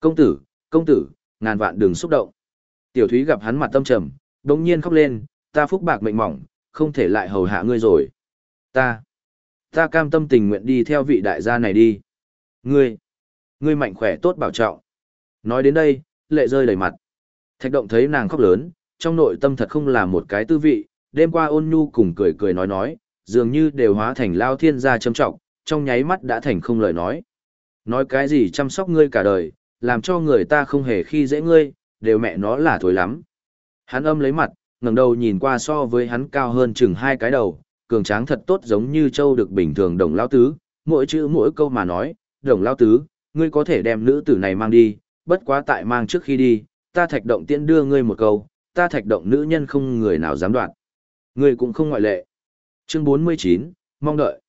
Công tử, công tử, ngàn vạn đừng xúc động. Tiểu Thúy gặp hắn mặt tâm trầm, đống nhiên khóc lên, ta phúc bạc mệnh mỏng, không thể lại hầu hạ ngươi rồi. Ta, ta cam tâm tình nguyện đi theo vị đại gia này đi. Ngươi, ngươi mạnh khỏe tốt bảo trọng. Nói đến đây, lệ rơi đầy mặt. Thạch động thấy nàng khóc lớn, trong nội tâm thật không là một cái tư vị, đêm qua ôn nhu cùng cười cười nói nói, dường như đều hóa thành lao thiên gia châm trọng, trong nháy mắt đã thành không lời nói. Nói cái gì chăm sóc ngươi cả đời, làm cho người ta không hề khi dễ ngươi, đều mẹ nó là thối lắm. Hắn âm lấy mặt, ngẩng đầu nhìn qua so với hắn cao hơn chừng hai cái đầu, cường tráng thật tốt giống như châu được bình thường đồng lao tứ, mỗi chữ mỗi câu mà nói, đồng lao tứ, ngươi có thể đem nữ tử này mang đi, bất quá tại mang trước khi đi, ta thạch động tiễn đưa ngươi một câu, ta thạch động nữ nhân không người nào dám đoạn. Ngươi cũng không ngoại lệ. Chương 49, mong đợi.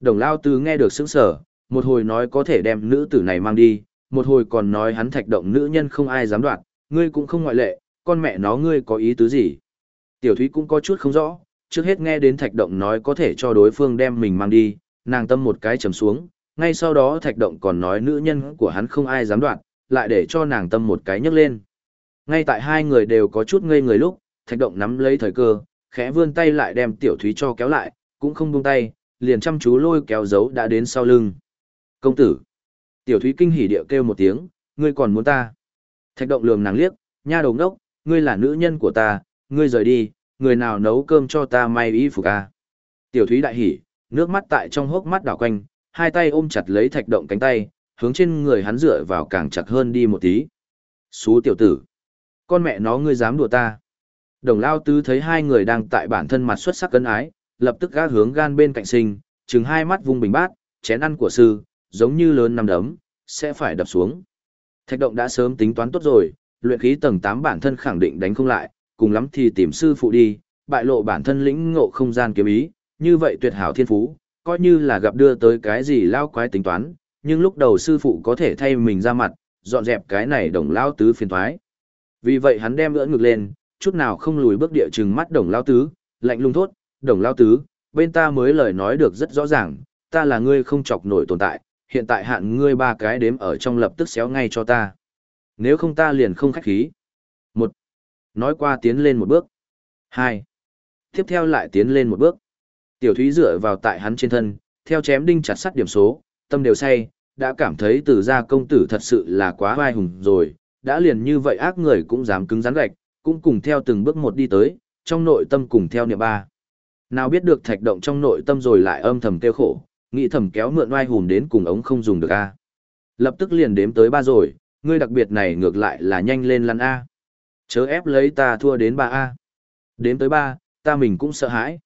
Đồng lao tứ nghe được sững sở, một hồi nói có thể đem nữ tử này mang đi, một hồi còn nói hắn thạch động nữ nhân không ai dám đoạt, ngươi cũng không ngoại lệ, con mẹ nó ngươi có ý tứ gì. Tiểu Thúy cũng có chút không rõ, trước hết nghe đến thạch động nói có thể cho đối phương đem mình mang đi, nàng tâm một cái trầm xuống, ngay sau đó thạch động còn nói nữ nhân của hắn không ai dám đoạt, lại để cho nàng tâm một cái nhấc lên. Ngay tại hai người đều có chút ngây người lúc, thạch động nắm lấy thời cơ, khẽ vươn tay lại đem tiểu thúy cho kéo lại, cũng không buông tay, liền chăm chú lôi kéo dấu đã đến sau lưng. Công tử! Tiểu thúy kinh hỉ điệu kêu một tiếng, ngươi còn muốn ta. Thạch động lườm nàng liếc, nha đầu ngốc, ngươi là nữ nhân của ta, ngươi rời đi, người nào nấu cơm cho ta may y phục a. Tiểu thúy đại hỉ, nước mắt tại trong hốc mắt đảo quanh, hai tay ôm chặt lấy thạch động cánh tay, hướng trên người hắn dựa vào càng chặt hơn đi một tí. Xú tiểu tử! Con mẹ nó ngươi dám đùa ta! Đồng lao tứ thấy hai người đang tại bản thân mặt xuất sắc cân ái, lập tức gác hướng gan bên cạnh sinh, trừng hai mắt vung bình bát, chén ăn của sư, giống như lớn năm đấm, sẽ phải đập xuống. Thạch động đã sớm tính toán tốt rồi, luyện khí tầng 8 bản thân khẳng định đánh không lại, cùng lắm thì tìm sư phụ đi, bại lộ bản thân lĩnh ngộ không gian kiếm ý, như vậy tuyệt hảo thiên phú, coi như là gặp đưa tới cái gì lao quái tính toán, nhưng lúc đầu sư phụ có thể thay mình ra mặt, dọn dẹp cái này đồng lao tứ phiền thoái. Vì vậy hắn đem ưỡn ngực lên, chút nào không lùi bước địa chừng mắt đồng lao tứ, lạnh lùng thốt, đồng lao tứ, bên ta mới lời nói được rất rõ ràng, ta là ngươi không chọc nổi tồn tại, hiện tại hạn ngươi ba cái đếm ở trong lập tức xéo ngay cho ta. Nếu không ta liền không khách khí. Một. Nói qua tiến lên một bước. Hai. Tiếp theo lại tiến lên một bước. Tiểu thúy dựa vào tại hắn trên thân, theo chém đinh chặt sắt điểm số, tâm đều say, đã cảm thấy từ gia công tử thật sự là quá vai hùng rồi, đã liền như vậy ác người cũng dám cứng rắn gạch, cũng cùng theo từng bước một đi tới, trong nội tâm cùng theo niệm ba. Nào biết được thạch động trong nội tâm rồi lại âm thầm kêu khổ, nghĩ thầm kéo mượn oai hùm đến cùng ống không dùng được a. Lập tức liền đếm tới ba rồi, ngươi đặc biệt này ngược lại là nhanh lên lăn a. Chớ ép lấy ta thua đến ba a. Đếm tới ba, ta mình cũng sợ hãi.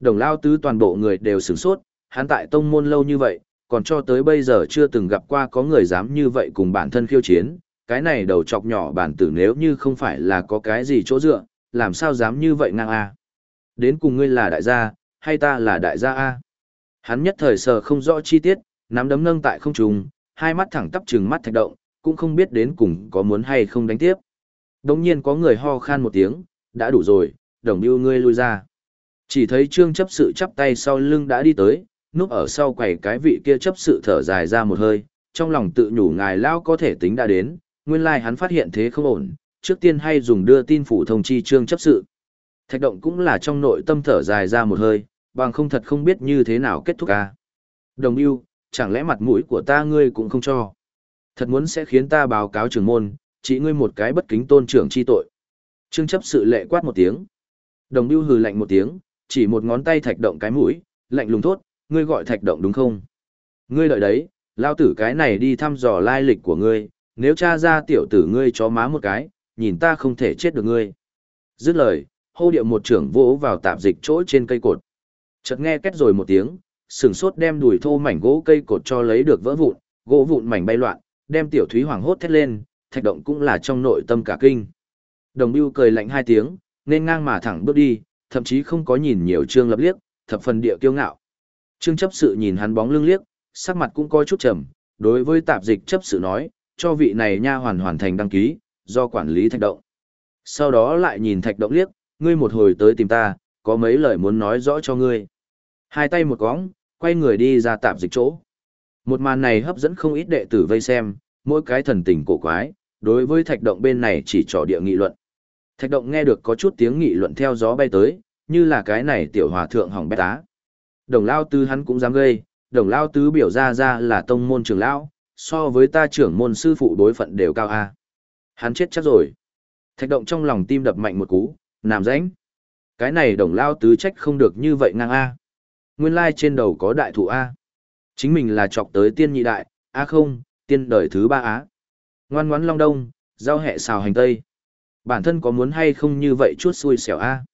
Đồng lao tứ toàn bộ người đều sửng sốt, hắn tại tông môn lâu như vậy, còn cho tới bây giờ chưa từng gặp qua có người dám như vậy cùng bản thân khiêu chiến, cái này đầu chọc nhỏ bản tử nếu như không phải là có cái gì chỗ dựa, làm sao dám như vậy ngang a? Đến cùng ngươi là đại gia, hay ta là đại gia a? Hắn nhất thời sờ không rõ chi tiết, nắm đấm nâng tại không trung, hai mắt thẳng tắp trừng mắt thạch động, cũng không biết đến cùng có muốn hay không đánh tiếp. Đồng nhiên có người ho khan một tiếng, đã đủ rồi, đồng yêu ngươi lui ra. Chỉ thấy trương chấp sự chắp tay sau lưng đã đi tới, núp ở sau quầy cái vị kia chấp sự thở dài ra một hơi, trong lòng tự nhủ ngài lao có thể tính đã đến, nguyên lai hắn phát hiện thế không ổn, trước tiên hay dùng đưa tin phủ thông chi trương chấp sự. Thạch động cũng là trong nội tâm thở dài ra một hơi, bằng không thật không biết như thế nào kết thúc à Đồng yêu, chẳng lẽ mặt mũi của ta ngươi cũng không cho. Thật muốn sẽ khiến ta báo cáo trưởng môn, chỉ ngươi một cái bất kính tôn trưởng chi tội. Trương chấp sự lệ quát một tiếng. Đồng yêu hừ lạnh một tiếng, chỉ một ngón tay thạch động cái mũi, lạnh lùng thốt, ngươi gọi thạch động đúng không? Ngươi đợi đấy, lao tử cái này đi thăm dò lai lịch của ngươi, nếu cha ra tiểu tử ngươi chó má một cái, nhìn ta không thể chết được ngươi. Dứt lời, hô điệu một trưởng vỗ vào tạp dịch chỗ trên cây cột. Chợt nghe két rồi một tiếng, sừng sốt đem đùi thô mảnh gỗ cây cột cho lấy được vỡ vụn, gỗ vụn mảnh bay loạn, đem tiểu thúy hoàng hốt thét lên, thạch động cũng là trong nội tâm cả kinh. Đồng bưu cười lạnh hai tiếng, nên ngang mà thẳng bước đi, thậm chí không có nhìn nhiều trương lập liếc, thập phần địa kiêu ngạo. Trương chấp sự nhìn hắn bóng lưng liếc, sắc mặt cũng có chút trầm, đối với tạp dịch chấp sự nói, cho vị này nha hoàn hoàn thành đăng ký, do quản lý thạch động. Sau đó lại nhìn thạch động liếc, ngươi một hồi tới tìm ta, có mấy lời muốn nói rõ cho ngươi. Hai tay một cóng, quay người đi ra tạp dịch chỗ. Một màn này hấp dẫn không ít đệ tử vây xem, mỗi cái thần tình cổ quái, đối với thạch động bên này chỉ trò địa nghị luận. Thạch động nghe được có chút tiếng nghị luận theo gió bay tới, như là cái này tiểu hòa thượng hỏng bét tá. Đồng lao tứ hắn cũng dám gây, đồng lao tứ biểu ra ra là tông môn trưởng lão, so với ta trưởng môn sư phụ đối phận đều cao a. Hắn chết chắc rồi. Thạch động trong lòng tim đập mạnh một cú, nằm rãnh. Cái này đồng lao tứ trách không được như vậy ngang a. Nguyên lai trên đầu có đại thủ a. Chính mình là chọc tới tiên nhị đại, a không, tiên đời thứ ba á. Ngoan ngoãn long đông, giao hẹ xào hành tây. Bản thân có muốn hay không như vậy chút xui xẻo a.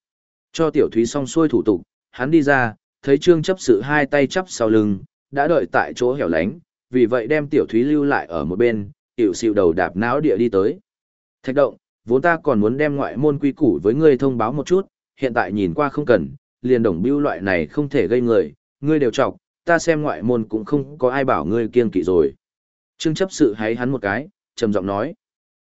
Cho tiểu thúy xong xuôi thủ tục, hắn đi ra, thấy trương chấp sự hai tay chắp sau lưng, đã đợi tại chỗ hẻo lánh, vì vậy đem tiểu thúy lưu lại ở một bên, tiểu xịu đầu đạp não địa đi tới. Thạch động, vốn ta còn muốn đem ngoại môn quy củ với ngươi thông báo một chút, hiện tại nhìn qua không cần, liền đồng bưu loại này không thể gây người, ngươi đều trọc, ta xem ngoại môn cũng không có ai bảo ngươi kiêng kỵ rồi. Trương chấp sự háy hắn một cái, trầm giọng nói.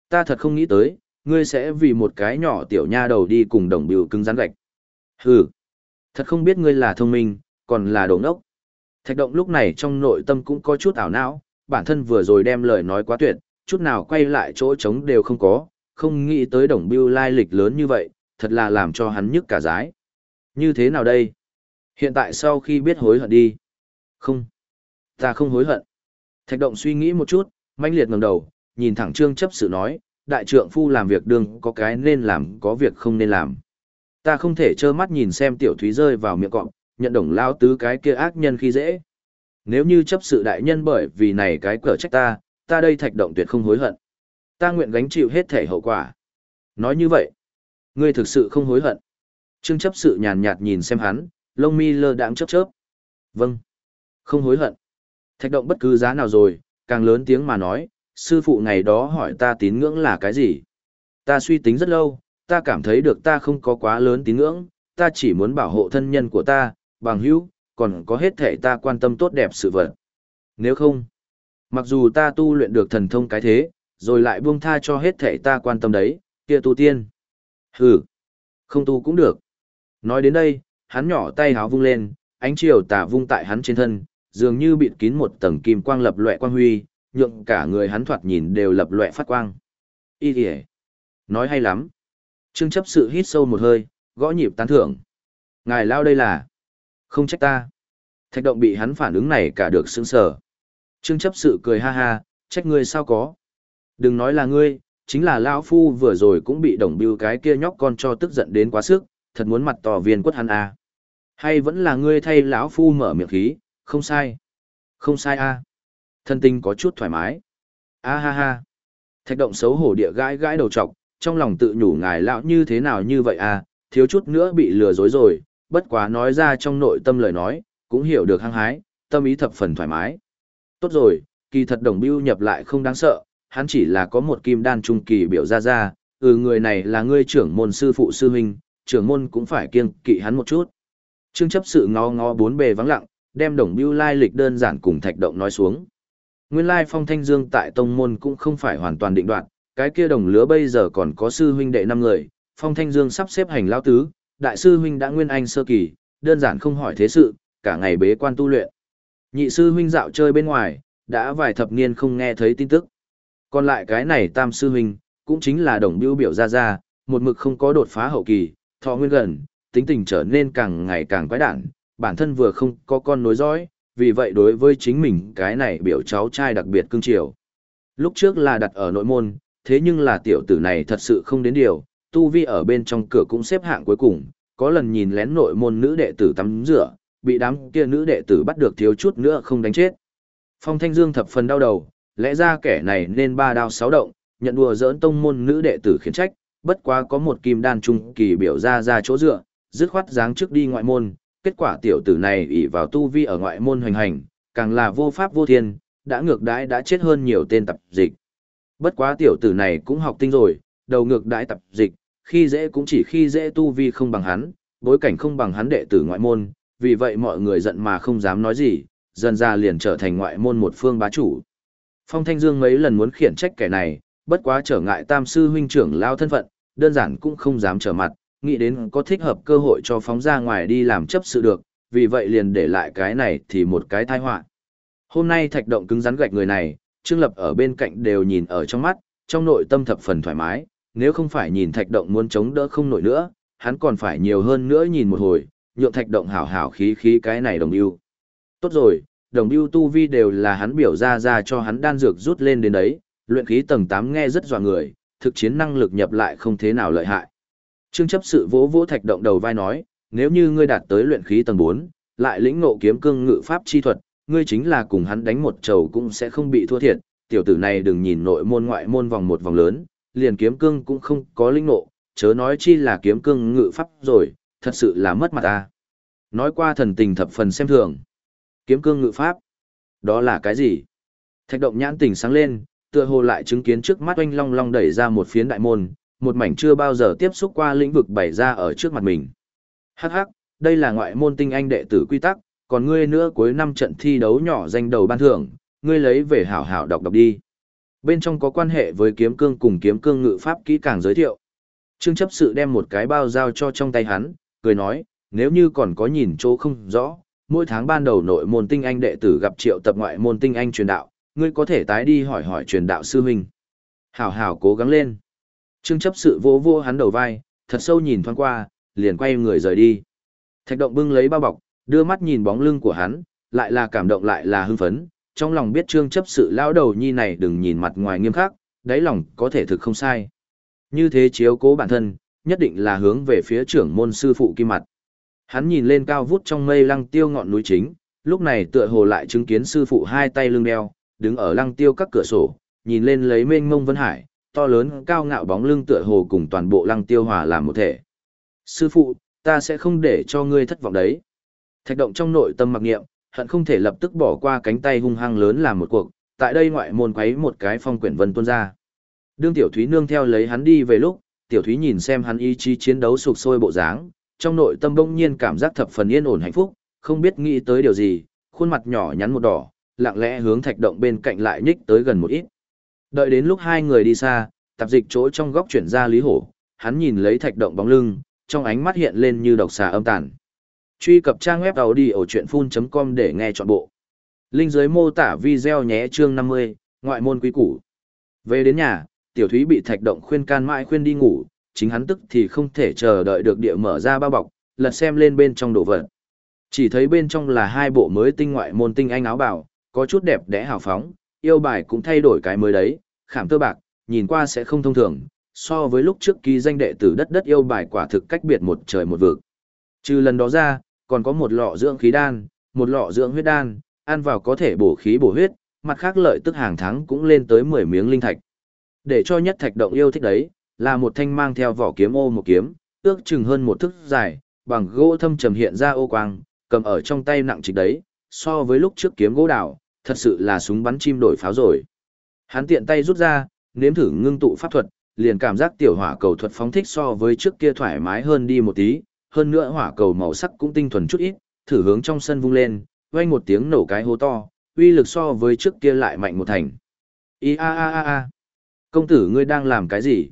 Ta thật không nghĩ tới, ngươi sẽ vì một cái nhỏ tiểu nha đầu đi cùng đồng bưu cứng rắn gạch. Hừ, thật không biết ngươi là thông minh, còn là đồ ngốc. Thạch động lúc này trong nội tâm cũng có chút ảo não, bản thân vừa rồi đem lời nói quá tuyệt, chút nào quay lại chỗ trống đều không có, không nghĩ tới đồng bưu lai lịch lớn như vậy, thật là làm cho hắn nhức cả giái. Như thế nào đây? Hiện tại sau khi biết hối hận đi. Không. Ta không hối hận. Thạch động suy nghĩ một chút, manh liệt ngẩng đầu, nhìn thẳng trương chấp sự nói, đại trượng phu làm việc đương có cái nên làm có việc không nên làm. Ta không thể trơ mắt nhìn xem tiểu thúy rơi vào miệng cọp, nhận đồng lao tứ cái kia ác nhân khi dễ. Nếu như chấp sự đại nhân bởi vì này cái cờ trách ta, ta đây thạch động tuyệt không hối hận. Ta nguyện gánh chịu hết thể hậu quả. Nói như vậy, ngươi thực sự không hối hận. Trương chấp sự nhàn nhạt nhìn xem hắn, lông mi lơ đãng chớp chớp. Vâng. Không hối hận. Thạch động bất cứ giá nào rồi, càng lớn tiếng mà nói, sư phụ ngày đó hỏi ta tín ngưỡng là cái gì. Ta suy tính rất lâu, ta cảm thấy được ta không có quá lớn tín ngưỡng, ta chỉ muốn bảo hộ thân nhân của ta, bằng hữu, còn có hết thể ta quan tâm tốt đẹp sự vật. Nếu không, mặc dù ta tu luyện được thần thông cái thế, rồi lại buông tha cho hết thể ta quan tâm đấy, kia tu tiên. Hừ, không tu cũng được. Nói đến đây, hắn nhỏ tay háo vung lên, ánh chiều tà vung tại hắn trên thân, dường như bịt kín một tầng kim quang lập loè quang huy, nhượng cả người hắn thoạt nhìn đều lập loè phát quang. Ý kìa. Nói hay lắm. Trương chấp sự hít sâu một hơi, gõ nhịp tán thưởng. Ngài lao đây là. Không trách ta. Thạch động bị hắn phản ứng này cả được sững sờ. Trương chấp sự cười ha ha, trách ngươi sao có. Đừng nói là ngươi, chính là lão phu vừa rồi cũng bị đồng bưu cái kia nhóc con cho tức giận đến quá sức, thật muốn mặt tỏ viên quất hắn à. Hay vẫn là ngươi thay lão phu mở miệng khí, không sai. Không sai a. Thân tinh có chút thoải mái. A ha ha. Thạch động xấu hổ địa gãi gãi đầu trọc, trong lòng tự nhủ ngài lão như thế nào như vậy à thiếu chút nữa bị lừa dối rồi, bất quá nói ra trong nội tâm lời nói, cũng hiểu được hăng hái, tâm ý thập phần thoải mái. Tốt rồi, kỳ thật đồng bưu nhập lại không đáng sợ, hắn chỉ là có một kim đan trung kỳ biểu ra ra, ừ người này là ngươi trưởng môn sư phụ sư huynh, trưởng môn cũng phải kiêng kỵ hắn một chút. Trương chấp sự ngó ngó bốn bề vắng lặng, đem đồng bưu lai lịch đơn giản cùng thạch động nói xuống. Nguyên lai phong thanh dương tại tông môn cũng không phải hoàn toàn định đoạn, cái kia đồng lứa bây giờ còn có sư huynh đệ năm người, phong thanh dương sắp xếp hành lao tứ, đại sư huynh đã nguyên anh sơ kỳ, đơn giản không hỏi thế sự, cả ngày bế quan tu luyện. Nhị sư huynh dạo chơi bên ngoài, đã vài thập niên không nghe thấy tin tức. Còn lại cái này tam sư huynh, cũng chính là đồng biêu biểu ra ra, một mực không có đột phá hậu kỳ, thọ nguyên gần, tính tình trở nên càng ngày càng quái đản, bản thân vừa không có con nối dõi, vì vậy đối với chính mình cái này biểu cháu trai đặc biệt cưng chiều. Lúc trước là đặt ở nội môn, thế nhưng là tiểu tử này thật sự không đến điều, tu vi ở bên trong cửa cũng xếp hạng cuối cùng, có lần nhìn lén nội môn nữ đệ tử tắm rửa, bị đám kia nữ đệ tử bắt được thiếu chút nữa không đánh chết. Phong Thanh Dương thập phần đau đầu, lẽ ra kẻ này nên ba đao sáu động, nhận đùa dỡn tông môn nữ đệ tử khiến trách, bất quá có một kim đan trung kỳ biểu ra ra chỗ dựa, dứt khoát dáng trước đi ngoại môn, kết quả tiểu tử này ỷ vào tu vi ở ngoại môn hoành hành, càng là vô pháp vô thiên, đã ngược đãi đã chết hơn nhiều tên tập dịch. Bất quá tiểu tử này cũng học tinh rồi, đầu ngược đãi tập dịch, khi dễ cũng chỉ khi dễ tu vi không bằng hắn, bối cảnh không bằng hắn đệ tử ngoại môn, vì vậy mọi người giận mà không dám nói gì, dần ra liền trở thành ngoại môn một phương bá chủ. Phong Thanh Dương mấy lần muốn khiển trách kẻ này, bất quá trở ngại tam sư huynh trưởng lao thân phận, đơn giản cũng không dám trở mặt, nghĩ đến có thích hợp cơ hội cho phóng ra ngoài đi làm chấp sự được, vì vậy liền để lại cái này thì một cái tai họa. Hôm nay thạch động cứng rắn gạch người này, Trương Lập ở bên cạnh đều nhìn ở trong mắt, trong nội tâm thập phần thoải mái, nếu không phải nhìn thạch động muốn chống đỡ không nổi nữa, hắn còn phải nhiều hơn nữa nhìn một hồi, nhượng thạch động hảo hảo khí khí cái này đồng yêu. Tốt rồi, đồng yêu tu vi đều là hắn biểu ra ra cho hắn đan dược rút lên đến đấy, luyện khí tầng 8 nghe rất dọa người, thực chiến năng lực nhập lại không thế nào lợi hại. Trương chấp sự vỗ vỗ thạch động đầu vai nói, nếu như ngươi đạt tới luyện khí tầng 4, lại lĩnh ngộ kiếm cương ngự pháp chi thuật, ngươi chính là cùng hắn đánh một trầu cũng sẽ không bị thua thiệt, tiểu tử này đừng nhìn nội môn ngoại môn vòng một vòng lớn, liền kiếm cương cũng không có lĩnh ngộ, chớ nói chi là kiếm cương ngự pháp rồi, thật sự là mất mặt ta. Nói qua thần tình thập phần xem thường. Kiếm cương ngự pháp. Đó là cái gì? Thạch động nhãn tình sáng lên, tựa hồ lại chứng kiến trước mắt oanh long long đẩy ra một phiến đại môn, một mảnh chưa bao giờ tiếp xúc qua lĩnh vực bày ra ở trước mặt mình. Hắc hắc, đây là ngoại môn tinh anh đệ tử quy tắc, còn ngươi nữa cuối năm trận thi đấu nhỏ danh đầu ban thưởng, ngươi lấy về hảo hảo đọc đọc đi. Bên trong có quan hệ với kiếm cương cùng kiếm cương ngự pháp kỹ càng giới thiệu. Trương chấp sự đem một cái bao giao cho trong tay hắn, cười nói, nếu như còn có nhìn chỗ không rõ, mỗi tháng ban đầu nội môn tinh anh đệ tử gặp triệu tập ngoại môn tinh anh truyền đạo, ngươi có thể tái đi hỏi hỏi truyền đạo sư huynh. Hảo hảo cố gắng lên. Trương chấp sự vô vô hắn đầu vai, thật sâu nhìn thoáng qua, liền quay người rời đi. Thạch động bưng lấy bao bọc, đưa mắt nhìn bóng lưng của hắn, lại là cảm động lại là hưng phấn, trong lòng biết trương chấp sự lão đầu nhi này đừng nhìn mặt ngoài nghiêm khắc, đáy lòng có thể thực không sai. Như thế chiếu cố bản thân, nhất định là hướng về phía trưởng môn sư phụ kim mặt. Hắn nhìn lên cao vút trong mây lăng tiêu ngọn núi chính, lúc này tựa hồ lại chứng kiến sư phụ hai tay lưng đeo, đứng ở lăng tiêu các cửa sổ, nhìn lên lấy mênh mông vân hải, to lớn cao ngạo bóng lưng tựa hồ cùng toàn bộ lăng tiêu hòa làm một thể. Sư phụ, ta sẽ không để cho ngươi thất vọng đấy. Thạch động trong nội tâm mặc nghiệm, hận không thể lập tức bỏ qua cánh tay hung hăng lớn làm một cuộc, tại đây ngoại môn quấy một cái phong quyển vân tuôn ra. Đương tiểu thúy nương theo lấy hắn đi về lúc, tiểu thúy nhìn xem hắn ý chí chiến đấu sục sôi bộ dáng, trong nội tâm bỗng nhiên cảm giác thập phần yên ổn hạnh phúc, không biết nghĩ tới điều gì, khuôn mặt nhỏ nhắn một đỏ, lặng lẽ hướng thạch động bên cạnh lại nhích tới gần một ít. Đợi đến lúc hai người đi xa, tạp dịch chỗ trong góc chuyển ra Lý Hổ, hắn nhìn lấy thạch động bóng lưng, trong ánh mắt hiện lên như độc xà âm tàn. Truy cập trang web đầu đi ở chuyện full.com để nghe trọn bộ. Linh dưới mô tả video nhé chương 50, ngoại môn quý củ. Về đến nhà, tiểu thúy bị thạch động khuyên can mãi khuyên đi ngủ, chính hắn tức thì không thể chờ đợi được địa mở ra bao bọc, lật xem lên bên trong đồ vật. Chỉ thấy bên trong là hai bộ mới tinh ngoại môn tinh anh áo bảo, có chút đẹp đẽ hào phóng, yêu bài cũng thay đổi cái mới đấy, khảm tơ bạc, nhìn qua sẽ không thông thường, so với lúc trước ký danh đệ tử đất đất yêu bài quả thực cách biệt một trời một vực. Trừ lần đó ra, còn có một lọ dưỡng khí đan, một lọ dưỡng huyết đan, ăn vào có thể bổ khí bổ huyết, mặt khác lợi tức hàng tháng cũng lên tới 10 miếng linh thạch. Để cho nhất thạch động yêu thích đấy, là một thanh mang theo vỏ kiếm ô một kiếm, ước chừng hơn một thước dài, bằng gỗ thâm trầm hiện ra ô quang, cầm ở trong tay nặng trịch đấy, so với lúc trước kiếm gỗ đào, thật sự là súng bắn chim đổi pháo rồi. Hắn tiện tay rút ra, nếm thử ngưng tụ pháp thuật, liền cảm giác tiểu hỏa cầu thuật phóng thích so với trước kia thoải mái hơn đi một tí, hơn nữa hỏa cầu màu sắc cũng tinh thuần chút ít, thử hướng trong sân vung lên, vang một tiếng nổ cái hố to, uy lực so với trước kia lại mạnh một thành. I a a a a. Công tử ngươi đang làm cái gì?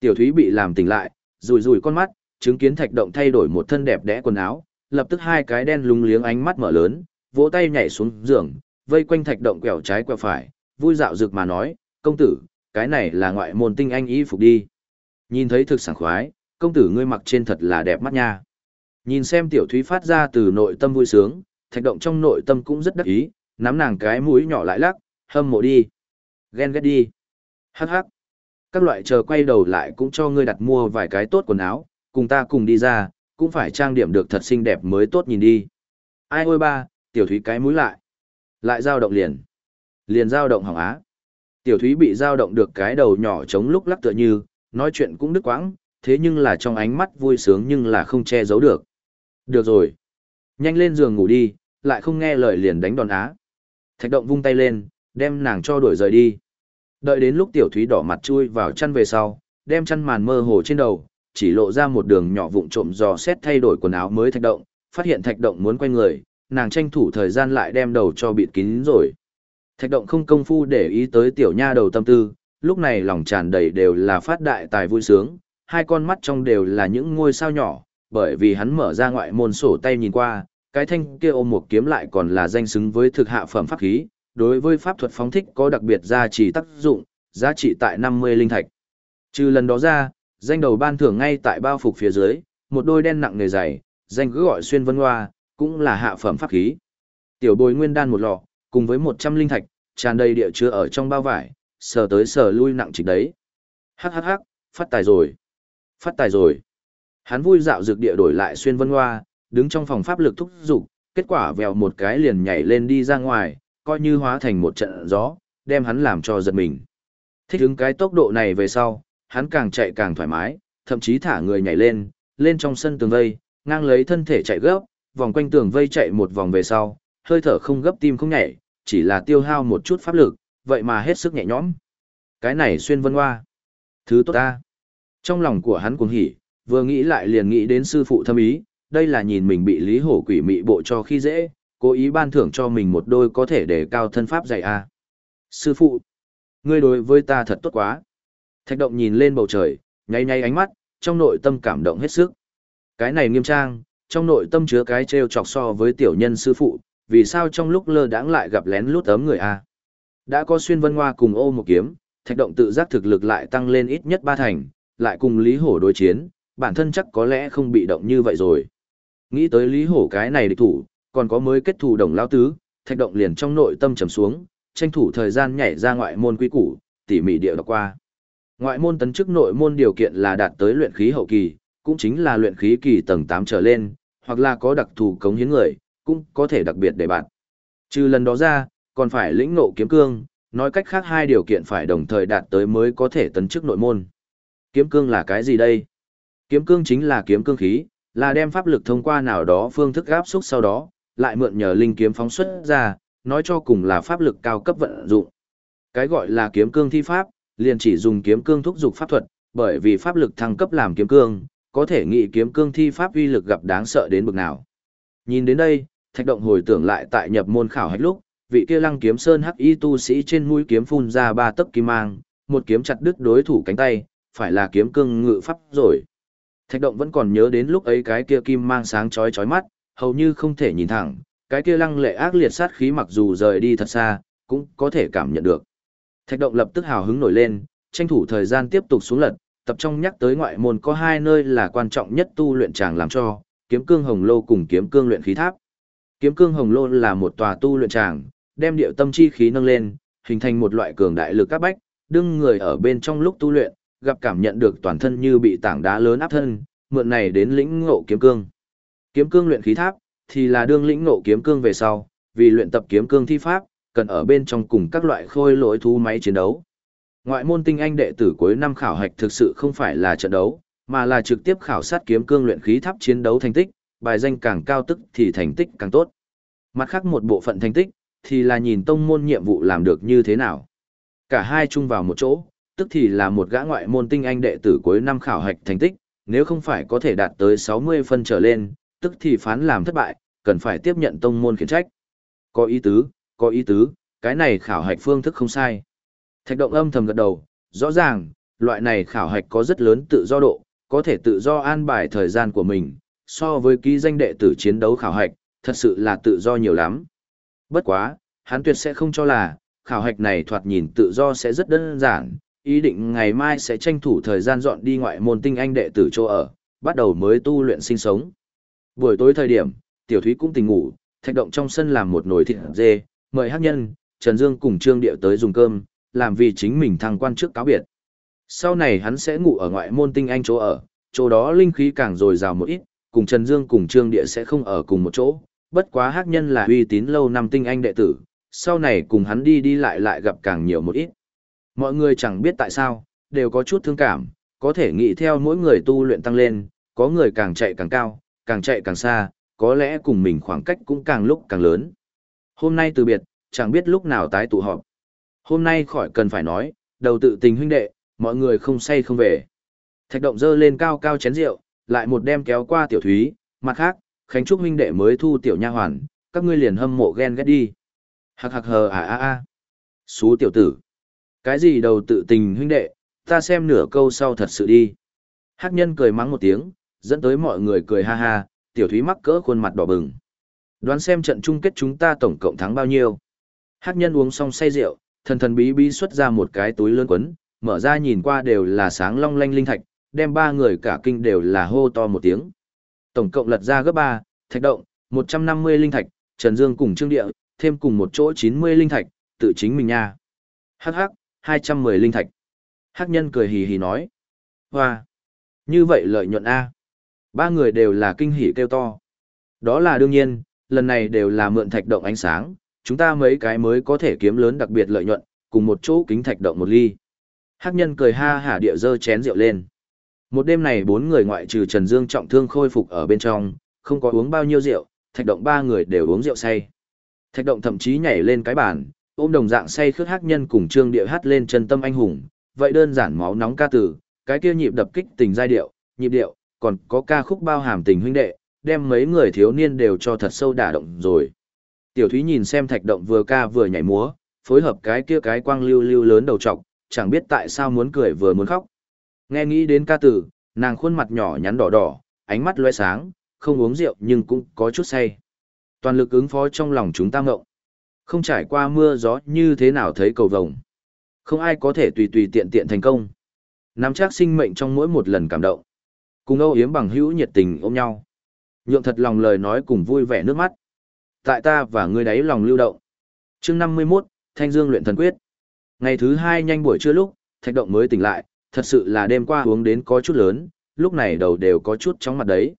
Tiểu Thúy bị làm tỉnh lại, rùi rùi con mắt, chứng kiến Thạch Động thay đổi một thân đẹp đẽ quần áo, lập tức hai cái đen lúng liếng ánh mắt mở lớn, vỗ tay nhảy xuống giường, vây quanh Thạch Động quẹo trái quẹo phải, vui dạo rực mà nói, "Công tử, cái này là ngoại môn tinh anh y phục đi." Nhìn thấy thực sảng khoái, công tử ngươi mặc trên thật là đẹp mắt nha. Nhìn xem tiểu thúy phát ra từ nội tâm vui sướng, thạch động trong nội tâm cũng rất đắc ý, nắm nàng cái mũi nhỏ lại lắc, hâm mộ đi. Ghen ghét đi. Hắc hắc. Các loại chờ quay đầu lại cũng cho ngươi đặt mua vài cái tốt quần áo, cùng ta cùng đi ra, cũng phải trang điểm được thật xinh đẹp mới tốt nhìn đi. Ai ôi ba, tiểu thúy cái mũi lại. Lại dao động liền. Liền dao động hỏng á. Tiểu thúy bị dao động được cái đầu nhỏ chống lúc lắc tựa như, nói chuyện cũng đứt quãng, thế nhưng là trong ánh mắt vui sướng nhưng là không che giấu được. Được rồi. Nhanh lên giường ngủ đi, lại không nghe lời liền đánh đòn á. Thạch động vung tay lên, đem nàng cho đuổi rời đi. Đợi đến lúc tiểu thúy đỏ mặt chui vào chăn về sau, đem chăn màn mơ hồ trên đầu, chỉ lộ ra một đường nhỏ vụn trộm dò xét thay đổi quần áo mới thạch động, phát hiện thạch động muốn quay người, nàng tranh thủ thời gian lại đem đầu cho bịt kín rồi. Thạch động không công phu để ý tới tiểu nha đầu tâm tư, lúc này lòng tràn đầy đều là phát đại tài vui sướng, hai con mắt trong đều là những ngôi sao nhỏ, bởi vì hắn mở ra ngoại môn sổ tay nhìn qua, cái thanh kia ôm một kiếm lại còn là danh xứng với thực hạ phẩm pháp khí, đối với pháp thuật phóng thích có đặc biệt gia trì tác dụng, giá trị tại 50 linh thạch. Trừ lần đó ra, danh đầu ban thưởng ngay tại bao phục phía dưới, một đôi đen nặng nghề dày, danh cứ gọi xuyên vân hoa, cũng là hạ phẩm pháp khí. Tiểu bồi nguyên đan một lọ, cùng với 100 linh thạch, tràn đầy địa chứa ở trong bao vải, sờ tới sờ lui nặng trịch đấy. Hắc hắc hắc, phát tài rồi. Phát tài rồi. Hắn vui dạo dược địa đổi lại xuyên vân hoa, đứng trong phòng pháp lực thúc dục, kết quả vèo một cái liền nhảy lên đi ra ngoài, coi như hóa thành một trận gió, đem hắn làm cho giật mình. Thích ứng cái tốc độ này về sau, hắn càng chạy càng thoải mái, thậm chí thả người nhảy lên, lên trong sân tường vây, ngang lấy thân thể chạy gấp, vòng quanh tường vây chạy một vòng về sau, hơi thở không gấp tim không nhảy, chỉ là tiêu hao một chút pháp lực, vậy mà hết sức nhẹ nhõm. Cái này xuyên vân hoa. Thứ tốt ta. Trong lòng của hắn cuồng hỉ, vừa nghĩ lại liền nghĩ đến sư phụ thâm ý, đây là nhìn mình bị Lý Hổ quỷ mị bộ cho khi dễ, cố ý ban thưởng cho mình một đôi có thể để cao thân pháp dạy a. Sư phụ, ngươi đối với ta thật tốt quá. Thạch động nhìn lên bầu trời, nháy nháy ánh mắt, trong nội tâm cảm động hết sức. Cái này nghiêm trang, trong nội tâm chứa cái trêu chọc so với tiểu nhân sư phụ, vì sao trong lúc lơ đãng lại gặp lén lút ấm người a? Đã có xuyên vân hoa cùng ô một kiếm, thạch động tự giác thực lực lại tăng lên ít nhất ba thành, lại cùng Lý Hổ đối chiến, bản thân chắc có lẽ không bị động như vậy rồi. Nghĩ tới Lý Hổ cái này địch thủ, còn có mới kết thù đồng lao tứ, thạch động liền trong nội tâm trầm xuống, tranh thủ thời gian nhảy ra ngoại môn quý củ, tỉ mỉ địa đọc qua. Ngoại môn tấn chức nội môn điều kiện là đạt tới luyện khí hậu kỳ, cũng chính là luyện khí kỳ tầng 8 trở lên, hoặc là có đặc thù cống hiến người, cũng có thể đặc biệt để bạn. Trừ lần đó ra, còn phải lĩnh ngộ kiếm cương, nói cách khác hai điều kiện phải đồng thời đạt tới mới có thể tấn chức nội môn. Kiếm cương là cái gì đây? Kiếm cương chính là kiếm cương khí, là đem pháp lực thông qua nào đó phương thức gáp xúc sau đó, lại mượn nhờ linh kiếm phóng xuất ra, nói cho cùng là pháp lực cao cấp vận dụng. Cái gọi là kiếm cương thi pháp, liền chỉ dùng kiếm cương thúc dục pháp thuật, bởi vì pháp lực thăng cấp làm kiếm cương, có thể nghĩ kiếm cương thi pháp uy lực gặp đáng sợ đến bực nào. Nhìn đến đây, Thạch Động hồi tưởng lại tại nhập môn khảo hạch lúc, vị kia Lăng Kiếm Sơn hắc y tu sĩ trên mũi kiếm phun ra ba tấc kim mang, một kiếm chặt đứt đối thủ cánh tay, phải là kiếm cương ngự pháp rồi. Thạch động vẫn còn nhớ đến lúc ấy cái kia kim mang sáng chói chói mắt, hầu như không thể nhìn thẳng, cái kia lăng lệ ác liệt sát khí mặc dù rời đi thật xa, cũng có thể cảm nhận được. Thạch động lập tức hào hứng nổi lên, tranh thủ thời gian tiếp tục xuống lật, tập trong nhắc tới ngoại môn có hai nơi là quan trọng nhất tu luyện tràng làm cho, kiếm cương hồng lô cùng kiếm cương luyện khí tháp. Kiếm cương hồng lô là một tòa tu luyện tràng, đem điệu tâm chi khí nâng lên, hình thành một loại cường đại lực các bách, đương người ở bên trong lúc tu luyện, gặp cảm nhận được toàn thân như bị tảng đá lớn áp thân, mượn này đến lĩnh ngộ kiếm cương. Kiếm cương luyện khí tháp thì là đương lĩnh ngộ kiếm cương về sau, vì luyện tập kiếm cương thi pháp, cần ở bên trong cùng các loại khôi lỗi thú máy chiến đấu. Ngoại môn tinh anh đệ tử cuối năm khảo hạch thực sự không phải là trận đấu, mà là trực tiếp khảo sát kiếm cương luyện khí tháp chiến đấu thành tích, bài danh càng cao tức thì thành tích càng tốt. Mặt khác một bộ phận thành tích, thì là nhìn tông môn nhiệm vụ làm được như thế nào. Cả hai chung vào một chỗ, tức thì là một gã ngoại môn tinh anh đệ tử cuối năm khảo hạch thành tích, nếu không phải có thể đạt tới 60 phân trở lên, tức thì phán làm thất bại, cần phải tiếp nhận tông môn khiển trách. Có ý tứ, có ý tứ, cái này khảo hạch phương thức không sai. Thạch động âm thầm gật đầu, rõ ràng, loại này khảo hạch có rất lớn tự do độ, có thể tự do an bài thời gian của mình, so với ký danh đệ tử chiến đấu khảo hạch, thật sự là tự do nhiều lắm. Bất quá, hắn tuyệt sẽ không cho là, khảo hạch này thoạt nhìn tự do sẽ rất đơn giản, ý định ngày mai sẽ tranh thủ thời gian dọn đi ngoại môn tinh anh đệ tử chỗ ở, bắt đầu mới tu luyện sinh sống. Buổi tối thời điểm, Tiểu Thúy cũng tỉnh ngủ, thạch động trong sân làm một nồi thịt dê, mời hát nhân, Trần Dương cùng Trương Điệu tới dùng cơm, làm vì chính mình thăng quan trước cáo biệt. Sau này hắn sẽ ngủ ở ngoại môn tinh anh chỗ ở, chỗ đó linh khí càng dồi dào một ít, cùng Trần Dương cùng Trương Địa sẽ không ở cùng một chỗ, bất quá hắc nhân là uy tín lâu năm tinh anh đệ tử, sau này cùng hắn đi đi lại lại gặp càng nhiều một ít. Mọi người chẳng biết tại sao, đều có chút thương cảm, có thể nghĩ theo mỗi người tu luyện tăng lên, có người càng chạy càng cao, càng chạy càng xa, có lẽ cùng mình khoảng cách cũng càng lúc càng lớn. Hôm nay từ biệt, chẳng biết lúc nào tái tụ họp. Hôm nay khỏi cần phải nói, đầu tự tình huynh đệ, mọi người không say không về. Thạch động dơ lên cao cao chén rượu, lại một đem kéo qua tiểu thúy, mặt khác, Khánh Trúc huynh đệ mới thu tiểu nha hoàn, các ngươi liền hâm mộ ghen ghét đi. Hạc hạc hờ à à à. Xú tiểu tử. Cái gì đầu tự tình huynh đệ, ta xem nửa câu sau thật sự đi. Hắc nhân cười mắng một tiếng, dẫn tới mọi người cười ha ha, tiểu thúy mắc cỡ khuôn mặt đỏ bừng. Đoán xem trận chung kết chúng ta tổng cộng thắng bao nhiêu. Hắc nhân uống xong say rượu, thần thần bí bí xuất ra một cái túi lớn quấn, mở ra nhìn qua đều là sáng long lanh linh thạch, đem ba người cả kinh đều là hô to một tiếng. Tổng cộng lật ra gấp ba, thạch động, 150 linh thạch, Trần Dương cùng Trương Địa, thêm cùng một chỗ 90 linh thạch, tự chính mình nha. Hắc hắc, 210 linh thạch. Hắc nhân cười hì hì nói. Hoa! Như vậy lợi nhuận A. Ba người đều là kinh hỉ kêu to. Đó là đương nhiên, lần này đều là mượn thạch động ánh sáng, chúng ta mấy cái mới có thể kiếm lớn đặc biệt lợi nhuận, cùng một chỗ kính thạch động một ly. Hắc nhân cười ha hả địa dơ chén rượu lên. Một đêm này bốn người ngoại trừ Trần Dương trọng thương khôi phục ở bên trong, không có uống bao nhiêu rượu, thạch động ba người đều uống rượu say. Thạch động thậm chí nhảy lên cái bàn, ôm đồng dạng say khướt hắc nhân cùng trương địa hát lên chân tâm anh hùng, vậy đơn giản máu nóng ca từ cái kia nhịp đập kích tình giai điệu, nhịp điệu, còn có ca khúc bao hàm tình huynh đệ, đem mấy người thiếu niên đều cho thật sâu đả động rồi. Tiểu Thúy nhìn xem thạch động vừa ca vừa nhảy múa, phối hợp cái kia cái quang lưu lưu lớn đầu trọc, chẳng biết tại sao muốn cười vừa muốn khóc. Nghe nghĩ đến ca tử, nàng khuôn mặt nhỏ nhắn đỏ đỏ, ánh mắt loe sáng, không uống rượu nhưng cũng có chút say. Toàn lực ứng phó trong lòng chúng ta ngộng. Không trải qua mưa gió như thế nào thấy cầu vồng. Không ai có thể tùy tùy tiện tiện thành công. Nắm chắc sinh mệnh trong mỗi một lần cảm động. Cùng âu yếm bằng hữu nhiệt tình ôm nhau. Nhượng thật lòng lời nói cùng vui vẻ nước mắt. Tại ta và ngươi đấy lòng lưu động. chương 51, Thanh Dương luyện thần quyết. Ngày thứ hai nhanh buổi trưa lúc, thạch động mới tỉnh lại, thật sự là đêm qua uống đến có chút lớn, lúc này đầu đều có chút chóng mặt đấy.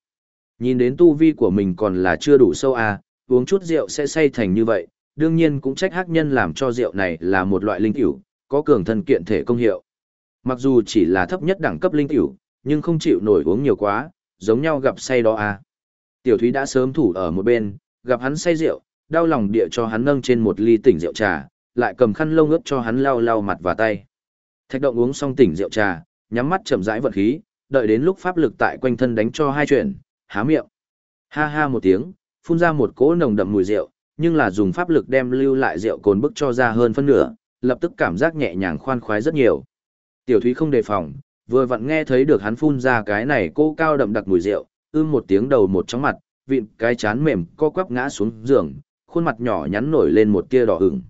Nhìn đến tu vi của mình còn là chưa đủ sâu à, uống chút rượu sẽ say thành như vậy, đương nhiên cũng trách hắc nhân làm cho rượu này là một loại linh tiểu, có cường thân kiện thể công hiệu. Mặc dù chỉ là thấp nhất đẳng cấp linh tiểu, nhưng không chịu nổi uống nhiều quá, giống nhau gặp say đó à. Tiểu Thúy đã sớm thủ ở một bên, gặp hắn say rượu, đau lòng địa cho hắn nâng trên một ly tỉnh rượu trà, lại cầm khăn lông ướt cho hắn lau lau mặt và tay. Thạch động uống xong tỉnh rượu trà, nhắm mắt chậm rãi vận khí, đợi đến lúc pháp lực tại quanh thân đánh cho hai chuyện, há miệng. Ha ha một tiếng, phun ra một cỗ nồng đậm mùi rượu, nhưng là dùng pháp lực đem lưu lại rượu cồn bức cho ra hơn phân nửa, lập tức cảm giác nhẹ nhàng khoan khoái rất nhiều. Tiểu Thúy không đề phòng, vừa vặn nghe thấy được hắn phun ra cái này cô cao đậm đặc mùi rượu, ưm một tiếng đầu một chóng mặt, vịn cái chán mềm co quắp ngã xuống giường, khuôn mặt nhỏ nhắn nổi lên một tia đỏ hửng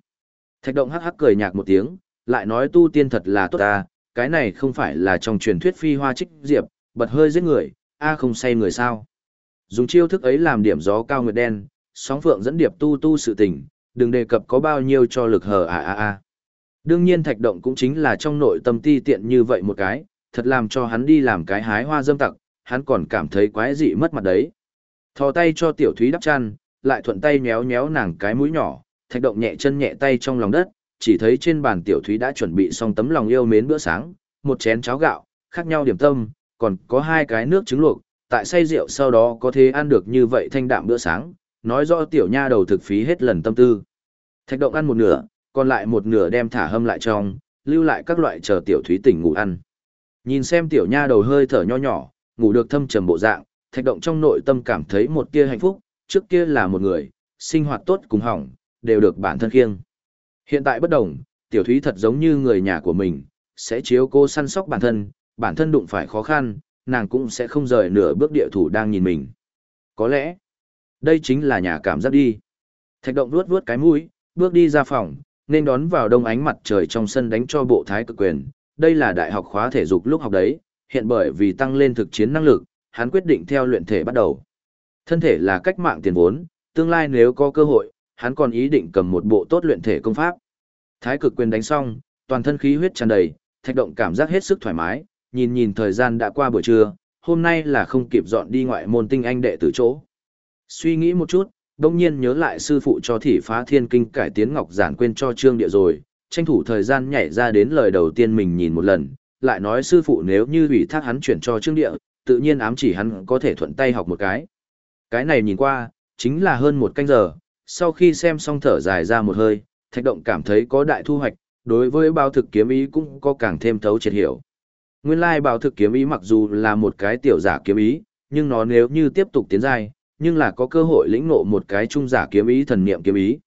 Thạch động hắc hắc cười nhạt một tiếng, lại nói tu tiên thật là tốt ta, cái này không phải là trong truyền thuyết phi hoa trích diệp, bật hơi giết người, a không say người sao. Dùng chiêu thức ấy làm điểm gió cao nguyệt đen, sóng phượng dẫn điệp tu tu sự tình, đừng đề cập có bao nhiêu cho lực hờ a a a. Đương nhiên thạch động cũng chính là trong nội tâm ti tiện như vậy một cái, thật làm cho hắn đi làm cái hái hoa dâm tặc, hắn còn cảm thấy quái dị mất mặt đấy. Thò tay cho tiểu thúy đắp chăn, lại thuận tay méo méo nàng cái mũi nhỏ, thạch động nhẹ chân nhẹ tay trong lòng đất, chỉ thấy trên bàn tiểu thúy đã chuẩn bị xong tấm lòng yêu mến bữa sáng, một chén cháo gạo, khác nhau điểm tâm, còn có hai cái nước trứng luộc, tại say rượu sau đó có thể ăn được như vậy thanh đạm bữa sáng, nói rõ tiểu nha đầu thực phí hết lần tâm tư. Thạch động ăn một nửa, còn lại một nửa đem thả hâm lại trong, lưu lại các loại chờ tiểu thúy tỉnh ngủ ăn. Nhìn xem tiểu nha đầu hơi thở nho nhỏ, ngủ được thâm trầm bộ dạng, thạch động trong nội tâm cảm thấy một kia hạnh phúc, trước kia là một người, sinh hoạt tốt cùng hỏng, đều được bản thân khiêng. Hiện tại bất đồng, tiểu thúy thật giống như người nhà của mình, sẽ chiếu cô săn sóc bản thân, bản thân đụng phải khó khăn, nàng cũng sẽ không rời nửa bước địa thủ đang nhìn mình. Có lẽ, đây chính là nhà cảm giác đi. Thạch động vuốt vuốt cái mũi, bước đi ra phòng, nên đón vào đông ánh mặt trời trong sân đánh cho bộ thái cực quyền. Đây là đại học khóa thể dục lúc học đấy, hiện bởi vì tăng lên thực chiến năng lực, hắn quyết định theo luyện thể bắt đầu. Thân thể là cách mạng tiền vốn, tương lai nếu có cơ hội, hắn còn ý định cầm một bộ tốt luyện thể công pháp. Thái cực quyền đánh xong, toàn thân khí huyết tràn đầy, thạch động cảm giác hết sức thoải mái, nhìn nhìn thời gian đã qua buổi trưa, hôm nay là không kịp dọn đi ngoại môn tinh anh đệ tử chỗ. Suy nghĩ một chút, đông nhiên nhớ lại sư phụ cho thị phá thiên kinh cải tiến ngọc giản quên cho trương địa rồi, tranh thủ thời gian nhảy ra đến lời đầu tiên mình nhìn một lần, lại nói sư phụ nếu như ủy thác hắn chuyển cho trương địa, tự nhiên ám chỉ hắn có thể thuận tay học một cái. Cái này nhìn qua, chính là hơn một canh giờ, sau khi xem xong thở dài ra một hơi, thạch động cảm thấy có đại thu hoạch, đối với bao thực kiếm ý cũng có càng thêm thấu triệt hiểu. Nguyên lai bao thực kiếm ý mặc dù là một cái tiểu giả kiếm ý, nhưng nó nếu như tiếp tục tiến dài, nhưng là có cơ hội lĩnh ngộ một cái trung giả kiếm ý thần niệm kiếm ý.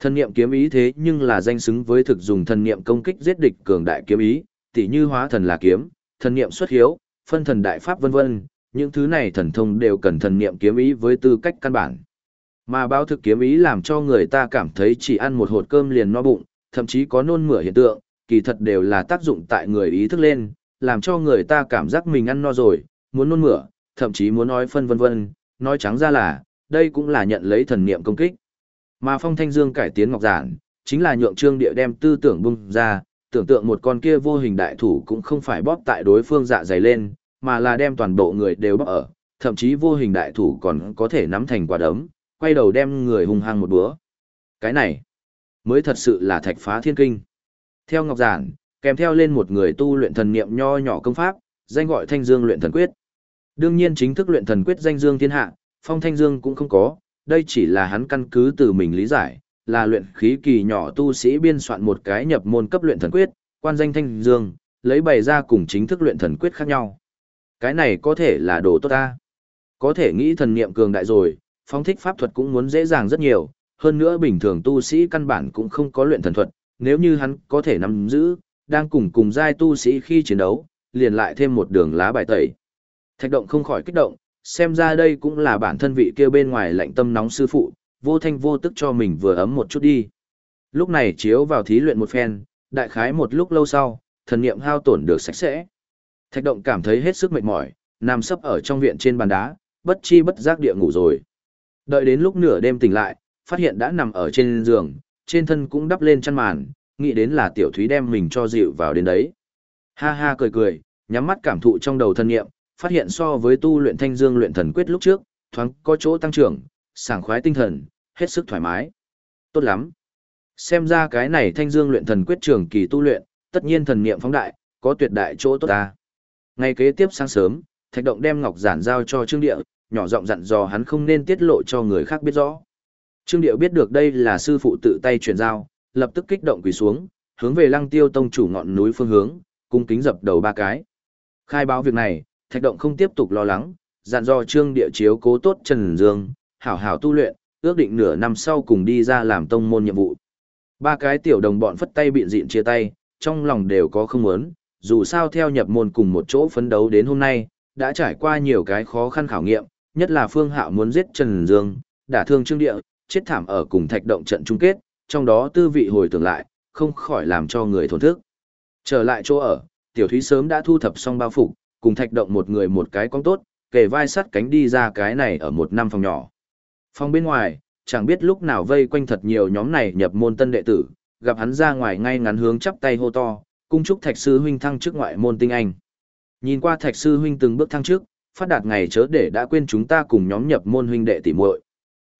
Thần niệm kiếm ý thế nhưng là danh xứng với thực dùng thần niệm công kích giết địch cường đại kiếm ý, tỉ như hóa thần là kiếm, thần niệm xuất hiếu, phân thần đại pháp vân vân, những thứ này thần thông đều cần thần niệm kiếm ý với tư cách căn bản. Mà báo thực kiếm ý làm cho người ta cảm thấy chỉ ăn một hột cơm liền no bụng, thậm chí có nôn mửa hiện tượng, kỳ thật đều là tác dụng tại người ý thức lên, làm cho người ta cảm giác mình ăn no rồi, muốn nôn mửa, thậm chí muốn nói phân vân vân, nói trắng ra là, đây cũng là nhận lấy thần niệm công kích. Mà Phong Thanh Dương cải tiến ngọc giản, chính là nhượng trương địa đem tư tưởng bung ra, tưởng tượng một con kia vô hình đại thủ cũng không phải bóp tại đối phương dạ dày lên, mà là đem toàn bộ người đều bóp ở, thậm chí vô hình đại thủ còn có thể nắm thành quả đấm, quay đầu đem người hung hăng một bữa. Cái này, mới thật sự là thạch phá thiên kinh. Theo Ngọc Giản, kèm theo lên một người tu luyện thần niệm nho nhỏ công pháp, danh gọi Thanh Dương luyện thần quyết. Đương nhiên chính thức luyện thần quyết danh Dương thiên hạ, Phong Thanh Dương cũng không có, đây chỉ là hắn căn cứ từ mình lý giải, là luyện khí kỳ nhỏ tu sĩ biên soạn một cái nhập môn cấp luyện thần quyết, quan danh Thanh Dương, lấy bày ra cùng chính thức luyện thần quyết khác nhau. Cái này có thể là đồ tốt ta. Có thể nghĩ thần niệm cường đại rồi, phong thích pháp thuật cũng muốn dễ dàng rất nhiều, hơn nữa bình thường tu sĩ căn bản cũng không có luyện thần thuật, nếu như hắn có thể nắm giữ, đang cùng cùng giai tu sĩ khi chiến đấu, liền lại thêm một đường lá bài tẩy. Thạch động không khỏi kích động, xem ra đây cũng là bản thân vị kia bên ngoài lạnh tâm nóng sư phụ, vô thanh vô tức cho mình vừa ấm một chút đi. Lúc này chiếu vào thí luyện một phen, đại khái một lúc lâu sau, thần niệm hao tổn được sạch sẽ. Thạch động cảm thấy hết sức mệt mỏi, nằm sấp ở trong viện trên bàn đá, bất chi bất giác địa ngủ rồi. Đợi đến lúc nửa đêm tỉnh lại, phát hiện đã nằm ở trên giường, trên thân cũng đắp lên chăn màn, nghĩ đến là tiểu thúy đem mình cho dịu vào đến đấy. Ha ha cười cười, nhắm mắt cảm thụ trong đầu thân nghiệm, phát hiện so với tu luyện thanh dương luyện thần quyết lúc trước, thoáng có chỗ tăng trưởng, sảng khoái tinh thần, hết sức thoải mái. Tốt lắm. Xem ra cái này thanh dương luyện thần quyết trường kỳ tu luyện, tất nhiên thần niệm phóng đại, có tuyệt đại chỗ tốt ta. Ngày kế tiếp sáng sớm, Thạch Động đem ngọc giản giao cho Trương Địa, nhỏ giọng dặn dò hắn không nên tiết lộ cho người khác biết rõ. Trương Điệu biết được đây là sư phụ tự tay truyền giao, lập tức kích động quỳ xuống, hướng về Lăng Tiêu Tông chủ ngọn núi phương hướng, cung kính dập đầu ba cái. Khai báo việc này, Thạch Động không tiếp tục lo lắng, dặn dò Trương Điệu chiếu cố tốt Trần Dương, hảo hảo tu luyện, ước định nửa năm sau cùng đi ra làm tông môn nhiệm vụ. Ba cái tiểu đồng bọn phất tay biện diện chia tay, trong lòng đều có không muốn, dù sao theo nhập môn cùng một chỗ phấn đấu đến hôm nay, đã trải qua nhiều cái khó khăn khảo nghiệm, nhất là Phương Hạo muốn giết Trần Dương, đả thương Trương Địa, chết thảm ở cùng thạch động trận chung kết, trong đó tư vị hồi tưởng lại, không khỏi làm cho người thổn thức. Trở lại chỗ ở, Tiểu Thúy sớm đã thu thập xong bao phục, cùng thạch động một người một cái con tốt, kề vai sắt cánh đi ra cái này ở một năm phòng nhỏ. Phòng bên ngoài, chẳng biết lúc nào vây quanh thật nhiều nhóm này nhập môn tân đệ tử, gặp hắn ra ngoài ngay ngắn hướng chắp tay hô to, cung chúc thạch sư huynh thăng trước ngoại môn tinh anh. Nhìn qua thạch sư huynh từng bước thăng trước, phát đạt ngày chớ để đã quên chúng ta cùng nhóm nhập môn huynh đệ tỉ muội.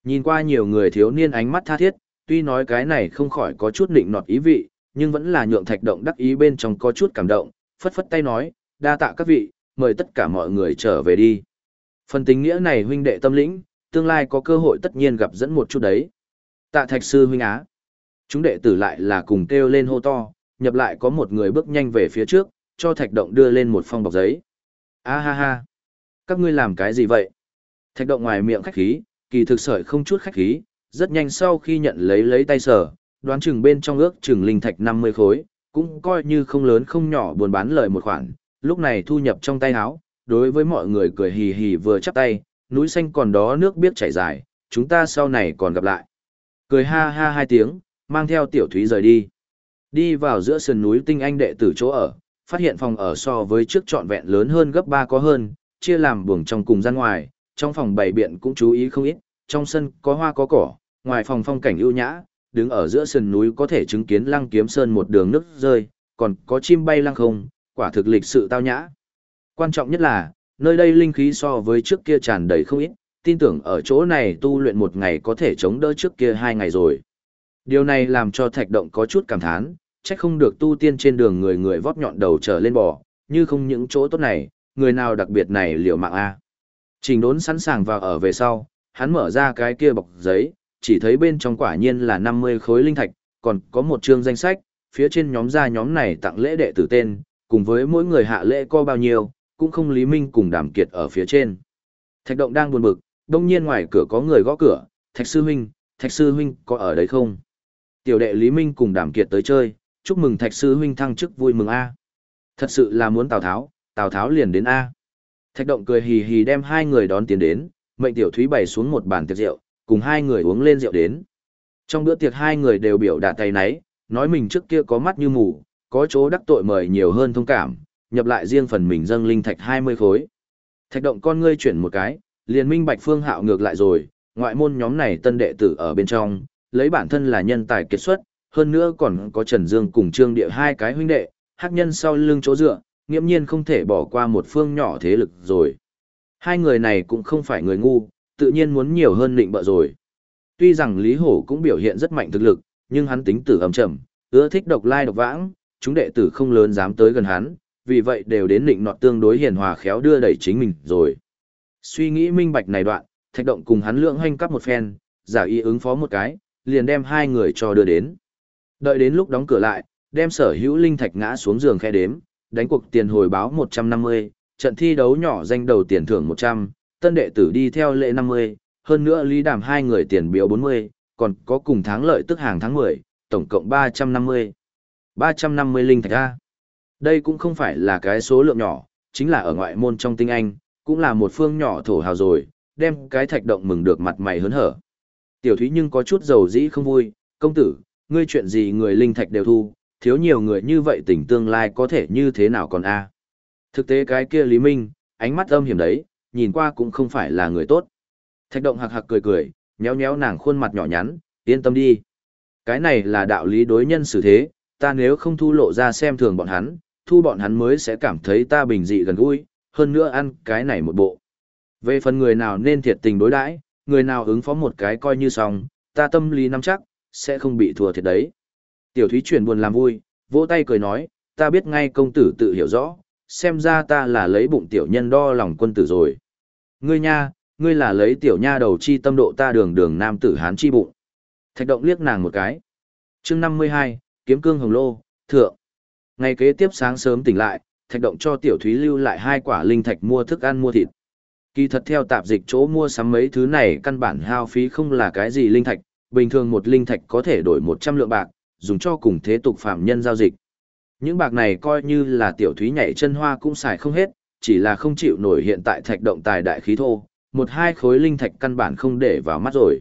Nhìn qua nhiều người thiếu niên ánh mắt tha thiết, tuy nói cái này không khỏi có chút định nọt ý vị, nhưng vẫn là nhượng thạch động đắc ý bên trong có chút cảm động, phất phất tay nói, đa tạ các vị, mời tất cả mọi người trở về đi. Phần tình nghĩa này huynh đệ tâm lĩnh, tương lai có cơ hội tất nhiên gặp dẫn một chút đấy. Tạ thạch sư huynh á. Chúng đệ tử lại là cùng kêu lên hô to, nhập lại có một người bước nhanh về phía trước, cho thạch động đưa lên một phong bọc giấy. A ha ha. Các ngươi làm cái gì vậy? Thạch động ngoài miệng khách khí, kỳ thực sợi không chút khách khí, rất nhanh sau khi nhận lấy lấy tay sở, đoán chừng bên trong ước chừng linh thạch 50 khối, cũng coi như không lớn không nhỏ buồn bán lời một khoản, lúc này thu nhập trong tay áo, đối với mọi người cười hì hì vừa chắp tay, núi xanh còn đó nước biết chảy dài, chúng ta sau này còn gặp lại. Cười ha ha hai tiếng, mang theo tiểu thúy rời đi. Đi vào giữa sườn núi tinh anh đệ tử chỗ ở, phát hiện phòng ở so với trước trọn vẹn lớn hơn gấp 3 có hơn, chia làm buồng trong cùng gian ngoài, trong phòng bày biện cũng chú ý không ít, trong sân có hoa có cỏ, ngoài phòng phong cảnh ưu nhã, đứng ở giữa sườn núi có thể chứng kiến lăng kiếm sơn một đường nước rơi, còn có chim bay lăng không, quả thực lịch sự tao nhã. Quan trọng nhất là, nơi đây linh khí so với trước kia tràn đầy không ít, tin tưởng ở chỗ này tu luyện một ngày có thể chống đỡ trước kia hai ngày rồi. Điều này làm cho thạch động có chút cảm thán, trách không được tu tiên trên đường người người vót nhọn đầu trở lên bò, như không những chỗ tốt này, người nào đặc biệt này liệu mạng a Trình đốn sẵn sàng vào ở về sau, hắn mở ra cái kia bọc giấy, chỉ thấy bên trong quả nhiên là 50 khối linh thạch, còn có một chương danh sách, phía trên nhóm gia nhóm này tặng lễ đệ tử tên, cùng với mỗi người hạ lễ có bao nhiêu, cũng không Lý Minh cùng Đàm Kiệt ở phía trên. Thạch động đang buồn bực, đông nhiên ngoài cửa có người gõ cửa, Thạch Sư Huynh, Thạch Sư Huynh có ở đấy không? Tiểu đệ Lý Minh cùng Đàm Kiệt tới chơi, chúc mừng Thạch Sư Huynh thăng chức vui mừng A. Thật sự là muốn Tào Tháo, Tào Tháo liền đến A. Thạch động cười hì hì đem hai người đón tiến đến, mệnh tiểu thúy bày xuống một bàn tiệc rượu, cùng hai người uống lên rượu đến. Trong bữa tiệc hai người đều biểu đạt tay nấy, nói mình trước kia có mắt như mù, có chỗ đắc tội mời nhiều hơn thông cảm, nhập lại riêng phần mình dâng linh thạch 20 khối. Thạch động con ngươi chuyển một cái, liền minh bạch phương hạo ngược lại rồi, ngoại môn nhóm này tân đệ tử ở bên trong, lấy bản thân là nhân tài kiệt xuất, hơn nữa còn có Trần Dương cùng Trương Địa hai cái huynh đệ, hắc nhân sau lưng chỗ dựa, nghiễm nhiên không thể bỏ qua một phương nhỏ thế lực rồi. Hai người này cũng không phải người ngu, tự nhiên muốn nhiều hơn định bợ rồi. Tuy rằng Lý Hổ cũng biểu hiện rất mạnh thực lực, nhưng hắn tính tử âm trầm, ưa thích độc lai độc vãng, chúng đệ tử không lớn dám tới gần hắn, vì vậy đều đến định nọt tương đối hiền hòa khéo đưa đẩy chính mình rồi. Suy nghĩ minh bạch này đoạn, thạch động cùng hắn lượng hoanh cắp một phen, giả ý ứng phó một cái, liền đem hai người cho đưa đến. Đợi đến lúc đóng cửa lại, đem sở hữu linh thạch ngã xuống giường khe đếm, đánh cuộc tiền hồi báo 150, trận thi đấu nhỏ danh đầu tiền thưởng 100, tân đệ tử đi theo lệ 50, hơn nữa lý đàm hai người tiền biếu 40, còn có cùng tháng lợi tức hàng tháng 10, tổng cộng 350. 350 linh thạch A. Đây cũng không phải là cái số lượng nhỏ, chính là ở ngoại môn trong tinh anh, cũng là một phương nhỏ thổ hào rồi, đem cái thạch động mừng được mặt mày hớn hở. Tiểu thúy nhưng có chút dầu dĩ không vui, công tử, ngươi chuyện gì người linh thạch đều thu, thiếu nhiều người như vậy tình tương lai có thể như thế nào còn a Thực tế cái kia Lý Minh, ánh mắt âm hiểm đấy, nhìn qua cũng không phải là người tốt. Thạch động hạc hạc cười cười, nhéo nhéo nàng khuôn mặt nhỏ nhắn, yên tâm đi. Cái này là đạo lý đối nhân xử thế, ta nếu không thu lộ ra xem thường bọn hắn, thu bọn hắn mới sẽ cảm thấy ta bình dị gần gũi, hơn nữa ăn cái này một bộ. Về phần người nào nên thiệt tình đối đãi, người nào ứng phó một cái coi như xong, ta tâm lý nắm chắc, sẽ không bị thua thiệt đấy. Tiểu thúy chuyển buồn làm vui, vỗ tay cười nói, ta biết ngay công tử tự hiểu rõ, xem ra ta là lấy bụng tiểu nhân đo lòng quân tử rồi. Ngươi nha, ngươi là lấy tiểu nha đầu chi tâm độ ta đường đường nam tử hán chi bụng. Thạch động liếc nàng một cái. chương 52, kiếm cương hồng lô, thượng. Ngày kế tiếp sáng sớm tỉnh lại, thạch động cho tiểu thúy lưu lại hai quả linh thạch mua thức ăn mua thịt. Kỳ thật theo tạp dịch chỗ mua sắm mấy thứ này căn bản hao phí không là cái gì linh thạch, bình thường một linh thạch có thể đổi 100 lượng bạc, dùng cho cùng thế tục phạm nhân giao dịch. Những bạc này coi như là tiểu thúy nhảy chân hoa cũng xài không hết, chỉ là không chịu nổi hiện tại thạch động tài đại khí thô, một hai khối linh thạch căn bản không để vào mắt rồi.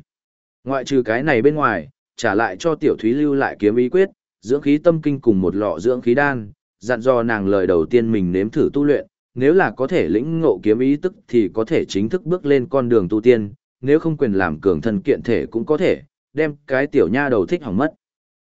Ngoại trừ cái này bên ngoài, trả lại cho tiểu thúy lưu lại kiếm ý quyết, dưỡng khí tâm kinh cùng một lọ dưỡng khí đan, dặn dò nàng lời đầu tiên mình nếm thử tu luyện, nếu là có thể lĩnh ngộ kiếm ý tức thì có thể chính thức bước lên con đường tu tiên, nếu không quyền làm cường thân kiện thể cũng có thể, đem cái tiểu nha đầu thích hỏng mất.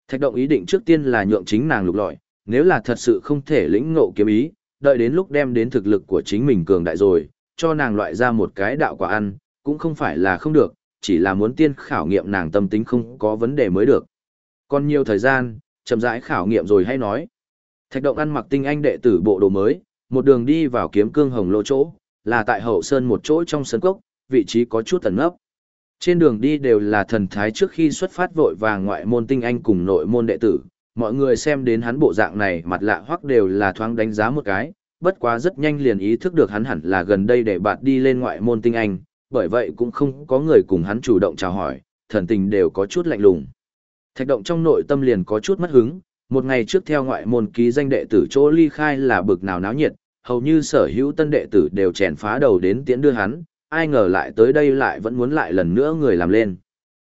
Thạch động ý định trước tiên là nhượng chính nàng lục lọi, nếu là thật sự không thể lĩnh ngộ kiếm ý, đợi đến lúc đem đến thực lực của chính mình cường đại rồi, cho nàng loại ra một cái đạo quả ăn, cũng không phải là không được, chỉ là muốn tiên khảo nghiệm nàng tâm tính không có vấn đề mới được. Còn nhiều thời gian, chậm rãi khảo nghiệm rồi hay nói. Thạch động ăn mặc tinh anh đệ tử bộ đồ mới, một đường đi vào kiếm cương hồng lô chỗ, là tại hậu sơn một chỗ trong sân cốc, vị trí có chút tẩn ngấp. Trên đường đi đều là thần thái trước khi xuất phát vội vàng ngoại môn tinh anh cùng nội môn đệ tử, mọi người xem đến hắn bộ dạng này mặt lạ hoắc đều là thoáng đánh giá một cái, bất quá rất nhanh liền ý thức được hắn hẳn là gần đây để bạn đi lên ngoại môn tinh anh, bởi vậy cũng không có người cùng hắn chủ động chào hỏi, thần tình đều có chút lạnh lùng. Thạch động trong nội tâm liền có chút mất hứng, một ngày trước theo ngoại môn ký danh đệ tử chỗ ly khai là bực nào náo nhiệt, hầu như sở hữu tân đệ tử đều chèn phá đầu đến tiễn đưa hắn, ai ngờ lại tới đây lại vẫn muốn lại lần nữa người làm lên.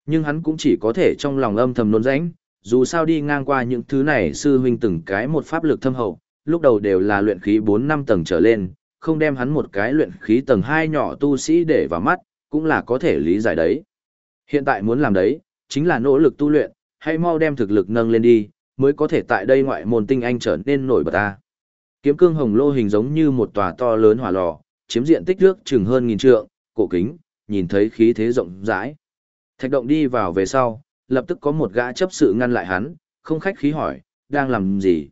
Nhưng hắn cũng chỉ có thể trong lòng âm thầm nôn rãnh, dù sao đi ngang qua những thứ này sư huynh từng cái một pháp lực thâm hậu, lúc đầu đều là luyện khí 4 năm tầng trở lên, không đem hắn một cái luyện khí tầng 2 nhỏ tu sĩ để vào mắt, cũng là có thể lý giải đấy. Hiện tại muốn làm đấy, chính là nỗ lực tu luyện, hay mau đem thực lực nâng lên đi, mới có thể tại đây ngoại môn tinh anh trở nên nổi bật ta. Kiếm cương hồng lô hình giống như một tòa to lớn hỏa lò, chiếm diện tích nước chừng hơn nghìn trượng, cổ kính, nhìn thấy khí thế rộng rãi. Thạch động đi vào về sau, lập tức có một gã chấp sự ngăn lại hắn, không khách khí hỏi, đang làm gì?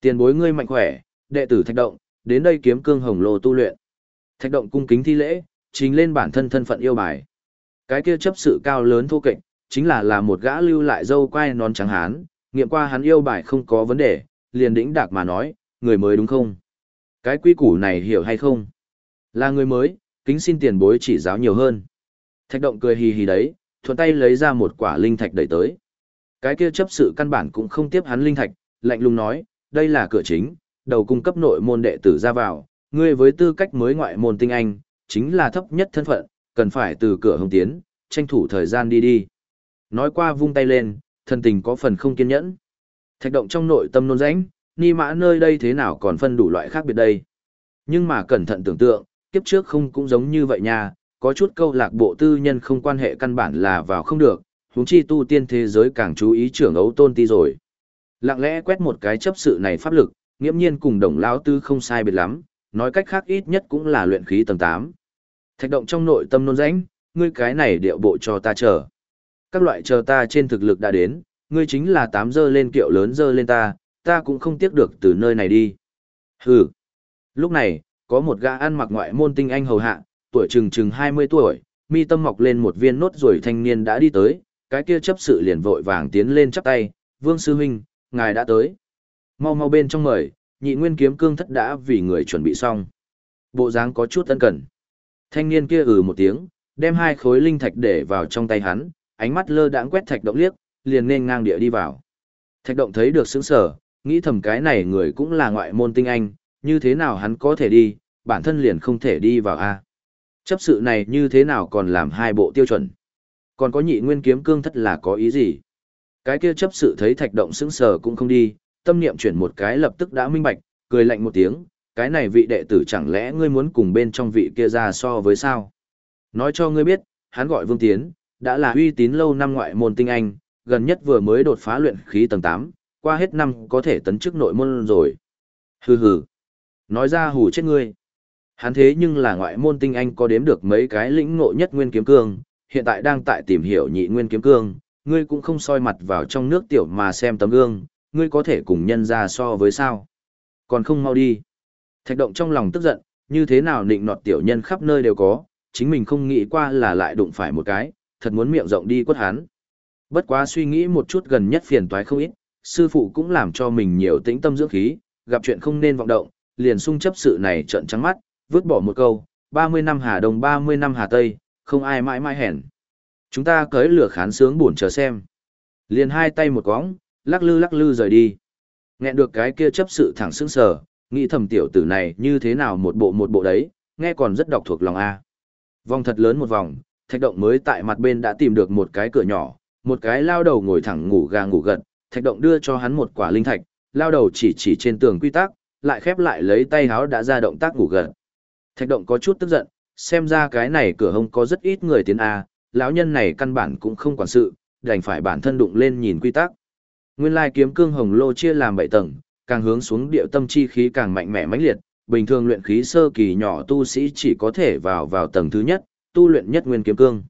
Tiền bối ngươi mạnh khỏe, đệ tử thạch động, đến đây kiếm cương hồng lô tu luyện. Thạch động cung kính thi lễ, trình lên bản thân thân phận yêu bài. Cái kia chấp sự cao lớn thô kệch, chính là là một gã lưu lại dâu quai non trắng hán, nghiệm qua hắn yêu bài không có vấn đề, liền đĩnh đạc mà nói, người mới đúng không? Cái quy củ này hiểu hay không? Là người mới, kính xin tiền bối chỉ giáo nhiều hơn. Thạch động cười hì hì đấy, thuận tay lấy ra một quả linh thạch đẩy tới. Cái kia chấp sự căn bản cũng không tiếp hắn linh thạch, lạnh lùng nói, đây là cửa chính, đầu cung cấp nội môn đệ tử ra vào, ngươi với tư cách mới ngoại môn tinh anh, chính là thấp nhất thân phận, cần phải từ cửa hồng tiến, tranh thủ thời gian đi đi. Nói qua vung tay lên, thần tình có phần không kiên nhẫn. Thạch động trong nội tâm nôn rãnh, ni mã nơi đây thế nào còn phân đủ loại khác biệt đây. Nhưng mà cẩn thận tưởng tượng, kiếp trước không cũng giống như vậy nha, có chút câu lạc bộ tư nhân không quan hệ căn bản là vào không được, huống chi tu tiên thế giới càng chú ý trưởng ấu tôn ti rồi. Lặng lẽ quét một cái chấp sự này pháp lực, nghiễm nhiên cùng đồng lão tư không sai biệt lắm, nói cách khác ít nhất cũng là luyện khí tầng 8. Thạch động trong nội tâm nôn rãnh, ngươi cái này điệu bộ cho ta chờ. Các loại chờ ta trên thực lực đã đến, ngươi chính là tám dơ lên kiệu lớn dơ lên ta, ta cũng không tiếc được từ nơi này đi. Hừ. Lúc này, có một gã ăn mặc ngoại môn tinh anh hầu hạ, tuổi chừng chừng 20 tuổi, mi tâm mọc lên một viên nốt rồi thanh niên đã đi tới, cái kia chấp sự liền vội vàng tiến lên chắp tay, vương sư huynh, ngài đã tới. Mau mau bên trong mời, nhị nguyên kiếm cương thất đã vì người chuẩn bị xong. Bộ dáng có chút ân cần. Thanh niên kia ừ một tiếng, đem hai khối linh thạch để vào trong tay hắn, ánh mắt lơ đãng quét thạch động liếc, liền nên ngang địa đi vào. Thạch động thấy được sững sở, nghĩ thầm cái này người cũng là ngoại môn tinh anh, như thế nào hắn có thể đi, bản thân liền không thể đi vào a. Chấp sự này như thế nào còn làm hai bộ tiêu chuẩn. Còn có nhị nguyên kiếm cương thất là có ý gì? Cái kia chấp sự thấy thạch động sững sờ cũng không đi, tâm niệm chuyển một cái lập tức đã minh bạch, cười lạnh một tiếng, cái này vị đệ tử chẳng lẽ ngươi muốn cùng bên trong vị kia ra so với sao? Nói cho ngươi biết, hắn gọi Vương Tiến, đã là uy tín lâu năm ngoại môn tinh anh, gần nhất vừa mới đột phá luyện khí tầng 8, qua hết năm có thể tấn chức nội môn rồi. Hừ hừ. Nói ra hù chết ngươi. Hắn thế nhưng là ngoại môn tinh anh có đếm được mấy cái lĩnh ngộ nhất nguyên kiếm cương, hiện tại đang tại tìm hiểu nhị nguyên kiếm cương, ngươi cũng không soi mặt vào trong nước tiểu mà xem tấm gương, ngươi có thể cùng nhân ra so với sao. Còn không mau đi. Thạch động trong lòng tức giận, như thế nào nịnh nọt tiểu nhân khắp nơi đều có, chính mình không nghĩ qua là lại đụng phải một cái, thật muốn miệng rộng đi quất hắn. Bất quá suy nghĩ một chút gần nhất phiền toái không ít, sư phụ cũng làm cho mình nhiều tĩnh tâm dưỡng khí, gặp chuyện không nên vọng động, liền sung chấp sự này trợn trắng mắt, vứt bỏ một câu, 30 năm Hà Đông 30 năm Hà Tây, không ai mãi mãi hẹn. Chúng ta cởi lửa khán sướng buồn chờ xem. Liền hai tay một cóng, lắc lư lắc lư rời đi. Nghe được cái kia chấp sự thẳng sững sờ, nghĩ thầm tiểu tử này như thế nào một bộ một bộ đấy, nghe còn rất đọc thuộc lòng A. Vòng thật lớn một vòng, thạch động mới tại mặt bên đã tìm được một cái cửa nhỏ, một cái lao đầu ngồi thẳng ngủ gà ngủ gật, thạch động đưa cho hắn một quả linh thạch, lao đầu chỉ chỉ trên tường quy tắc, lại khép lại lấy tay háo đã ra động tác ngủ gật. Thạch động có chút tức giận, xem ra cái này cửa hông có rất ít người tiến A, lão nhân này căn bản cũng không quản sự, đành phải bản thân đụng lên nhìn quy tắc. Nguyên lai kiếm cương hồng lô chia làm 7 tầng, càng hướng xuống địa tâm chi khí càng mạnh mẽ mãnh liệt, bình thường luyện khí sơ kỳ nhỏ tu sĩ chỉ có thể vào vào tầng thứ nhất, tu luyện nhất nguyên kiếm cương.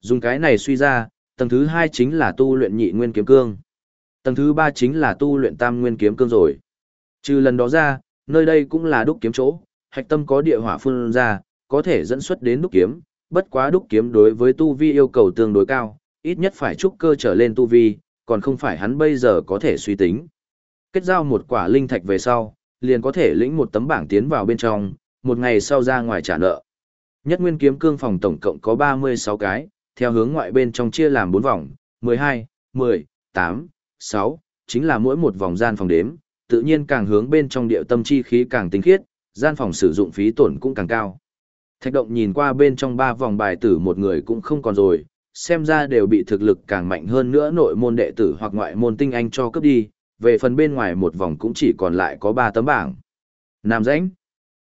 Dùng cái này suy ra, tầng thứ hai chính là tu luyện nhị nguyên kiếm cương. Tầng thứ ba chính là tu luyện tam nguyên kiếm cương rồi. Trừ lần đó ra, nơi đây cũng là đúc kiếm chỗ, hạch tâm có địa hỏa phun ra, có thể dẫn xuất đến đúc kiếm, bất quá đúc kiếm đối với tu vi yêu cầu tương đối cao, ít nhất phải trúc cơ trở lên tu vi, còn không phải hắn bây giờ có thể suy tính. Kết giao một quả linh thạch về sau, liền có thể lĩnh một tấm bảng tiến vào bên trong, một ngày sau ra ngoài trả nợ. Nhất nguyên kiếm cương phòng tổng cộng có 36 cái, theo hướng ngoại bên trong chia làm 4 vòng, 12, 10, 8, 6, chính là mỗi một vòng gian phòng đếm, tự nhiên càng hướng bên trong địa tâm chi khí càng tinh khiết, gian phòng sử dụng phí tổn cũng càng cao. Thạch động nhìn qua bên trong ba vòng bài tử một người cũng không còn rồi, xem ra đều bị thực lực càng mạnh hơn nữa nội môn đệ tử hoặc ngoại môn tinh anh cho cướp đi, về phần bên ngoài một vòng cũng chỉ còn lại có ba tấm bảng. Nam rãnh.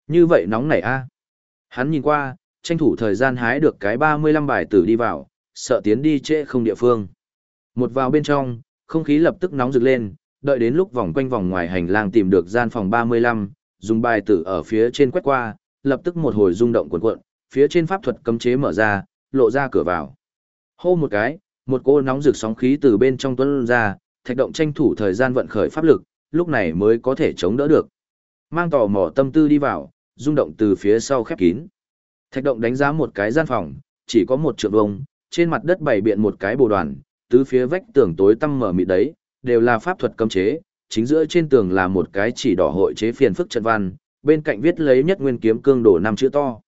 Như vậy nóng nảy a. Hắn nhìn qua, tranh thủ thời gian hái được cái 35 bài tử đi vào, sợ tiến đi trễ không địa phương. Một vào bên trong, không khí lập tức nóng rực lên, đợi đến lúc vòng quanh vòng ngoài hành lang tìm được gian phòng 35, dùng bài tử ở phía trên quét qua, lập tức một hồi rung động cuộn cuộn, phía trên pháp thuật cấm chế mở ra, lộ ra cửa vào. Hô một cái, một cô nóng rực sóng khí từ bên trong tuôn ra, thạch động tranh thủ thời gian vận khởi pháp lực, lúc này mới có thể chống đỡ được. Mang tò mò tâm tư đi vào, rung động từ phía sau khép kín. Thạch động đánh giá một cái gian phòng, chỉ có một trượng vông, trên mặt đất bày biện một cái bồ đoàn, tứ phía vách tường tối tăm mở mịt đấy, đều là pháp thuật cấm chế, chính giữa trên tường là một cái chỉ đỏ hội chế phiền phức trận văn, bên cạnh viết lấy nhất nguyên kiếm cương đổ năm chữ to.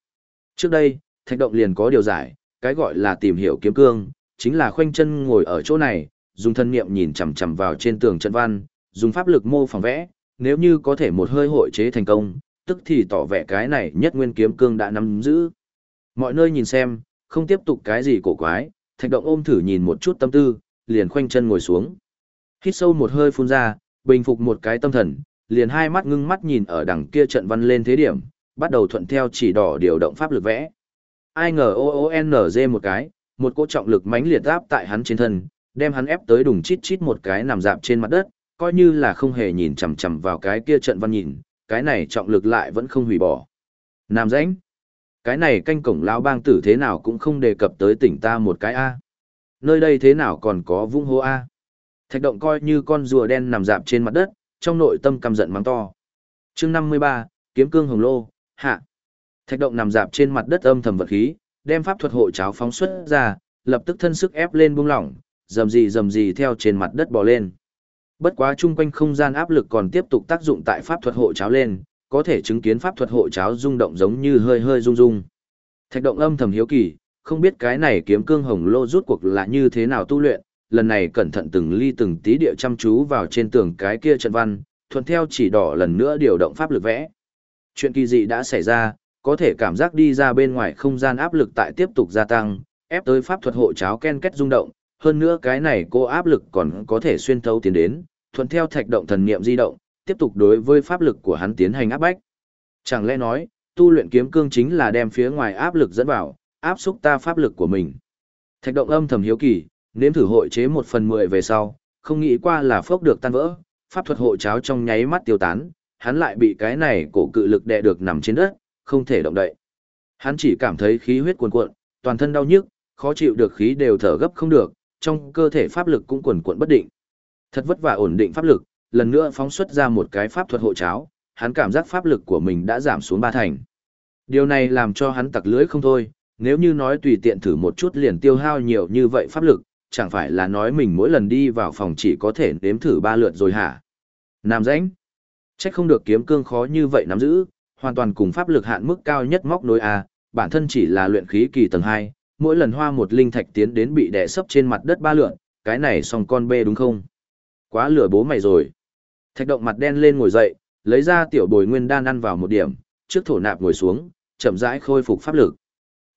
Trước đây, thạch động liền có điều giải, cái gọi là tìm hiểu kiếm cương, chính là khoanh chân ngồi ở chỗ này, dùng thân niệm nhìn chằm chằm vào trên tường trận văn, dùng pháp lực mô phỏng vẽ, nếu như có thể một hơi hội chế thành công, tức thì tỏ vẻ cái này nhất nguyên kiếm cương đã nắm giữ. Mọi nơi nhìn xem, không tiếp tục cái gì cổ quái, thạch động ôm thử nhìn một chút tâm tư, liền khoanh chân ngồi xuống. Hít sâu một hơi phun ra, bình phục một cái tâm thần, liền hai mắt ngưng mắt nhìn ở đằng kia trận văn lên thế điểm, bắt đầu thuận theo chỉ đỏ điều động pháp lực vẽ. Ai ngờ o một cái, một cỗ trọng lực mãnh liệt áp tại hắn trên thân, đem hắn ép tới đùng chít chít một cái nằm dạp trên mặt đất, coi như là không hề nhìn chằm chằm vào cái kia trận văn nhìn, cái này trọng lực lại vẫn không hủy bỏ. Nam rãnh. Cái này canh cổng lão bang tử thế nào cũng không đề cập tới tỉnh ta một cái A. Nơi đây thế nào còn có vung hô A. Thạch động coi như con rùa đen nằm dạp trên mặt đất, trong nội tâm căm giận mắng to. chương 53, kiếm cương hồng lô, hạ. Thạch động nằm dạp trên mặt đất âm thầm vật khí, đem pháp thuật hộ cháo phóng xuất ra, lập tức thân sức ép lên buông lỏng, dầm gì dầm gì theo trên mặt đất bò lên. Bất quá chung quanh không gian áp lực còn tiếp tục tác dụng tại pháp thuật hộ cháo lên, có thể chứng kiến pháp thuật hộ cháo rung động giống như hơi hơi rung rung. Thạch động âm thầm hiếu kỳ, không biết cái này kiếm cương hồng lô rút cuộc là như thế nào tu luyện, lần này cẩn thận từng ly từng tí địa chăm chú vào trên tường cái kia trận văn, thuận theo chỉ đỏ lần nữa điều động pháp lực vẽ. Chuyện kỳ dị đã xảy ra, có thể cảm giác đi ra bên ngoài không gian áp lực tại tiếp tục gia tăng, ép tới pháp thuật hộ cháo ken kết rung động, hơn nữa cái này cô áp lực còn có thể xuyên thấu tiến đến, thuận theo thạch động thần niệm di động, tiếp tục đối với pháp lực của hắn tiến hành áp bách. Chẳng lẽ nói, tu luyện kiếm cương chính là đem phía ngoài áp lực dẫn vào, áp xúc ta pháp lực của mình. Thạch động âm thầm hiếu kỳ, nếm thử hội chế một phần mười về sau, không nghĩ qua là phốc được tan vỡ, pháp thuật hộ cháo trong nháy mắt tiêu tán, hắn lại bị cái này cổ cự lực đè được nằm trên đất, không thể động đậy. Hắn chỉ cảm thấy khí huyết cuồn cuộn, toàn thân đau nhức, khó chịu được khí đều thở gấp không được, trong cơ thể pháp lực cũng cuồn cuộn bất định. Thật vất vả ổn định pháp lực, lần nữa phóng xuất ra một cái pháp thuật hộ cháo, hắn cảm giác pháp lực của mình đã giảm xuống ba thành. Điều này làm cho hắn tặc lưỡi không thôi, nếu như nói tùy tiện thử một chút liền tiêu hao nhiều như vậy pháp lực, chẳng phải là nói mình mỗi lần đi vào phòng chỉ có thể nếm thử ba lượt rồi hả? Nam rãnh. Chắc không được kiếm cương khó như vậy nắm giữ, hoàn toàn cùng pháp lực hạn mức cao nhất móc nối A, bản thân chỉ là luyện khí kỳ tầng 2, mỗi lần hoa một linh thạch tiến đến bị đè sấp trên mặt đất ba lượt, cái này song con bê đúng không? Quá lửa bố mày rồi. Thạch động mặt đen lên ngồi dậy, lấy ra tiểu bồi nguyên đan ăn vào một điểm, trước thổ nạp ngồi xuống, chậm rãi khôi phục pháp lực.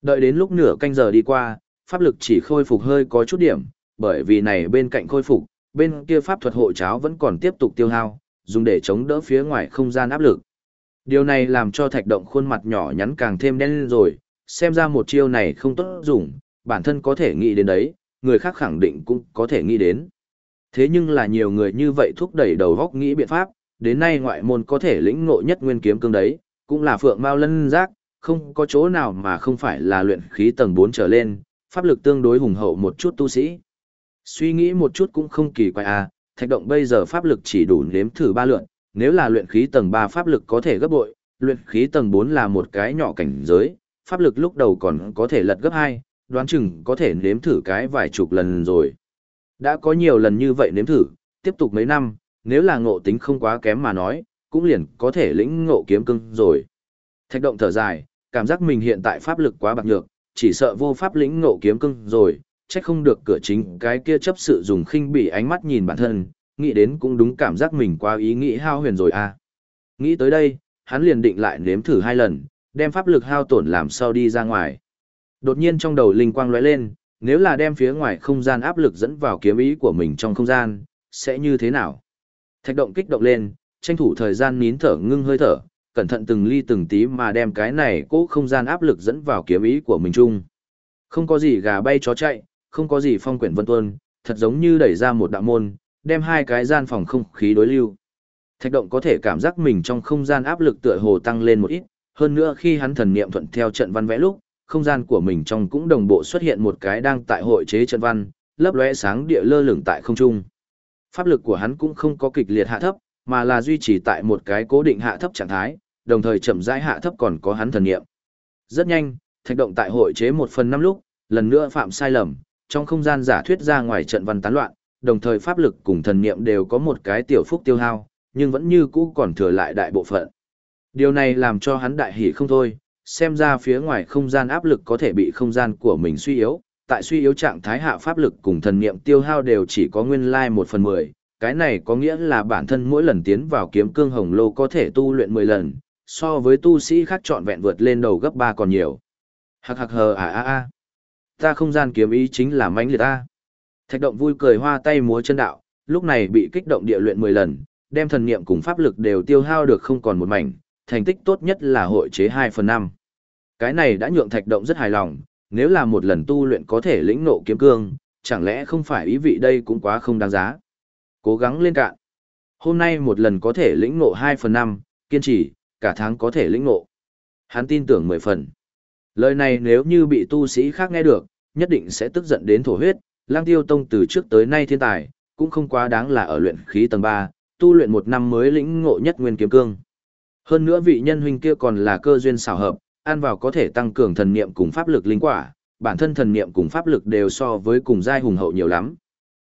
Đợi đến lúc nửa canh giờ đi qua, pháp lực chỉ khôi phục hơi có chút điểm, bởi vì này bên cạnh khôi phục, bên kia pháp thuật hộ cháo vẫn còn tiếp tục tiêu hao, dùng để chống đỡ phía ngoài không gian áp lực. Điều này làm cho thạch động khuôn mặt nhỏ nhắn càng thêm đen lên rồi, xem ra một chiêu này không tốt dùng, bản thân có thể nghĩ đến đấy, người khác khẳng định cũng có thể nghĩ đến. Thế nhưng là nhiều người như vậy thúc đẩy đầu góc nghĩ biện pháp, đến nay ngoại môn có thể lĩnh ngộ nhất nguyên kiếm cương đấy, cũng là phượng mao lân giác, không có chỗ nào mà không phải là luyện khí tầng 4 trở lên, pháp lực tương đối hùng hậu một chút tu sĩ. Suy nghĩ một chút cũng không kỳ quái à, thạch động bây giờ pháp lực chỉ đủ nếm thử ba lượn, nếu là luyện khí tầng 3 pháp lực có thể gấp bội, luyện khí tầng 4 là một cái nhỏ cảnh giới, pháp lực lúc đầu còn có thể lật gấp 2, đoán chừng có thể nếm thử cái vài chục lần rồi. Đã có nhiều lần như vậy nếm thử, tiếp tục mấy năm, nếu là ngộ tính không quá kém mà nói, cũng liền có thể lĩnh ngộ kiếm cưng rồi. Thạch động thở dài, cảm giác mình hiện tại pháp lực quá bạc nhược, chỉ sợ vô pháp lĩnh ngộ kiếm cưng rồi, chắc không được cửa chính cái kia chấp sự dùng khinh bỉ ánh mắt nhìn bản thân, nghĩ đến cũng đúng cảm giác mình quá ý nghĩ hao huyền rồi à. Nghĩ tới đây, hắn liền định lại nếm thử hai lần, đem pháp lực hao tổn làm sao đi ra ngoài. Đột nhiên trong đầu linh quang lóe lên, nếu là đem phía ngoài không gian áp lực dẫn vào kiếm ý của mình trong không gian, sẽ như thế nào? Thạch động kích động lên, tranh thủ thời gian nín thở ngưng hơi thở, cẩn thận từng ly từng tí mà đem cái này cố không gian áp lực dẫn vào kiếm ý của mình chung. Không có gì gà bay chó chạy, không có gì phong quyển vân tuân, thật giống như đẩy ra một đạo môn, đem hai cái gian phòng không khí đối lưu. Thạch động có thể cảm giác mình trong không gian áp lực tựa hồ tăng lên một ít, hơn nữa khi hắn thần niệm thuận theo trận văn vẽ lúc, không gian của mình trong cũng đồng bộ xuất hiện một cái đang tại hội chế trận văn, lấp lóe sáng địa lơ lửng tại không trung. Pháp lực của hắn cũng không có kịch liệt hạ thấp, mà là duy trì tại một cái cố định hạ thấp trạng thái, đồng thời chậm rãi hạ thấp còn có hắn thần niệm. Rất nhanh, thạch động tại hội chế một phần năm lúc, lần nữa phạm sai lầm, trong không gian giả thuyết ra ngoài trận văn tán loạn, đồng thời pháp lực cùng thần niệm đều có một cái tiểu phúc tiêu hao, nhưng vẫn như cũ còn thừa lại đại bộ phận. Điều này làm cho hắn đại hỉ không thôi, xem ra phía ngoài không gian áp lực có thể bị không gian của mình suy yếu, tại suy yếu trạng thái hạ pháp lực cùng thần niệm tiêu hao đều chỉ có nguyên lai like 1 phần 10, cái này có nghĩa là bản thân mỗi lần tiến vào kiếm cương hồng lô có thể tu luyện 10 lần, so với tu sĩ khác chọn vẹn vượt lên đầu gấp 3 còn nhiều. Hạc hạc hờ à à à. Ta không gian kiếm ý chính là mãnh liệt ta. Thạch động vui cười hoa tay múa chân đạo, lúc này bị kích động địa luyện 10 lần, đem thần niệm cùng pháp lực đều tiêu hao được không còn một mảnh, thành tích tốt nhất là hội chế 2 phần 5. Cái này đã nhượng thạch động rất hài lòng, nếu là một lần tu luyện có thể lĩnh ngộ kiếm cương, chẳng lẽ không phải ý vị đây cũng quá không đáng giá. Cố gắng lên cạn. Hôm nay một lần có thể lĩnh ngộ 2 phần 5, kiên trì, cả tháng có thể lĩnh ngộ. Hắn tin tưởng 10 phần. Lời này nếu như bị tu sĩ khác nghe được, nhất định sẽ tức giận đến thổ huyết, lang tiêu tông từ trước tới nay thiên tài, cũng không quá đáng là ở luyện khí tầng 3, tu luyện một năm mới lĩnh ngộ nhất nguyên kiếm cương. Hơn nữa vị nhân huynh kia còn là cơ duyên xảo hợp, ăn vào có thể tăng cường thần niệm cùng pháp lực linh quả, bản thân thần niệm cùng pháp lực đều so với cùng giai hùng hậu nhiều lắm.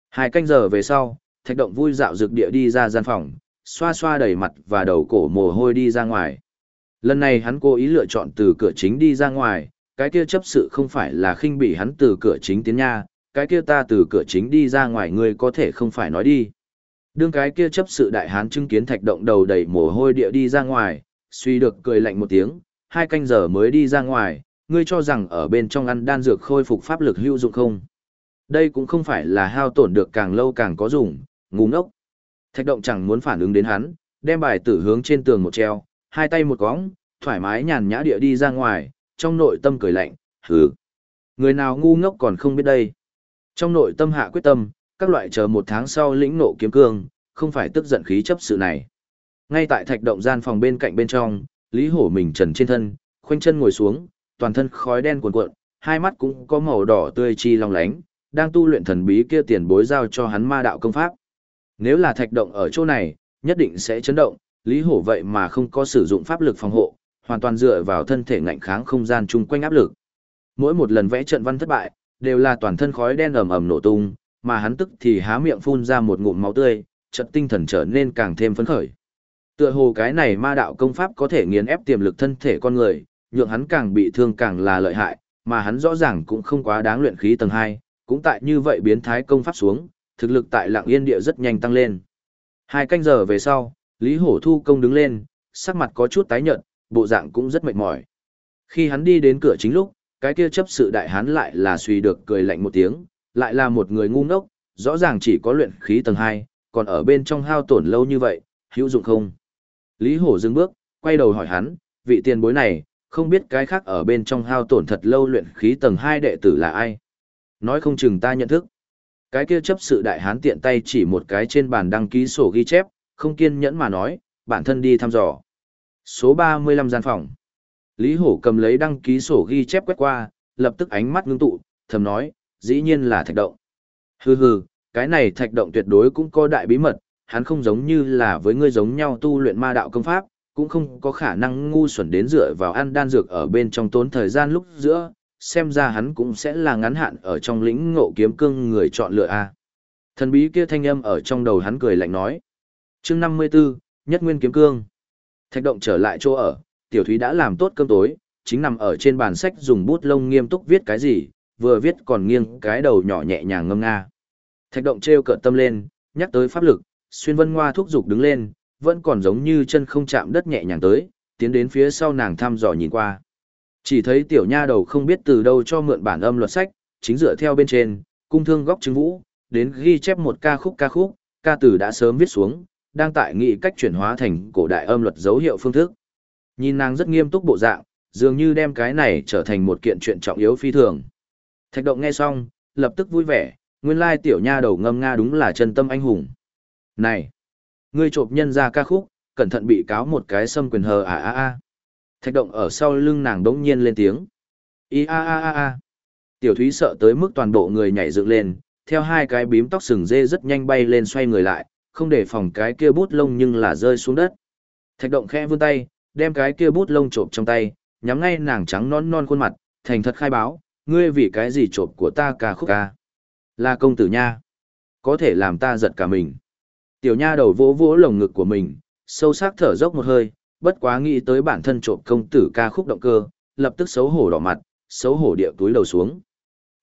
Hai canh giờ về sau, Thạch Động vui dạo dược địa đi ra gian phòng, xoa xoa đầy mặt và đầu cổ mồ hôi đi ra ngoài. Lần này hắn cố ý lựa chọn từ cửa chính đi ra ngoài, cái kia chấp sự không phải là khinh bị hắn từ cửa chính tiến nha, cái kia ta từ cửa chính đi ra ngoài ngươi có thể không phải nói đi. Đương cái kia chấp sự đại hán chứng kiến thạch động đầu đầy mồ hôi địa đi ra ngoài, suy được cười lạnh một tiếng, hai canh giờ mới đi ra ngoài, ngươi cho rằng ở bên trong ăn đan dược khôi phục pháp lực hữu dụng không? Đây cũng không phải là hao tổn được càng lâu càng có dùng, ngu ngốc. Thạch động chẳng muốn phản ứng đến hắn, đem bài tử hướng trên tường một treo, hai tay một cõng, thoải mái nhàn nhã địa đi ra ngoài, trong nội tâm cười lạnh, hừ. Người nào ngu ngốc còn không biết đây. Trong nội tâm hạ quyết tâm, các loại chờ một tháng sau lĩnh nộ kiếm cương, không phải tức giận khí chấp sự này. Ngay tại thạch động gian phòng bên cạnh bên trong, Lý Hổ mình trần trên thân, khoanh chân ngồi xuống, toàn thân khói đen cuồn cuộn, hai mắt cũng có màu đỏ tươi chi long lánh, đang tu luyện thần bí kia tiền bối giao cho hắn ma đạo công pháp. Nếu là thạch động ở chỗ này, nhất định sẽ chấn động, Lý Hổ vậy mà không có sử dụng pháp lực phòng hộ, hoàn toàn dựa vào thân thể ngạnh kháng không gian chung quanh áp lực. Mỗi một lần vẽ trận văn thất bại, đều là toàn thân khói đen ầm ầm nổ tung, mà hắn tức thì há miệng phun ra một ngụm máu tươi, chợt tinh thần trở nên càng thêm phấn khởi. Tựa hồ cái này ma đạo công pháp có thể nghiền ép tiềm lực thân thể con người, nhượng hắn càng bị thương càng là lợi hại, mà hắn rõ ràng cũng không quá đáng luyện khí tầng 2, cũng tại như vậy biến thái công pháp xuống, thực lực tại lạng yên địa rất nhanh tăng lên. Hai canh giờ về sau, Lý Hổ Thu công đứng lên, sắc mặt có chút tái nhợt, bộ dạng cũng rất mệt mỏi. Khi hắn đi đến cửa chính lúc, cái kia chấp sự đại hán lại là suy được cười lạnh một tiếng, lại là một người ngu ngốc, rõ ràng chỉ có luyện khí tầng 2, còn ở bên trong hao tổn lâu như vậy, hữu dụng không? Lý Hổ dừng bước, quay đầu hỏi hắn, vị tiền bối này, không biết cái khác ở bên trong hao tổn thật lâu luyện khí tầng 2 đệ tử là ai? Nói không chừng ta nhận thức. Cái kia chấp sự đại hán tiện tay chỉ một cái trên bàn đăng ký sổ ghi chép, không kiên nhẫn mà nói, bản thân đi thăm dò. Số 35 gian phòng. Lý Hổ cầm lấy đăng ký sổ ghi chép quét qua, lập tức ánh mắt ngưng tụ, thầm nói, dĩ nhiên là thạch động. Hừ hừ, cái này thạch động tuyệt đối cũng có đại bí mật, hắn không giống như là với ngươi giống nhau tu luyện ma đạo công pháp, cũng không có khả năng ngu xuẩn đến dựa vào ăn đan dược ở bên trong tốn thời gian lúc giữa, xem ra hắn cũng sẽ là ngắn hạn ở trong lĩnh ngộ kiếm cương người chọn lựa a. Thần bí kia thanh âm ở trong đầu hắn cười lạnh nói. Chương 54, Nhất Nguyên kiếm cương. Thạch động trở lại chỗ ở, Tiểu Thúy đã làm tốt cơm tối, chính nằm ở trên bàn sách dùng bút lông nghiêm túc viết cái gì, vừa viết còn nghiêng cái đầu nhỏ nhẹ nhàng ngâm nga. Thạch động treo cợt tâm lên, nhắc tới pháp lực, xuyên vân ngoa thúc giục đứng lên, vẫn còn giống như chân không chạm đất nhẹ nhàng tới, tiến đến phía sau nàng thăm dò nhìn qua. Chỉ thấy tiểu nha đầu không biết từ đâu cho mượn bản âm luật sách, chính dựa theo bên trên, cung thương góc chứng vũ, đến ghi chép một ca khúc ca khúc, ca từ đã sớm viết xuống, đang tại nghị cách chuyển hóa thành cổ đại âm luật dấu hiệu phương thức. Nhìn nàng rất nghiêm túc bộ dạng, dường như đem cái này trở thành một kiện chuyện trọng yếu phi thường. Thạch động nghe xong, lập tức vui vẻ, nguyên lai tiểu nha đầu ngâm nga đúng là chân tâm anh hùng. Này, ngươi trộm nhân ra ca khúc, cẩn thận bị cáo một cái xâm quyền hờ à à à. Thạch động ở sau lưng nàng đống nhiên lên tiếng. Y a a a a. Tiểu thúy sợ tới mức toàn bộ người nhảy dựng lên, theo hai cái bím tóc sừng dê rất nhanh bay lên xoay người lại, không để phòng cái kia bút lông nhưng là rơi xuống đất. Thạch động khẽ vươn tay, đem cái kia bút lông trộm trong tay, nhắm ngay nàng trắng non non khuôn mặt, thành thật khai báo, ngươi vì cái gì trộm của ta ca khúc ca. Là công tử nha. Có thể làm ta giật cả mình. Tiểu nha đầu vỗ vỗ lồng ngực của mình, sâu sắc thở dốc một hơi, bất quá nghĩ tới bản thân trộm công tử ca khúc động cơ, lập tức xấu hổ đỏ mặt, xấu hổ địa túi đầu xuống.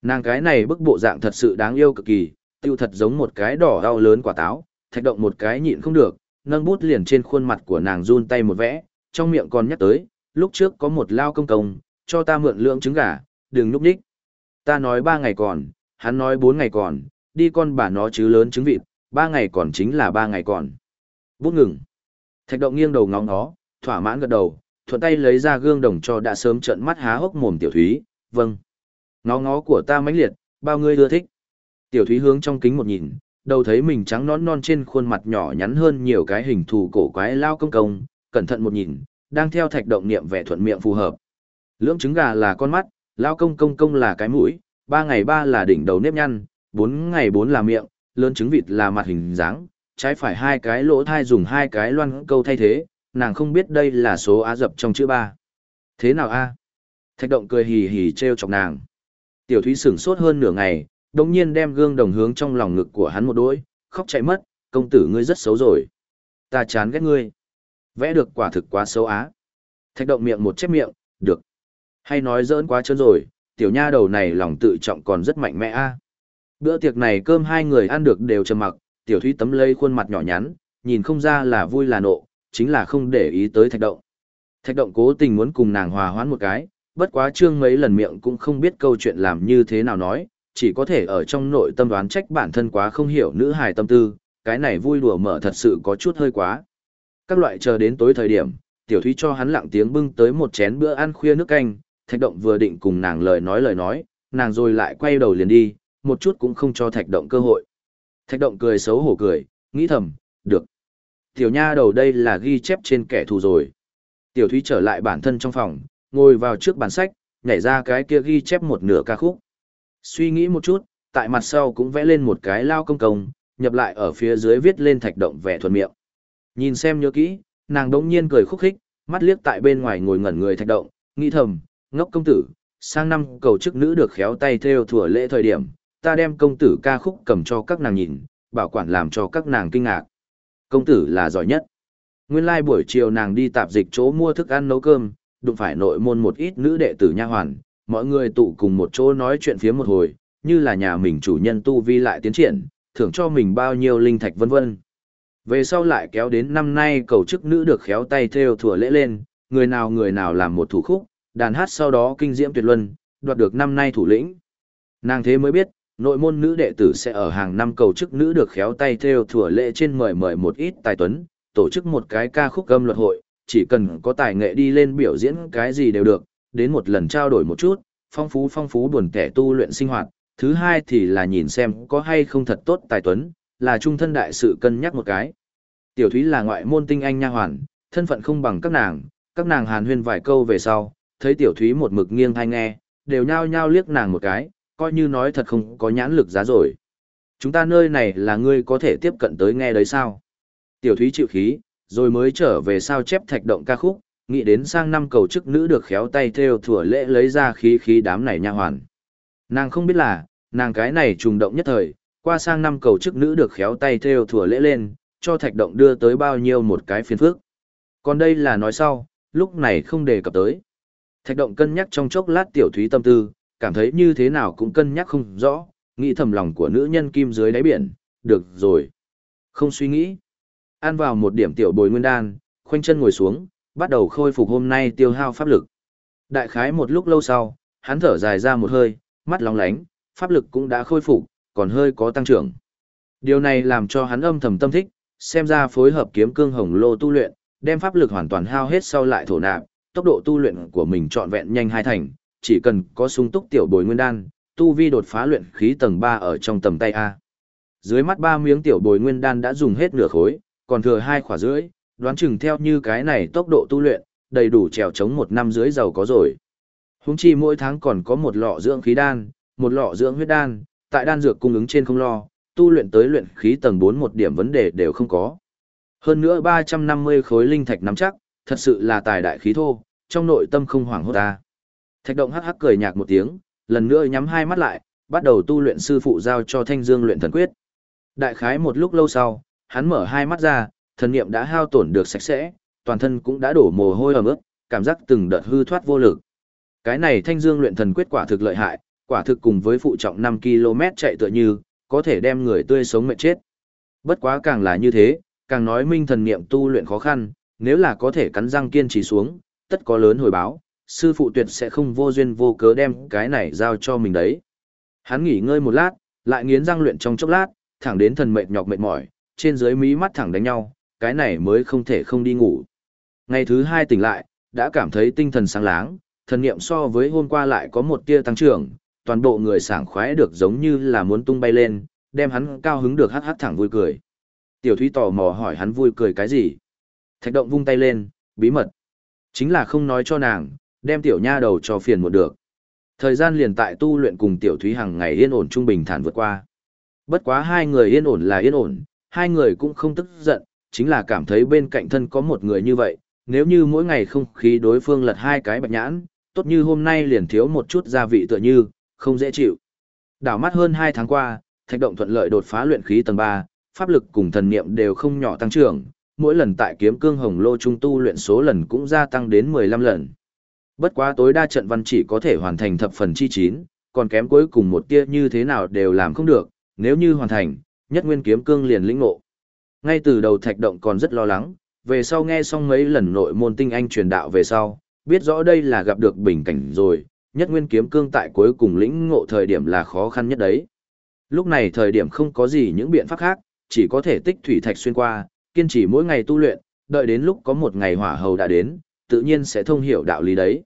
Nàng cái này bức bộ dạng thật sự đáng yêu cực kỳ, tiêu thật giống một cái đỏ đau lớn quả táo, thạch động một cái nhịn không được, nâng bút liền trên khuôn mặt của nàng run tay một vẽ, trong miệng còn nhắc tới, lúc trước có một lao công công, cho ta mượn lượng trứng gà, đừng núp đích. Ta nói ba ngày còn, hắn nói bốn ngày còn, đi con bà nó chứ lớn trứng vịt, ba ngày còn chính là ba ngày còn. Bút ngừng. Thạch động nghiêng đầu ngóng nó, thỏa mãn gật đầu, thuận tay lấy ra gương đồng cho đã sớm trợn mắt há hốc mồm tiểu thúy, vâng. Ngó ngó của ta mãnh liệt, bao ngươi ưa thích. Tiểu thúy hướng trong kính một nhìn, đầu thấy mình trắng nón non trên khuôn mặt nhỏ nhắn hơn nhiều cái hình thù cổ quái lao công công, cẩn thận một nhìn, đang theo thạch động niệm vẻ thuận miệng phù hợp. Lưỡng trứng gà là con mắt, lao công công công là cái mũi, ba ngày ba là đỉnh đầu nếp nhăn, bốn ngày bốn là miệng, lớn trứng vịt là mặt hình dáng, trái phải hai cái lỗ thai dùng hai cái loan câu thay thế, nàng không biết đây là số á dập trong chữ ba. Thế nào a? Thạch động cười hì hì treo chọc nàng. Tiểu thúy sửng sốt hơn nửa ngày, đồng nhiên đem gương đồng hướng trong lòng ngực của hắn một đôi, khóc chạy mất, công tử ngươi rất xấu rồi. Ta chán ghét ngươi. Vẽ được quả thực quá xấu á. Thạch động miệng một chép miệng, được. Hay nói dỡn quá trơn rồi, tiểu nha đầu này lòng tự trọng còn rất mạnh mẽ a. Bữa tiệc này cơm hai người ăn được đều trầm mặc, tiểu thúy tấm lây khuôn mặt nhỏ nhắn, nhìn không ra là vui là nộ, chính là không để ý tới thạch động. Thạch động cố tình muốn cùng nàng hòa hoãn một cái, bất quá trương mấy lần miệng cũng không biết câu chuyện làm như thế nào nói, chỉ có thể ở trong nội tâm đoán trách bản thân quá không hiểu nữ hài tâm tư, cái này vui đùa mở thật sự có chút hơi quá. Các loại chờ đến tối thời điểm, tiểu thúy cho hắn lặng tiếng bưng tới một chén bữa ăn khuya nước canh, thạch động vừa định cùng nàng lời nói lời nói, nàng rồi lại quay đầu liền đi, một chút cũng không cho thạch động cơ hội. Thạch động cười xấu hổ cười, nghĩ thầm, được. Tiểu nha đầu đây là ghi chép trên kẻ thù rồi. Tiểu thúy trở lại bản thân trong phòng, ngồi vào trước bàn sách, nhảy ra cái kia ghi chép một nửa ca khúc. Suy nghĩ một chút, tại mặt sau cũng vẽ lên một cái lao công công, nhập lại ở phía dưới viết lên thạch động vẻ thuần miệng. Nhìn xem nhớ kỹ, nàng đống nhiên cười khúc khích, mắt liếc tại bên ngoài ngồi ngẩn người thạch động, nghĩ thầm, ngốc công tử, sang năm cầu chức nữ được khéo tay theo thừa lễ thời điểm, ta đem công tử ca khúc cầm cho các nàng nhìn, bảo quản làm cho các nàng kinh ngạc. Công tử là giỏi nhất. Nguyên lai like buổi chiều nàng đi tạp dịch chỗ mua thức ăn nấu cơm, đụng phải nội môn một ít nữ đệ tử nha hoàn, mọi người tụ cùng một chỗ nói chuyện phía một hồi, như là nhà mình chủ nhân tu vi lại tiến triển, thưởng cho mình bao nhiêu linh thạch vân vân. Về sau lại kéo đến năm nay cầu chức nữ được khéo tay theo thừa lễ lên, người nào người nào làm một thủ khúc, đàn hát sau đó kinh diễm tuyệt luân, đoạt được năm nay thủ lĩnh. Nàng thế mới biết, nội môn nữ đệ tử sẽ ở hàng năm cầu chức nữ được khéo tay theo thừa lệ trên mời mời một ít tài tuấn, tổ chức một cái ca khúc âm luật hội, chỉ cần có tài nghệ đi lên biểu diễn cái gì đều được, đến một lần trao đổi một chút, phong phú phong phú buồn kẻ tu luyện sinh hoạt, thứ hai thì là nhìn xem có hay không thật tốt tài tuấn, là trung thân đại sự cân nhắc một cái. Tiểu Thúy là ngoại môn tinh anh nha hoàn, thân phận không bằng các nàng, các nàng hàn huyên vài câu về sau, thấy Tiểu Thúy một mực nghiêng thai nghe, đều nhao nhao liếc nàng một cái, coi như nói thật không có nhãn lực giá rồi. Chúng ta nơi này là ngươi có thể tiếp cận tới nghe đấy sao? Tiểu Thúy chịu khí, rồi mới trở về sao chép thạch động ca khúc, nghĩ đến sang năm cầu chức nữ được khéo tay theo thủa lễ lấy ra khí khí đám này nha hoàn. Nàng không biết là, nàng cái này trùng động nhất thời, qua sang năm cầu chức nữ được khéo tay theo thủa lễ lên, cho thạch động đưa tới bao nhiêu một cái phiền phức. Còn đây là nói sau, lúc này không đề cập tới. Thạch động cân nhắc trong chốc lát tiểu thúy tâm tư, cảm thấy như thế nào cũng cân nhắc không rõ, nghĩ thầm lòng của nữ nhân kim dưới đáy biển, được rồi. Không suy nghĩ. Ăn vào một điểm tiểu bồi nguyên đan, khoanh chân ngồi xuống, bắt đầu khôi phục hôm nay tiêu hao pháp lực. Đại khái một lúc lâu sau, hắn thở dài ra một hơi, mắt lóng lánh, pháp lực cũng đã khôi phục, còn hơi có tăng trưởng. Điều này làm cho hắn âm thầm tâm thích, xem ra phối hợp kiếm cương hồng lô tu luyện, đem pháp lực hoàn toàn hao hết sau lại thổ nạp, tốc độ tu luyện của mình trọn vẹn nhanh hai thành, chỉ cần có sung túc tiểu bồi nguyên đan, tu vi đột phá luyện khí tầng 3 ở trong tầm tay A. Dưới mắt ba miếng tiểu bồi nguyên đan đã dùng hết nửa khối, còn thừa hai khỏa rưỡi, đoán chừng theo như cái này tốc độ tu luyện, đầy đủ trèo chống một năm dưới giàu có rồi. Húng chi mỗi tháng còn có một lọ dưỡng khí đan, một lọ dưỡng huyết đan, tại đan dược cung ứng trên không lo, tu luyện tới luyện khí tầng 4 một điểm vấn đề đều không có. Hơn nữa 350 khối linh thạch nắm chắc, thật sự là tài đại khí thô, trong nội tâm không hoảng hốt ta. Thạch động hắc hắc cười nhạt một tiếng, lần nữa nhắm hai mắt lại, bắt đầu tu luyện sư phụ giao cho Thanh Dương luyện thần quyết. Đại khái một lúc lâu sau, hắn mở hai mắt ra, thần niệm đã hao tổn được sạch sẽ, toàn thân cũng đã đổ mồ hôi ẩm ướt, cảm giác từng đợt hư thoát vô lực. Cái này Thanh Dương luyện thần quyết quả thực lợi hại, quả thực cùng với phụ trọng 5 km chạy tựa như, có thể đem người tươi sống mệt chết. Bất quá càng là như thế, càng nói minh thần niệm tu luyện khó khăn, nếu là có thể cắn răng kiên trì xuống, tất có lớn hồi báo, sư phụ tuyệt sẽ không vô duyên vô cớ đem cái này giao cho mình đấy. Hắn nghỉ ngơi một lát, lại nghiến răng luyện trong chốc lát, thẳng đến thần mệt nhọc mệt mỏi, trên dưới mí mắt thẳng đánh nhau, cái này mới không thể không đi ngủ. Ngày thứ hai tỉnh lại, đã cảm thấy tinh thần sáng láng, thần niệm so với hôm qua lại có một tia tăng trưởng, toàn bộ người sảng khoái được giống như là muốn tung bay lên, đem hắn cao hứng được hắc hắc thẳng vui cười. Tiểu Thúy tò mò hỏi hắn vui cười cái gì. Thạch động vung tay lên, bí mật. Chính là không nói cho nàng, đem tiểu nha đầu cho phiền một được. Thời gian liền tại tu luyện cùng tiểu Thúy hàng ngày yên ổn trung bình thản vượt qua. Bất quá hai người yên ổn là yên ổn, hai người cũng không tức giận, chính là cảm thấy bên cạnh thân có một người như vậy, nếu như mỗi ngày không khí đối phương lật hai cái bạch nhãn, tốt như hôm nay liền thiếu một chút gia vị tựa như, không dễ chịu. Đảo mắt hơn 2 tháng qua, thạch động thuận lợi đột phá luyện khí tầng 3, pháp lực cùng thần niệm đều không nhỏ tăng trưởng, mỗi lần tại kiếm cương hồng lô trung tu luyện số lần cũng gia tăng đến 15 lần. Bất quá tối đa trận văn chỉ có thể hoàn thành thập phần chi 9, còn kém cuối cùng một tia như thế nào đều làm không được, nếu như hoàn thành, nhất nguyên kiếm cương liền lĩnh ngộ. Ngay từ đầu thạch động còn rất lo lắng, về sau nghe xong mấy lần nội môn tinh anh truyền đạo về sau, biết rõ đây là gặp được bình cảnh rồi, nhất nguyên kiếm cương tại cuối cùng lĩnh ngộ thời điểm là khó khăn nhất đấy. Lúc này thời điểm không có gì những biện pháp khác, chỉ có thể tích thủy thạch xuyên qua, kiên trì mỗi ngày tu luyện, đợi đến lúc có một ngày hỏa hầu đã đến, tự nhiên sẽ thông hiểu đạo lý đấy.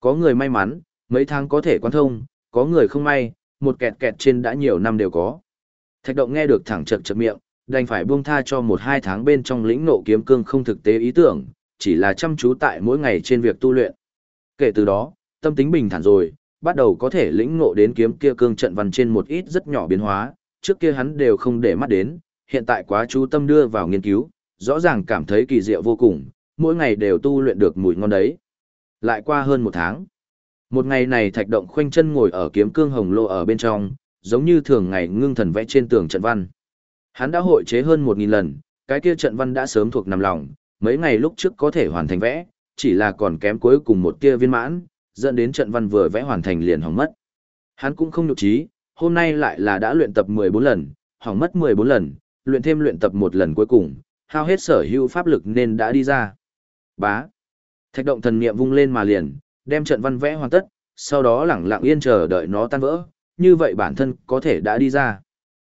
Có người may mắn, mấy tháng có thể quan thông, có người không may, một kẹt kẹt trên đã nhiều năm đều có. Thạch động nghe được thẳng chật chật miệng, đành phải buông tha cho một hai tháng bên trong lĩnh nộ kiếm cương không thực tế ý tưởng, chỉ là chăm chú tại mỗi ngày trên việc tu luyện. Kể từ đó, tâm tính bình thản rồi, bắt đầu có thể lĩnh ngộ đến kiếm kia cương trận văn trên một ít rất nhỏ biến hóa, trước kia hắn đều không để mắt đến, hiện tại quá chú tâm đưa vào nghiên cứu, rõ ràng cảm thấy kỳ diệu vô cùng, mỗi ngày đều tu luyện được mùi ngon đấy. Lại qua hơn một tháng. Một ngày này thạch động khoanh chân ngồi ở kiếm cương hồng lô ở bên trong, giống như thường ngày ngưng thần vẽ trên tường trận văn. Hắn đã hội chế hơn một nghìn lần, cái kia trận văn đã sớm thuộc nằm lòng, mấy ngày lúc trước có thể hoàn thành vẽ, chỉ là còn kém cuối cùng một tia viên mãn, dẫn đến trận văn vừa vẽ hoàn thành liền hỏng mất. Hắn cũng không nhục trí, hôm nay lại là đã luyện tập 14 lần, hỏng mất 14 lần, luyện thêm luyện tập một lần cuối cùng, hao hết sở hữu pháp lực nên đã đi ra. Bá. Thạch động thần niệm vung lên mà liền, đem trận văn vẽ hoàn tất, sau đó lẳng lặng yên chờ đợi nó tan vỡ, như vậy bản thân có thể đã đi ra.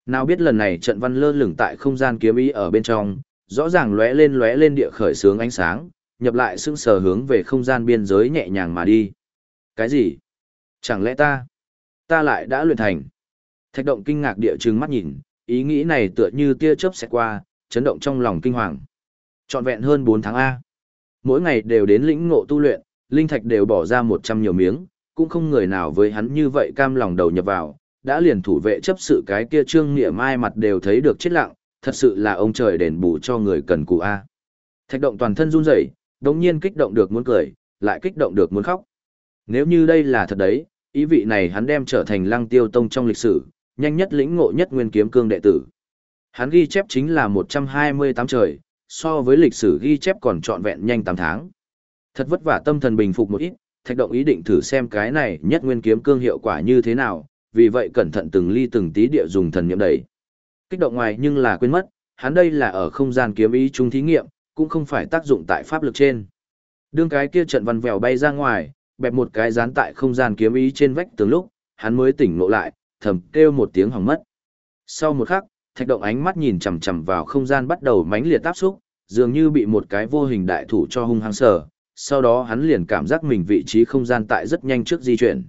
Nào biết lần này trận văn lơ lửng tại không gian kiếm ý ở bên trong, rõ ràng lóe lên lóe lên địa khởi sướng ánh sáng, nhập lại sững sờ hướng về không gian biên giới nhẹ nhàng mà đi. Cái gì? Chẳng lẽ ta, ta lại đã luyện thành? Thạch động kinh ngạc địa trừng mắt nhìn, ý nghĩ này tựa như tia chớp xẹt qua, chấn động trong lòng kinh hoàng. Trọn vẹn hơn 4 tháng A. Mỗi ngày đều đến lĩnh ngộ tu luyện, linh thạch đều bỏ ra 100 nhiều miếng, cũng không người nào với hắn như vậy cam lòng đầu nhập vào, đã liền thủ vệ chấp sự cái kia trương nghĩa mai mặt đều thấy được chết lặng, thật sự là ông trời đền bù cho người cần cù A. Thạch động toàn thân run rẩy, đống nhiên kích động được muốn cười, lại kích động được muốn khóc. Nếu như đây là thật đấy, ý vị này hắn đem trở thành lăng tiêu tông trong lịch sử, nhanh nhất lĩnh ngộ nhất nguyên kiếm cương đệ tử. Hắn ghi chép chính là 128 trời, so với lịch sử ghi chép còn trọn vẹn nhanh 8 tháng. Thật vất vả tâm thần bình phục một ít, thạch động ý định thử xem cái này nhất nguyên kiếm cương hiệu quả như thế nào, vì vậy cẩn thận từng ly từng tí địa dùng thần niệm đẩy. Kích động ngoài nhưng là quên mất, hắn đây là ở không gian kiếm ý chung thí nghiệm, cũng không phải tác dụng tại pháp lực trên. Đương cái kia trận văn vèo bay ra ngoài, bẹp một cái dán tại không gian kiếm ý trên vách tường lúc, hắn mới tỉnh ngộ lại, thầm kêu một tiếng hỏng mất. Sau một khắc, thạch động ánh mắt nhìn chằm chằm vào không gian bắt đầu mãnh liệt áp xúc, dường như bị một cái vô hình đại thủ cho hung hăng sở, sau đó hắn liền cảm giác mình vị trí không gian tại rất nhanh trước di chuyển.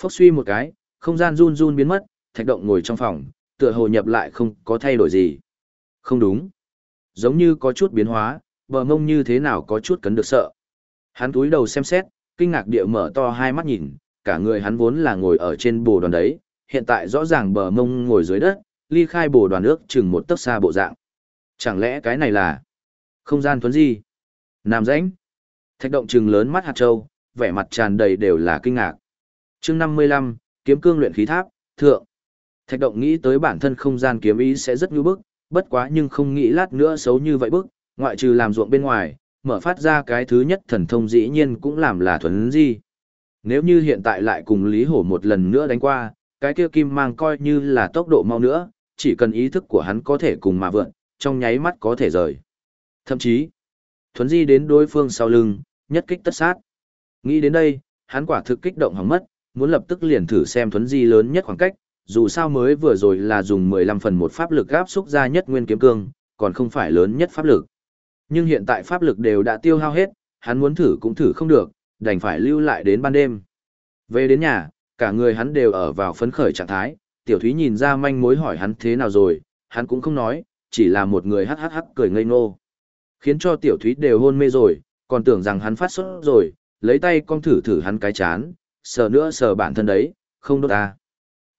Phốc suy một cái, không gian run run biến mất, thạch động ngồi trong phòng, tựa hồ nhập lại không có thay đổi gì. Không đúng. Giống như có chút biến hóa, bờ mông như thế nào có chút cấn được sợ. Hắn túi đầu xem xét, kinh ngạc địa mở to hai mắt nhìn, cả người hắn vốn là ngồi ở trên bồ đoàn đấy, hiện tại rõ ràng bờ mông ngồi dưới đất, ly khai bổ đoàn ước chừng một tấc xa bộ dạng. Chẳng lẽ cái này là không gian thuấn gì? Nam rãnh. Thạch động trừng lớn mắt hạt châu, vẻ mặt tràn đầy đều là kinh ngạc. chương 55, kiếm cương luyện khí tháp, thượng. Thạch động nghĩ tới bản thân không gian kiếm ý sẽ rất như bức, bất quá nhưng không nghĩ lát nữa xấu như vậy bức, ngoại trừ làm ruộng bên ngoài, mở phát ra cái thứ nhất thần thông dĩ nhiên cũng làm là thuấn di. Nếu như hiện tại lại cùng Lý Hổ một lần nữa đánh qua, cái kia kim mang coi như là tốc độ mau nữa, chỉ cần ý thức của hắn có thể cùng mà vượn, trong nháy mắt có thể rời. Thậm chí, thuấn di đến đối phương sau lưng, nhất kích tất sát. Nghĩ đến đây, hắn quả thực kích động hỏng mất, muốn lập tức liền thử xem thuấn di lớn nhất khoảng cách, dù sao mới vừa rồi là dùng 15 phần một pháp lực áp xúc ra nhất nguyên kiếm cương, còn không phải lớn nhất pháp lực. Nhưng hiện tại pháp lực đều đã tiêu hao hết, hắn muốn thử cũng thử không được, đành phải lưu lại đến ban đêm. Về đến nhà, cả người hắn đều ở vào phấn khởi trạng thái, tiểu thúy nhìn ra manh mối hỏi hắn thế nào rồi, hắn cũng không nói, chỉ là một người hắc hắc hắc cười ngây ngô. Khiến cho tiểu thúy đều hôn mê rồi, còn tưởng rằng hắn phát sốt rồi, lấy tay con thử thử hắn cái chán, sờ nữa sờ bản thân đấy, không đốt ta.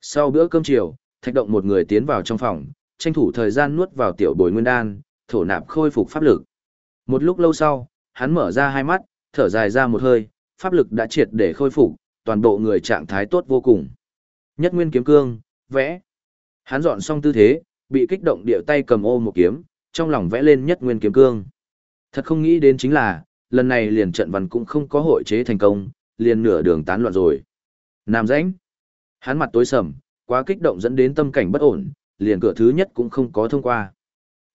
Sau bữa cơm chiều, thạch động một người tiến vào trong phòng, tranh thủ thời gian nuốt vào tiểu bồi nguyên đan, thổ nạp khôi phục pháp lực. Một lúc lâu sau, hắn mở ra hai mắt, thở dài ra một hơi, pháp lực đã triệt để khôi phục, toàn bộ người trạng thái tốt vô cùng. Nhất nguyên kiếm cương, vẽ. Hắn dọn xong tư thế, bị kích động điệu tay cầm ô một kiếm, trong lòng vẽ lên nhất nguyên kiếm cương. Thật không nghĩ đến chính là, lần này liền trận văn cũng không có hội chế thành công, liền nửa đường tán loạn rồi. Nam rãnh. Hắn mặt tối sầm, quá kích động dẫn đến tâm cảnh bất ổn, liền cửa thứ nhất cũng không có thông qua.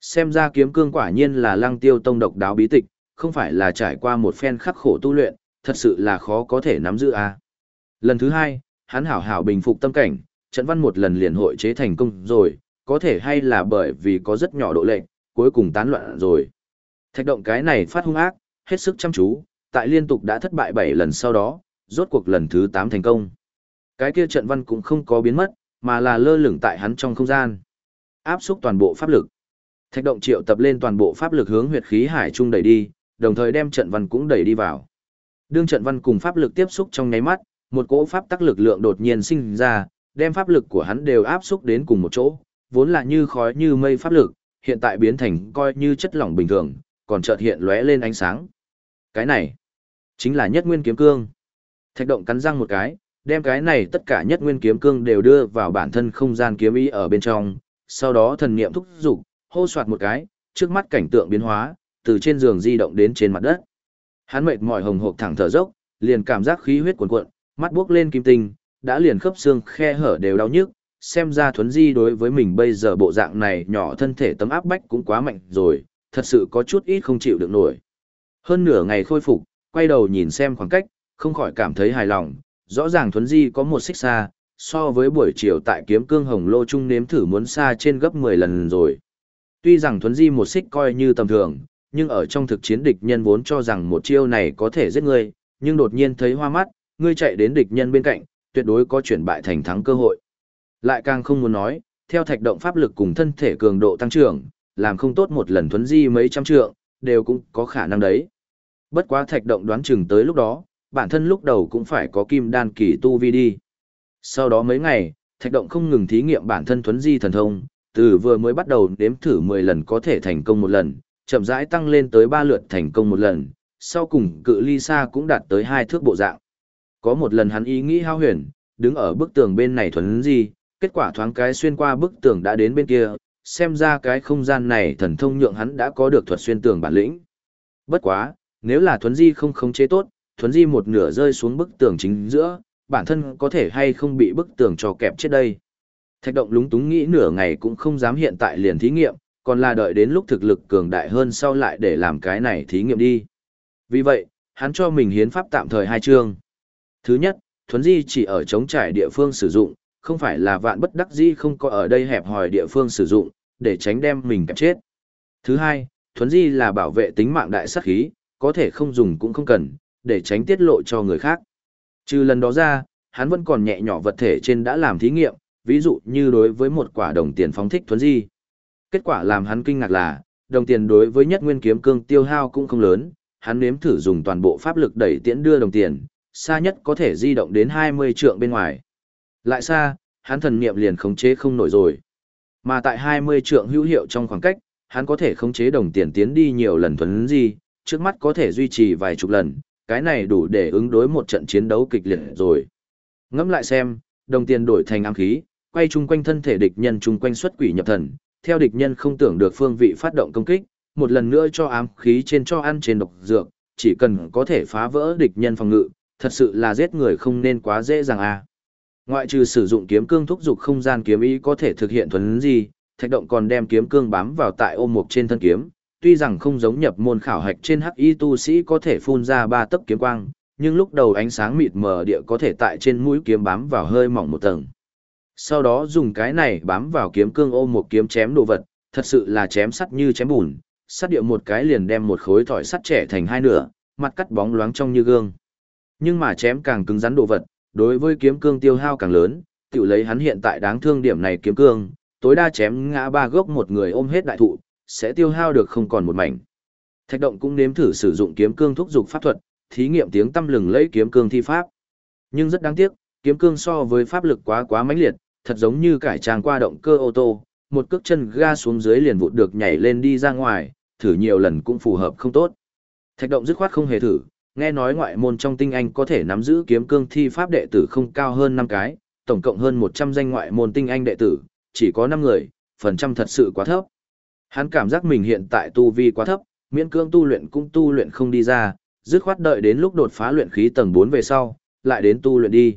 Xem ra kiếm cương quả nhiên là lăng tiêu tông độc đáo bí tịch, không phải là trải qua một phen khắc khổ tu luyện, thật sự là khó có thể nắm giữ a. Lần thứ hai, hắn hảo hảo bình phục tâm cảnh, trận văn một lần liền hội chế thành công rồi, có thể hay là bởi vì có rất nhỏ độ lệnh, cuối cùng tán loạn rồi. Thạch động cái này phát hung ác, hết sức chăm chú, tại liên tục đã thất bại 7 lần sau đó, rốt cuộc lần thứ 8 thành công. Cái kia trận văn cũng không có biến mất, mà là lơ lửng tại hắn trong không gian. Áp xúc toàn bộ pháp lực. Thạch động triệu tập lên toàn bộ pháp lực hướng huyệt khí hải trung đẩy đi, đồng thời đem trận văn cũng đẩy đi vào. Đương trận văn cùng pháp lực tiếp xúc trong nháy mắt, một cỗ pháp tắc lực lượng đột nhiên sinh ra, đem pháp lực của hắn đều áp xúc đến cùng một chỗ, vốn là như khói như mây pháp lực, hiện tại biến thành coi như chất lỏng bình thường, còn chợt hiện lóe lên ánh sáng. Cái này, chính là nhất nguyên kiếm cương. Thạch động cắn răng một cái, đem cái này tất cả nhất nguyên kiếm cương đều đưa vào bản thân không gian kiếm ý ở bên trong, sau đó thần niệm thúc dục, hô soạt một cái, trước mắt cảnh tượng biến hóa, từ trên giường di động đến trên mặt đất. Hắn mệt mỏi hồng hộc thẳng thở dốc, liền cảm giác khí huyết cuồn cuộn, mắt buốc lên kim tinh, đã liền khớp xương khe hở đều đau nhức, xem ra thuấn di đối với mình bây giờ bộ dạng này nhỏ thân thể tấm áp bách cũng quá mạnh rồi, thật sự có chút ít không chịu được nổi. Hơn nửa ngày khôi phục, quay đầu nhìn xem khoảng cách, không khỏi cảm thấy hài lòng, rõ ràng thuấn di có một xích xa, so với buổi chiều tại kiếm cương hồng lô trung nếm thử muốn xa trên gấp 10 lần rồi. Tuy rằng thuấn di một xích coi như tầm thường, nhưng ở trong thực chiến địch nhân vốn cho rằng một chiêu này có thể giết người, nhưng đột nhiên thấy hoa mắt, ngươi chạy đến địch nhân bên cạnh, tuyệt đối có chuyển bại thành thắng cơ hội. Lại càng không muốn nói, theo thạch động pháp lực cùng thân thể cường độ tăng trưởng, làm không tốt một lần thuấn di mấy trăm trượng, đều cũng có khả năng đấy. Bất quá thạch động đoán chừng tới lúc đó, bản thân lúc đầu cũng phải có kim đan kỳ tu vi đi. Sau đó mấy ngày, thạch động không ngừng thí nghiệm bản thân thuấn di thần thông, từ vừa mới bắt đầu đếm thử 10 lần có thể thành công một lần, chậm rãi tăng lên tới 3 lượt thành công một lần, sau cùng cự ly xa cũng đạt tới hai thước bộ dạng. Có một lần hắn ý nghĩ hao huyền, đứng ở bức tường bên này thuần di, kết quả thoáng cái xuyên qua bức tường đã đến bên kia, xem ra cái không gian này thần thông nhượng hắn đã có được thuật xuyên tường bản lĩnh. Bất quá, nếu là thuấn di không khống chế tốt, thuấn di một nửa rơi xuống bức tường chính giữa, bản thân có thể hay không bị bức tường cho kẹp chết đây. Thạch động lúng túng nghĩ nửa ngày cũng không dám hiện tại liền thí nghiệm, còn là đợi đến lúc thực lực cường đại hơn sau lại để làm cái này thí nghiệm đi. Vì vậy, hắn cho mình hiến pháp tạm thời hai chương. Thứ nhất, thuấn di chỉ ở chống trải địa phương sử dụng, không phải là vạn bất đắc di không có ở đây hẹp hòi địa phương sử dụng, để tránh đem mình kẹp chết. Thứ hai, thuấn di là bảo vệ tính mạng đại sát khí, có thể không dùng cũng không cần, để tránh tiết lộ cho người khác. Trừ lần đó ra, hắn vẫn còn nhẹ nhỏ vật thể trên đã làm thí nghiệm, ví dụ như đối với một quả đồng tiền phóng thích thuấn di. Kết quả làm hắn kinh ngạc là, đồng tiền đối với nhất nguyên kiếm cương tiêu hao cũng không lớn, hắn nếm thử dùng toàn bộ pháp lực đẩy tiễn đưa đồng tiền, xa nhất có thể di động đến 20 trượng bên ngoài. Lại xa, hắn thần niệm liền khống chế không nổi rồi. Mà tại 20 trượng hữu hiệu trong khoảng cách, hắn có thể khống chế đồng tiền tiến đi nhiều lần thuấn di, trước mắt có thể duy trì vài chục lần, cái này đủ để ứng đối một trận chiến đấu kịch liệt rồi. Ngẫm lại xem, đồng tiền đổi thành ám khí, quay chung quanh thân thể địch nhân chung quanh xuất quỷ nhập thần, theo địch nhân không tưởng được phương vị phát động công kích, một lần nữa cho ám khí trên cho ăn trên độc dược, chỉ cần có thể phá vỡ địch nhân phòng ngự, thật sự là giết người không nên quá dễ dàng à. Ngoại trừ sử dụng kiếm cương thúc dục không gian kiếm ý có thể thực hiện thuần gì, thạch động còn đem kiếm cương bám vào tại ôm mục trên thân kiếm, tuy rằng không giống nhập môn khảo hạch trên hắc y tu sĩ có thể phun ra ba tấc kiếm quang, nhưng lúc đầu ánh sáng mịt mờ địa có thể tại trên mũi kiếm bám vào hơi mỏng một tầng. Sau đó dùng cái này bám vào kiếm cương ôm một kiếm chém đồ vật, thật sự là chém sắt như chém bùn, sắt địa một cái liền đem một khối thỏi sắt trẻ thành hai nửa, mặt cắt bóng loáng trong như gương. Nhưng mà chém càng cứng rắn đồ vật, đối với kiếm cương tiêu hao càng lớn, tự lấy hắn hiện tại đáng thương điểm này kiếm cương, tối đa chém ngã ba gốc một người ôm hết đại thụ, sẽ tiêu hao được không còn một mảnh. Thạch động cũng nếm thử sử dụng kiếm cương thúc dục pháp thuật, thí nghiệm tiếng tâm lừng lấy kiếm cương thi pháp. Nhưng rất đáng tiếc, kiếm cương so với pháp lực quá quá mãnh liệt, thật giống như cải trang qua động cơ ô tô, một cước chân ga xuống dưới liền vụt được nhảy lên đi ra ngoài, thử nhiều lần cũng phù hợp không tốt. Thạch động dứt khoát không hề thử, nghe nói ngoại môn trong tinh anh có thể nắm giữ kiếm cương thi pháp đệ tử không cao hơn 5 cái, tổng cộng hơn 100 danh ngoại môn tinh anh đệ tử, chỉ có 5 người, phần trăm thật sự quá thấp. Hắn cảm giác mình hiện tại tu vi quá thấp, miễn cương tu luyện cũng tu luyện không đi ra, dứt khoát đợi đến lúc đột phá luyện khí tầng 4 về sau, lại đến tu luyện đi.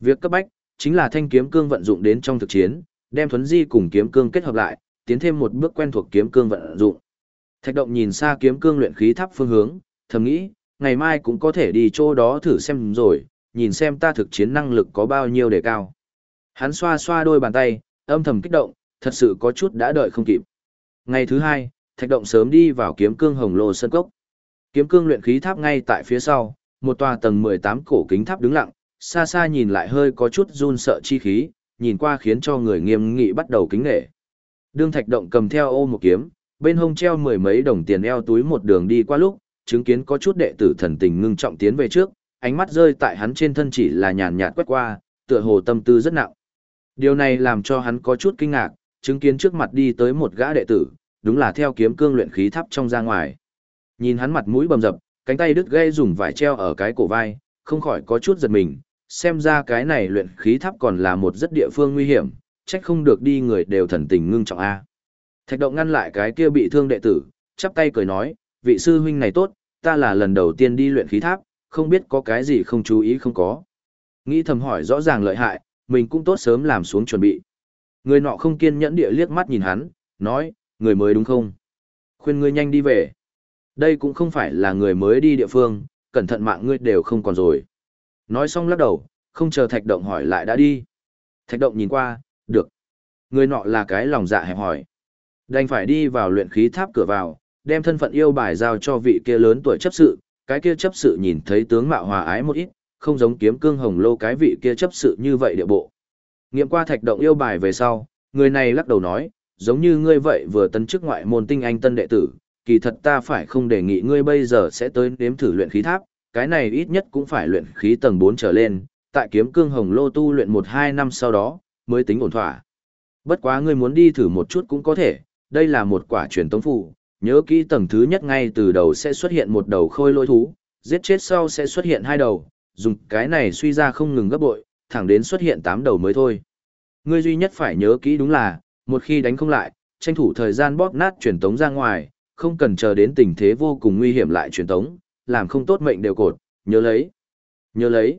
Việc cấp bách, chính là thanh kiếm cương vận dụng đến trong thực chiến, đem thuấn di cùng kiếm cương kết hợp lại, tiến thêm một bước quen thuộc kiếm cương vận dụng. Thạch động nhìn xa kiếm cương luyện khí tháp phương hướng, thầm nghĩ, ngày mai cũng có thể đi chỗ đó thử xem rồi, nhìn xem ta thực chiến năng lực có bao nhiêu để cao. Hắn xoa xoa đôi bàn tay, âm thầm kích động, thật sự có chút đã đợi không kịp. Ngày thứ hai, thạch động sớm đi vào kiếm cương hồng lô sân cốc. Kiếm cương luyện khí tháp ngay tại phía sau, một tòa tầng 18 cổ kính tháp đứng lặng, xa xa nhìn lại hơi có chút run sợ chi khí, nhìn qua khiến cho người nghiêm nghị bắt đầu kính nghệ. Đương thạch động cầm theo ô một kiếm, bên hông treo mười mấy đồng tiền eo túi một đường đi qua lúc, chứng kiến có chút đệ tử thần tình ngưng trọng tiến về trước, ánh mắt rơi tại hắn trên thân chỉ là nhàn nhạt quét qua, tựa hồ tâm tư rất nặng. Điều này làm cho hắn có chút kinh ngạc, chứng kiến trước mặt đi tới một gã đệ tử, đúng là theo kiếm cương luyện khí tháp trong ra ngoài. Nhìn hắn mặt mũi bầm dập, cánh tay đứt gây dùng vải treo ở cái cổ vai, không khỏi có chút giật mình, xem ra cái này luyện khí tháp còn là một rất địa phương nguy hiểm, trách không được đi người đều thần tình ngưng trọng A. Thạch động ngăn lại cái kia bị thương đệ tử, chắp tay cười nói, vị sư huynh này tốt, ta là lần đầu tiên đi luyện khí tháp, không biết có cái gì không chú ý không có. Nghĩ thầm hỏi rõ ràng lợi hại, mình cũng tốt sớm làm xuống chuẩn bị. Người nọ không kiên nhẫn địa liếc mắt nhìn hắn, nói, người mới đúng không? Khuyên ngươi nhanh đi về. Đây cũng không phải là người mới đi địa phương, cẩn thận mạng ngươi đều không còn rồi. Nói xong lắc đầu, không chờ thạch động hỏi lại đã đi. Thạch động nhìn qua, được. Người nọ là cái lòng dạ hẹp hỏi. Đành phải đi vào luyện khí tháp cửa vào, đem thân phận yêu bài giao cho vị kia lớn tuổi chấp sự, cái kia chấp sự nhìn thấy tướng mạo hòa ái một ít, không giống kiếm cương hồng lô cái vị kia chấp sự như vậy địa bộ. Nghiệm qua thạch động yêu bài về sau, người này lắc đầu nói, giống như ngươi vậy vừa tấn chức ngoại môn tinh anh tân đệ tử, kỳ thật ta phải không đề nghị ngươi bây giờ sẽ tới nếm thử luyện khí tháp, cái này ít nhất cũng phải luyện khí tầng 4 trở lên, tại kiếm cương hồng lô tu luyện 1-2 năm sau đó, mới tính ổn thỏa. Bất quá ngươi muốn đi thử một chút cũng có thể, đây là một quả truyền tống phù, nhớ kỹ tầng thứ nhất ngay từ đầu sẽ xuất hiện một đầu khôi lôi thú, giết chết sau sẽ xuất hiện hai đầu, dùng cái này suy ra không ngừng gấp bội, thẳng đến xuất hiện tám đầu mới thôi. Ngươi duy nhất phải nhớ kỹ đúng là, một khi đánh không lại, tranh thủ thời gian bóp nát truyền tống ra ngoài, không cần chờ đến tình thế vô cùng nguy hiểm lại truyền tống, làm không tốt mệnh đều cột, nhớ lấy. Nhớ lấy.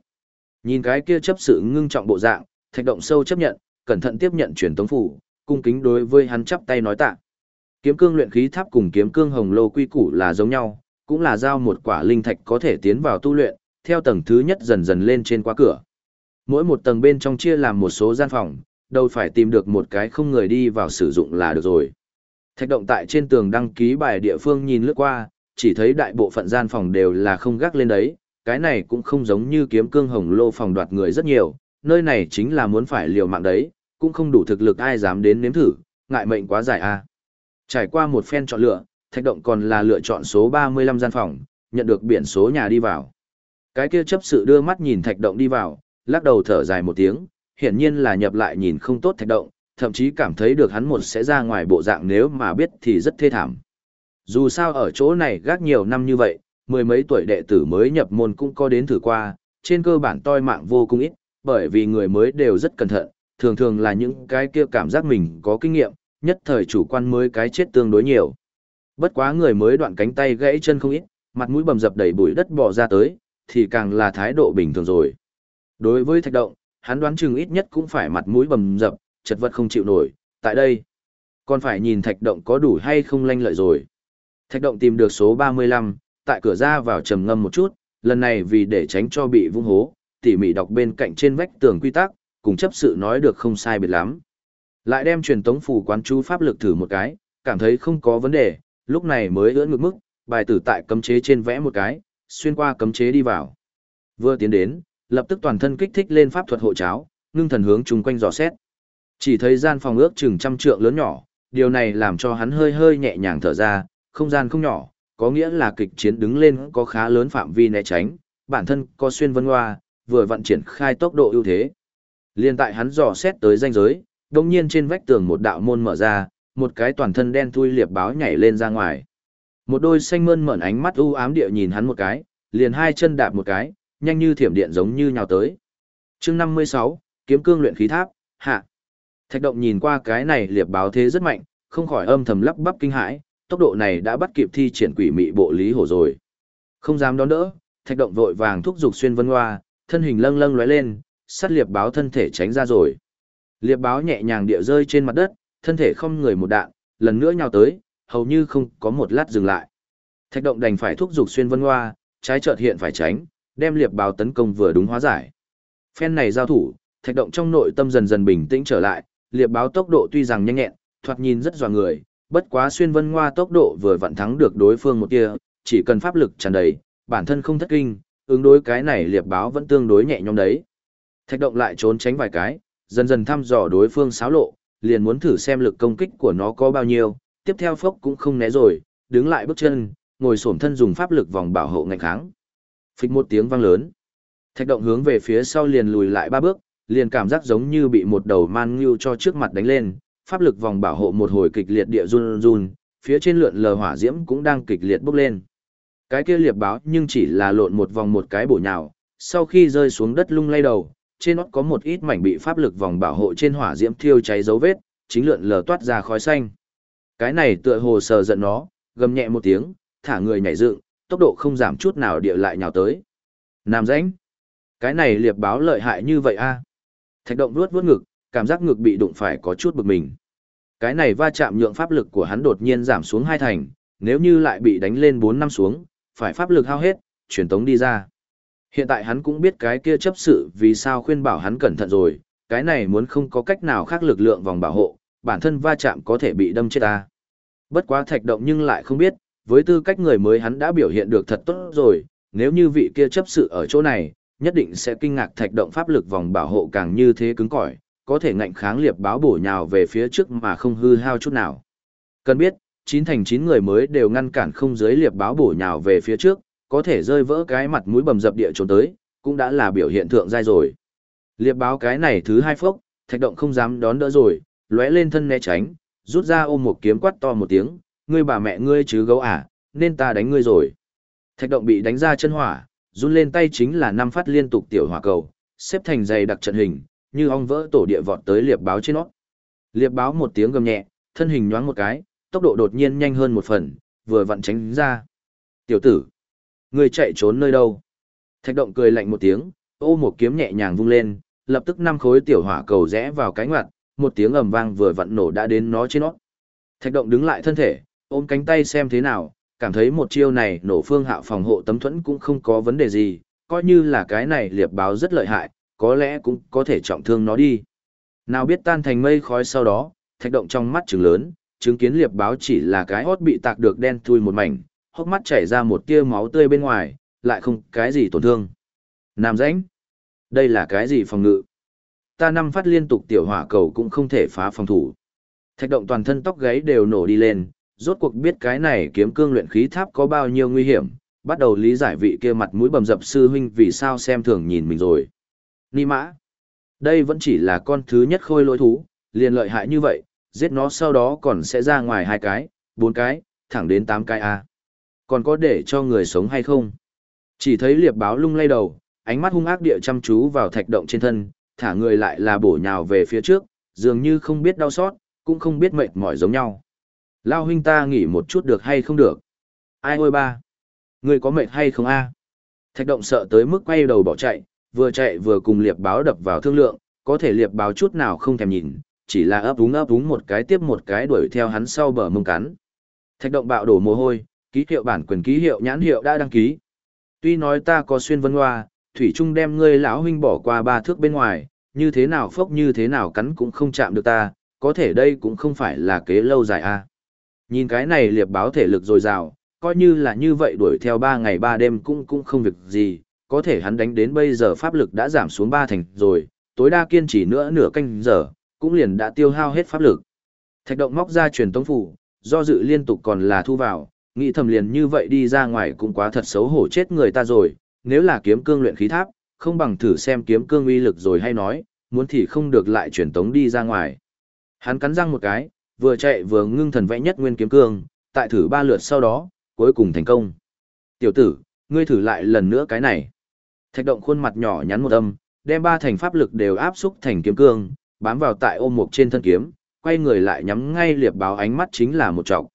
Nhìn cái kia chấp sự ngưng trọng bộ dạng, thạch động sâu chấp nhận, cẩn thận tiếp nhận truyền tống phủ, cung kính đối với hắn chắp tay nói tạ. Kiếm cương luyện khí tháp cùng kiếm cương hồng lô quy củ là giống nhau, cũng là giao một quả linh thạch có thể tiến vào tu luyện, theo tầng thứ nhất dần dần lên trên qua cửa. Mỗi một tầng bên trong chia làm một số gian phòng, đâu phải tìm được một cái không người đi vào sử dụng là được rồi. Thạch động tại trên tường đăng ký bài địa phương nhìn lướt qua, chỉ thấy đại bộ phận gian phòng đều là không gác lên đấy, cái này cũng không giống như kiếm cương hồng lô phòng đoạt người rất nhiều, nơi này chính là muốn phải liều mạng đấy, cũng không đủ thực lực ai dám đến nếm thử, ngại mệnh quá dài a. À. Trải qua một phen chọn lựa, thạch động còn là lựa chọn số 35 gian phòng, nhận được biển số nhà đi vào. Cái kia chấp sự đưa mắt nhìn thạch động đi vào, lắc đầu thở dài một tiếng, hiển nhiên là nhập lại nhìn không tốt thạch động, thậm chí cảm thấy được hắn một sẽ ra ngoài bộ dạng nếu mà biết thì rất thê thảm. Dù sao ở chỗ này gác nhiều năm như vậy, mười mấy tuổi đệ tử mới nhập môn cũng có đến thử qua, trên cơ bản toi mạng vô cùng ít, bởi vì người mới đều rất cẩn thận, thường thường là những cái kia cảm giác mình có kinh nghiệm, nhất thời chủ quan mới cái chết tương đối nhiều. Bất quá người mới đoạn cánh tay gãy chân không ít, mặt mũi bầm dập đầy bụi đất bò ra tới, thì càng là thái độ bình thường rồi. Đối với thạch động, hắn đoán chừng ít nhất cũng phải mặt mũi bầm dập, chật vật không chịu nổi, tại đây. Còn phải nhìn thạch động có đủ hay không lanh lợi rồi. Thạch động tìm được số 35, tại cửa ra vào trầm ngâm một chút, lần này vì để tránh cho bị vung hố, tỉ mỉ đọc bên cạnh trên vách tường quy tắc, cùng chấp sự nói được không sai biệt lắm. Lại đem truyền tống phủ quán chú pháp lực thử một cái, cảm thấy không có vấn đề, lúc này mới ưỡn ngược mức, bài tử tại cấm chế trên vẽ một cái, xuyên qua cấm chế đi vào. Vừa tiến đến, lập tức toàn thân kích thích lên pháp thuật hộ cháo, ngưng thần hướng chung quanh dò xét. Chỉ thấy gian phòng ước chừng trăm trượng lớn nhỏ, điều này làm cho hắn hơi hơi nhẹ nhàng thở ra, không gian không nhỏ, có nghĩa là kịch chiến đứng lên có khá lớn phạm vi né tránh, bản thân có xuyên vân hoa, vừa vận triển khai tốc độ ưu thế. Liên tại hắn dò xét tới danh giới, đồng nhiên trên vách tường một đạo môn mở ra, một cái toàn thân đen thui liệp báo nhảy lên ra ngoài. Một đôi xanh mơn mởn ánh mắt u ám địa nhìn hắn một cái, liền hai chân đạp một cái, nhanh như thiểm điện giống như nhào tới. chương 56, kiếm cương luyện khí tháp, hạ. Thạch động nhìn qua cái này liệp báo thế rất mạnh, không khỏi âm thầm lắp bắp kinh hãi, tốc độ này đã bắt kịp thi triển quỷ mị bộ lý hổ rồi. Không dám đón đỡ, thạch động vội vàng thúc giục xuyên vân hoa, thân hình lâng lâng lóe lên, sát liệp báo thân thể tránh ra rồi. Liệp báo nhẹ nhàng địa rơi trên mặt đất, thân thể không người một đạn, lần nữa nhào tới, hầu như không có một lát dừng lại. Thạch động đành phải thúc giục xuyên vân hoa, trái chợt hiện phải tránh, đem liệp báo tấn công vừa đúng hóa giải. Phen này giao thủ, thạch động trong nội tâm dần dần bình tĩnh trở lại, liệp báo tốc độ tuy rằng nhanh nhẹn, thoạt nhìn rất dọa người, bất quá xuyên vân hoa tốc độ vừa vặn thắng được đối phương một tia, chỉ cần pháp lực tràn đầy, bản thân không thất kinh, ứng đối cái này liệp báo vẫn tương đối nhẹ nhõm đấy. Thạch động lại trốn tránh vài cái, dần dần thăm dò đối phương xáo lộ, liền muốn thử xem lực công kích của nó có bao nhiêu, tiếp theo phốc cũng không né rồi, đứng lại bước chân, ngồi xổm thân dùng pháp lực vòng bảo hộ ngạnh kháng. Phịch một tiếng vang lớn. Thạch động hướng về phía sau liền lùi lại ba bước, liền cảm giác giống như bị một đầu man ngưu cho trước mặt đánh lên, pháp lực vòng bảo hộ một hồi kịch liệt địa run run, phía trên lượn lờ hỏa diễm cũng đang kịch liệt bốc lên. Cái kia liệp báo nhưng chỉ là lộn một vòng một cái bổ nhào, sau khi rơi xuống đất lung lay đầu, trên nót có một ít mảnh bị pháp lực vòng bảo hộ trên hỏa diễm thiêu cháy dấu vết, chính lượn lờ toát ra khói xanh. Cái này tựa hồ sờ giận nó, gầm nhẹ một tiếng, thả người nhảy dựng, tốc độ không giảm chút nào địa lại nhào tới. Nam rãnh. Cái này liệp báo lợi hại như vậy a? Thạch động vuốt vuốt ngực, cảm giác ngực bị đụng phải có chút bực mình. Cái này va chạm nhượng pháp lực của hắn đột nhiên giảm xuống hai thành, nếu như lại bị đánh lên 4 năm xuống, phải pháp lực hao hết, truyền tống đi ra. Hiện tại hắn cũng biết cái kia chấp sự vì sao khuyên bảo hắn cẩn thận rồi, cái này muốn không có cách nào khác lực lượng vòng bảo hộ, bản thân va chạm có thể bị đâm chết ta. Bất quá thạch động nhưng lại không biết, với tư cách người mới hắn đã biểu hiện được thật tốt rồi, nếu như vị kia chấp sự ở chỗ này, nhất định sẽ kinh ngạc thạch động pháp lực vòng bảo hộ càng như thế cứng cỏi, có thể ngạnh kháng liệp báo bổ nhào về phía trước mà không hư hao chút nào. Cần biết, chín thành chín người mới đều ngăn cản không giới liệp báo bổ nhào về phía trước, có thể rơi vỡ cái mặt mũi bầm dập địa trốn tới, cũng đã là biểu hiện thượng giai rồi. Liệp báo cái này thứ hai phốc, thạch động không dám đón đỡ rồi, lóe lên thân né tránh, rút ra ôm một kiếm quát to một tiếng, ngươi bà mẹ ngươi chứ gấu à, nên ta đánh ngươi rồi. Thạch động bị đánh ra chân hỏa, run lên tay chính là năm phát liên tục tiểu hỏa cầu, xếp thành dày đặc trận hình, như ong vỡ tổ địa vọt tới liệp báo trên nó. Liệp báo một tiếng gầm nhẹ, thân hình nhoáng một cái, tốc độ đột nhiên nhanh hơn một phần, vừa vặn tránh ra. Tiểu tử, Người chạy trốn nơi đâu? Thạch động cười lạnh một tiếng, ô một kiếm nhẹ nhàng vung lên, lập tức năm khối tiểu hỏa cầu rẽ vào cánh ngoặt, một tiếng ầm vang vừa vặn nổ đã đến nó trên nó. Thạch động đứng lại thân thể, ôm cánh tay xem thế nào, cảm thấy một chiêu này nổ phương hạo phòng hộ tấm thuẫn cũng không có vấn đề gì, coi như là cái này liệp báo rất lợi hại, có lẽ cũng có thể trọng thương nó đi. Nào biết tan thành mây khói sau đó, thạch động trong mắt trừng lớn, chứng kiến liệp báo chỉ là cái hót bị tạc được đen thui một mảnh, hốc mắt chảy ra một tia máu tươi bên ngoài, lại không cái gì tổn thương. Nam rãnh. Đây là cái gì phòng ngự? Ta năm phát liên tục tiểu hỏa cầu cũng không thể phá phòng thủ. Thạch động toàn thân tóc gáy đều nổ đi lên, rốt cuộc biết cái này kiếm cương luyện khí tháp có bao nhiêu nguy hiểm, bắt đầu lý giải vị kia mặt mũi bầm dập sư huynh vì sao xem thường nhìn mình rồi. Ni mã. Đây vẫn chỉ là con thứ nhất khôi lỗi thú, liền lợi hại như vậy, giết nó sau đó còn sẽ ra ngoài hai cái, bốn cái, thẳng đến tám cái a. Còn có để cho người sống hay không? Chỉ thấy liệp báo lung lay đầu, ánh mắt hung ác địa chăm chú vào thạch động trên thân, thả người lại là bổ nhào về phía trước, dường như không biết đau xót, cũng không biết mệt mỏi giống nhau. Lao huynh ta nghỉ một chút được hay không được? Ai ôi ba? Người có mệt hay không a? Thạch động sợ tới mức quay đầu bỏ chạy, vừa chạy vừa cùng liệp báo đập vào thương lượng, có thể liệp báo chút nào không thèm nhìn, chỉ là ấp úng ấp úng một cái tiếp một cái đuổi theo hắn sau bờ mông cắn. Thạch động bạo đổ mồ hôi, ký hiệu bản quyền ký hiệu nhãn hiệu đã đăng ký. tuy nói ta có xuyên vân hoa, thủy trung đem ngươi lão huynh bỏ qua ba thước bên ngoài, như thế nào phốc như thế nào cắn cũng không chạm được ta, có thể đây cũng không phải là kế lâu dài a. À. Nhìn cái này liệp báo thể lực dồi dào, coi như là như vậy đuổi theo ba ngày ba đêm cũng cũng không việc gì, có thể hắn đánh đến bây giờ pháp lực đã giảm xuống ba thành rồi, tối đa kiên trì nữa nửa canh giờ, cũng liền đã tiêu hao hết pháp lực. Thạch động móc ra truyền tống phủ, do dự liên tục còn là thu vào, nghĩ thầm liền như vậy đi ra ngoài cũng quá thật xấu hổ chết người ta rồi, nếu là kiếm cương luyện khí tháp, không bằng thử xem kiếm cương uy lực rồi hay nói, muốn thì không được lại truyền tống đi ra ngoài. Hắn cắn răng một cái, vừa chạy vừa ngưng thần vẽ nhất nguyên kiếm cương, tại thử ba lượt sau đó, cuối cùng thành công. Tiểu tử, ngươi thử lại lần nữa cái này. Thạch động khuôn mặt nhỏ nhắn một âm, đem ba thành pháp lực đều áp xúc thành kiếm cương, bám vào tại ôm mục trên thân kiếm, quay người lại nhắm ngay liệp báo ánh mắt chính là một trọng.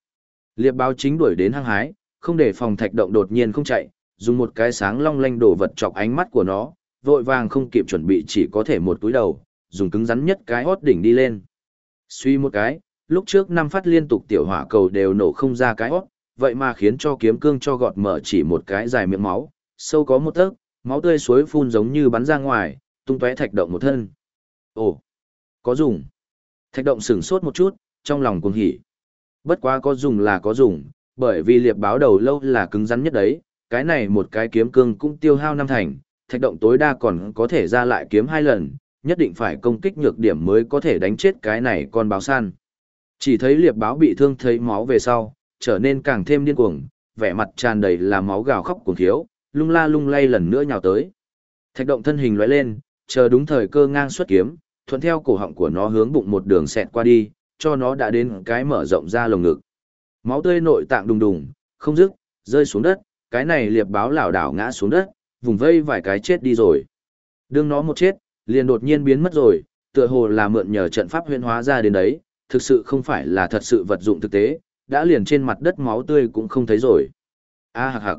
Liệp báo chính đuổi đến hăng hái, không để phòng thạch động đột nhiên không chạy, dùng một cái sáng long lanh đổ vật chọc ánh mắt của nó, vội vàng không kịp chuẩn bị chỉ có thể một túi đầu, dùng cứng rắn nhất cái hót đỉnh đi lên. Suy một cái, lúc trước năm phát liên tục tiểu hỏa cầu đều nổ không ra cái hót, vậy mà khiến cho kiếm cương cho gọt mở chỉ một cái dài miệng máu, sâu có một tấc, máu tươi suối phun giống như bắn ra ngoài, tung tóe thạch động một thân. Ồ, có dùng. Thạch động sửng sốt một chút, trong lòng cuồng hỉ. Bất quá có dùng là có dùng, bởi vì liệp báo đầu lâu là cứng rắn nhất đấy, cái này một cái kiếm cương cũng tiêu hao năm thành, thạch động tối đa còn có thể ra lại kiếm hai lần, nhất định phải công kích nhược điểm mới có thể đánh chết cái này con báo săn. Chỉ thấy liệp báo bị thương thấy máu về sau, trở nên càng thêm điên cuồng, vẻ mặt tràn đầy là máu gào khóc cuồng thiếu, lung la lung lay lần nữa nhào tới. Thạch động thân hình lóe lên, chờ đúng thời cơ ngang xuất kiếm, thuận theo cổ họng của nó hướng bụng một đường xẹt qua đi, cho nó đã đến cái mở rộng ra lồng ngực. Máu tươi nội tạng đùng đùng, không dứt, rơi xuống đất, cái này liệp báo lảo đảo ngã xuống đất, vùng vây vài cái chết đi rồi. Đương nó một chết, liền đột nhiên biến mất rồi, tựa hồ là mượn nhờ trận pháp huyễn hóa ra đến đấy, thực sự không phải là thật sự vật dụng thực tế, đã liền trên mặt đất máu tươi cũng không thấy rồi. A hạc hạc.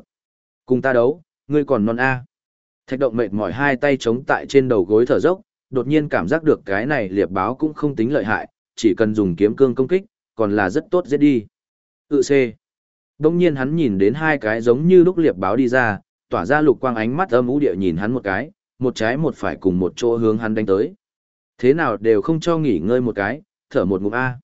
Cùng ta đấu, ngươi còn non A. Thạch động mệt mỏi hai tay chống tại trên đầu gối thở dốc, đột nhiên cảm giác được cái này liệp báo cũng không tính lợi hại, chỉ cần dùng kiếm cương công kích, còn là rất tốt giết đi. Tự C. Đông nhiên hắn nhìn đến hai cái giống như lúc liệp báo đi ra, tỏa ra lục quang ánh mắt âm ú địa nhìn hắn một cái, một trái một phải cùng một chỗ hướng hắn đánh tới. Thế nào đều không cho nghỉ ngơi một cái, thở một ngụm A.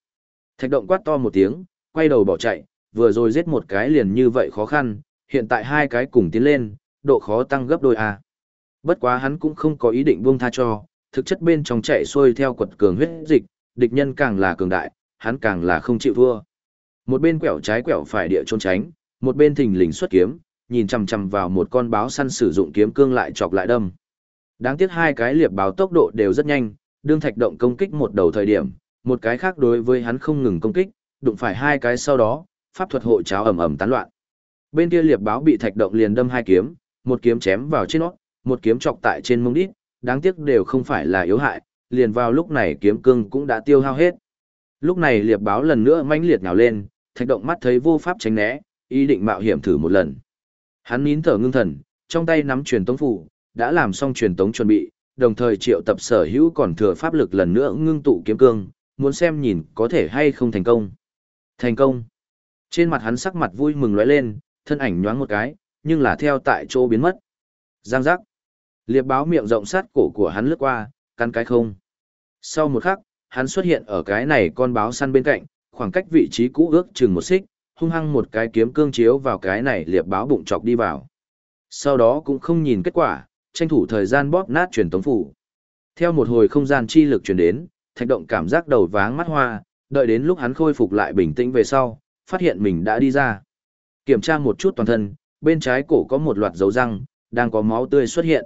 Thạch động quát to một tiếng, quay đầu bỏ chạy, vừa rồi giết một cái liền như vậy khó khăn, hiện tại hai cái cùng tiến lên, độ khó tăng gấp đôi A. Bất quá hắn cũng không có ý định buông tha cho, thực chất bên trong chạy xuôi theo quật cường huyết dịch, địch nhân càng là cường đại, hắn càng là không chịu thua. Một bên quẹo trái quẹo phải địa trốn tránh, một bên thình lình xuất kiếm, nhìn chằm chằm vào một con báo săn sử dụng kiếm cương lại chọc lại đâm. Đáng tiếc hai cái liệp báo tốc độ đều rất nhanh, đương thạch động công kích một đầu thời điểm, một cái khác đối với hắn không ngừng công kích, đụng phải hai cái sau đó, pháp thuật hộ cháo ầm ầm tán loạn. Bên kia liệp báo bị thạch động liền đâm hai kiếm, một kiếm chém vào trên nó, một kiếm chọc tại trên mông đít, đáng tiếc đều không phải là yếu hại, liền vào lúc này kiếm cương cũng đã tiêu hao hết. Lúc này liệp báo lần nữa mãnh liệt nhào lên, thạch động mắt thấy vô pháp tránh né, ý định mạo hiểm thử một lần. Hắn nín thở ngưng thần, trong tay nắm truyền tống phủ, đã làm xong truyền tống chuẩn bị, đồng thời triệu tập sở hữu còn thừa pháp lực lần nữa ngưng tụ kiếm cương, muốn xem nhìn có thể hay không thành công. Thành công. Trên mặt hắn sắc mặt vui mừng lóe lên, thân ảnh nhoáng một cái, nhưng là theo tại chỗ biến mất. Giang giác. Liệp báo miệng rộng sát cổ của hắn lướt qua, cắn cái không. Sau một khắc, hắn xuất hiện ở cái này con báo săn bên cạnh, khoảng cách vị trí cũ ước chừng một xích, hung hăng một cái kiếm cương chiếu vào cái này liệp báo bụng chọc đi vào. Sau đó cũng không nhìn kết quả, tranh thủ thời gian bóp nát truyền tống phủ. Theo một hồi không gian chi lực truyền đến, thạch động cảm giác đầu váng mắt hoa, đợi đến lúc hắn khôi phục lại bình tĩnh về sau, phát hiện mình đã đi ra. Kiểm tra một chút toàn thân, bên trái cổ có một loạt dấu răng, đang có máu tươi xuất hiện.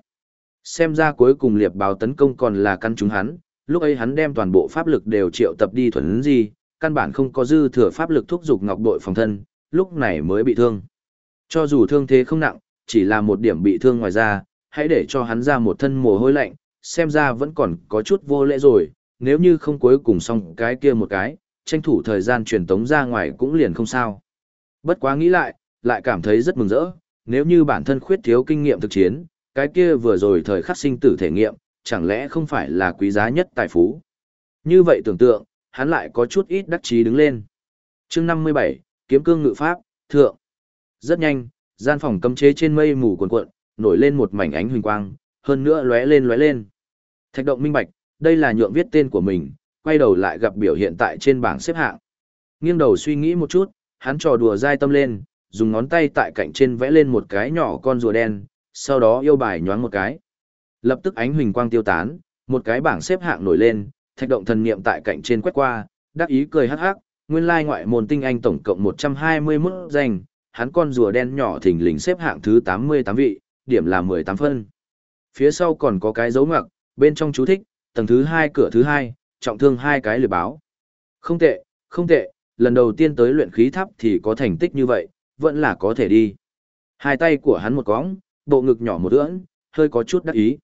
Xem ra cuối cùng liệp báo tấn công còn là căn chúng hắn, lúc ấy hắn đem toàn bộ pháp lực đều triệu tập đi thuần gì, căn bản không có dư thừa pháp lực thúc giục ngọc bội phòng thân, lúc này mới bị thương. Cho dù thương thế không nặng, chỉ là một điểm bị thương ngoài ra, hãy để cho hắn ra một thân mồ hôi lạnh, xem ra vẫn còn có chút vô lễ rồi, nếu như không cuối cùng xong cái kia một cái, tranh thủ thời gian truyền tống ra ngoài cũng liền không sao. Bất quá nghĩ lại, lại cảm thấy rất mừng rỡ, nếu như bản thân khuyết thiếu kinh nghiệm thực chiến, cái kia vừa rồi thời khắc sinh tử thể nghiệm, chẳng lẽ không phải là quý giá nhất tài phú. Như vậy tưởng tượng, hắn lại có chút ít đắc chí đứng lên. chương 57, Kiếm cương ngự pháp, thượng. Rất nhanh, gian phòng cấm chế trên mây mù cuồn cuộn, nổi lên một mảnh ánh huỳnh quang, hơn nữa lóe lên lóe lên. Thạch động minh bạch, đây là nhượng viết tên của mình, quay đầu lại gặp biểu hiện tại trên bảng xếp hạng. Nghiêng đầu suy nghĩ một chút, hắn trò đùa dai tâm lên, dùng ngón tay tại cạnh trên vẽ lên một cái nhỏ con rùa đen, sau đó yêu bài nhoáng một cái. Lập tức ánh huỳnh quang tiêu tán, một cái bảng xếp hạng nổi lên, thạch động thần niệm tại cạnh trên quét qua, đắc ý cười hắc hắc, nguyên lai ngoại môn tinh anh tổng cộng 121 danh, hắn con rùa đen nhỏ thình lình xếp hạng thứ 88 vị, điểm là 18 phân. Phía sau còn có cái dấu ngoặc, bên trong chú thích, tầng thứ 2 cửa thứ 2, trọng thương hai cái lừa báo. Không tệ, không tệ, lần đầu tiên tới luyện khí tháp thì có thành tích như vậy, vẫn là có thể đi. Hai tay của hắn một cóng, bộ ngực nhỏ một ưỡn, hơi có chút đắc ý.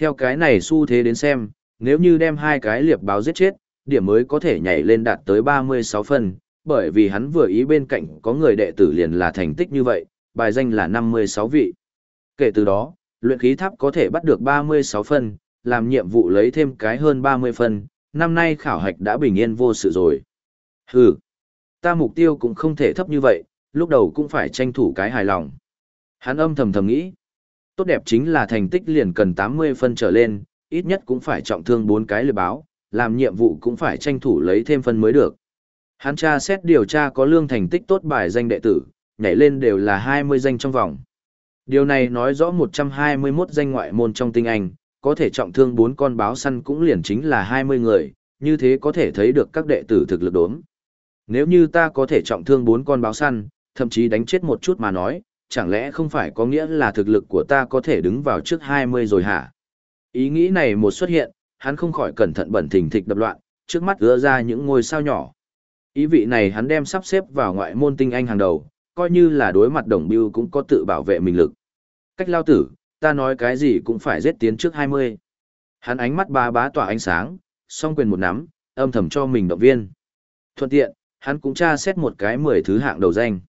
Theo cái này xu thế đến xem, nếu như đem hai cái liệp báo giết chết, điểm mới có thể nhảy lên đạt tới 36 phần, bởi vì hắn vừa ý bên cạnh có người đệ tử liền là thành tích như vậy, bài danh là 56 vị. Kể từ đó, luyện khí tháp có thể bắt được 36 phần, làm nhiệm vụ lấy thêm cái hơn 30 phần, năm nay khảo hạch đã bình yên vô sự rồi. Hừ, ta mục tiêu cũng không thể thấp như vậy, lúc đầu cũng phải tranh thủ cái hài lòng. Hắn âm thầm thầm nghĩ, tốt đẹp chính là thành tích liền cần 80 phân trở lên, ít nhất cũng phải trọng thương 4 cái lừa báo, làm nhiệm vụ cũng phải tranh thủ lấy thêm phân mới được. Hắn tra xét điều tra có lương thành tích tốt bài danh đệ tử, nhảy lên đều là 20 danh trong vòng. Điều này nói rõ 121 danh ngoại môn trong tinh anh, có thể trọng thương 4 con báo săn cũng liền chính là 20 người, như thế có thể thấy được các đệ tử thực lực đốm. Nếu như ta có thể trọng thương 4 con báo săn, thậm chí đánh chết một chút mà nói, chẳng lẽ không phải có nghĩa là thực lực của ta có thể đứng vào trước 20 rồi hả? Ý nghĩ này một xuất hiện, hắn không khỏi cẩn thận bẩn thình thịch đập loạn, trước mắt ứa ra những ngôi sao nhỏ. Ý vị này hắn đem sắp xếp vào ngoại môn tinh anh hàng đầu, coi như là đối mặt đồng bưu cũng có tự bảo vệ mình lực. Cách lao tử, ta nói cái gì cũng phải giết tiến trước 20. Hắn ánh mắt ba bá tỏa ánh sáng, song quyền một nắm, âm thầm cho mình động viên. Thuận tiện, hắn cũng tra xét một cái 10 thứ hạng đầu danh.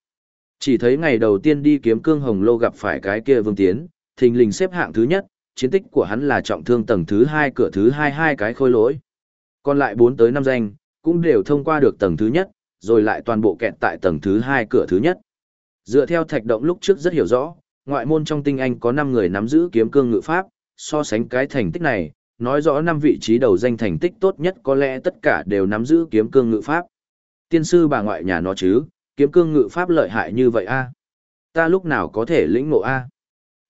Chỉ thấy ngày đầu tiên đi kiếm cương hồng lô gặp phải cái kia vương tiến, thình lình xếp hạng thứ nhất, chiến tích của hắn là trọng thương tầng thứ hai cửa thứ hai hai cái khôi lỗi. Còn lại bốn tới năm danh, cũng đều thông qua được tầng thứ nhất, rồi lại toàn bộ kẹt tại tầng thứ hai cửa thứ nhất. Dựa theo thạch động lúc trước rất hiểu rõ, ngoại môn trong tinh anh có 5 người nắm giữ kiếm cương ngự pháp, so sánh cái thành tích này, nói rõ năm vị trí đầu danh thành tích tốt nhất có lẽ tất cả đều nắm giữ kiếm cương ngự pháp. Tiên sư bà ngoại nhà nó chứ, kiếm cương ngự pháp lợi hại như vậy a Ta lúc nào có thể lĩnh ngộ a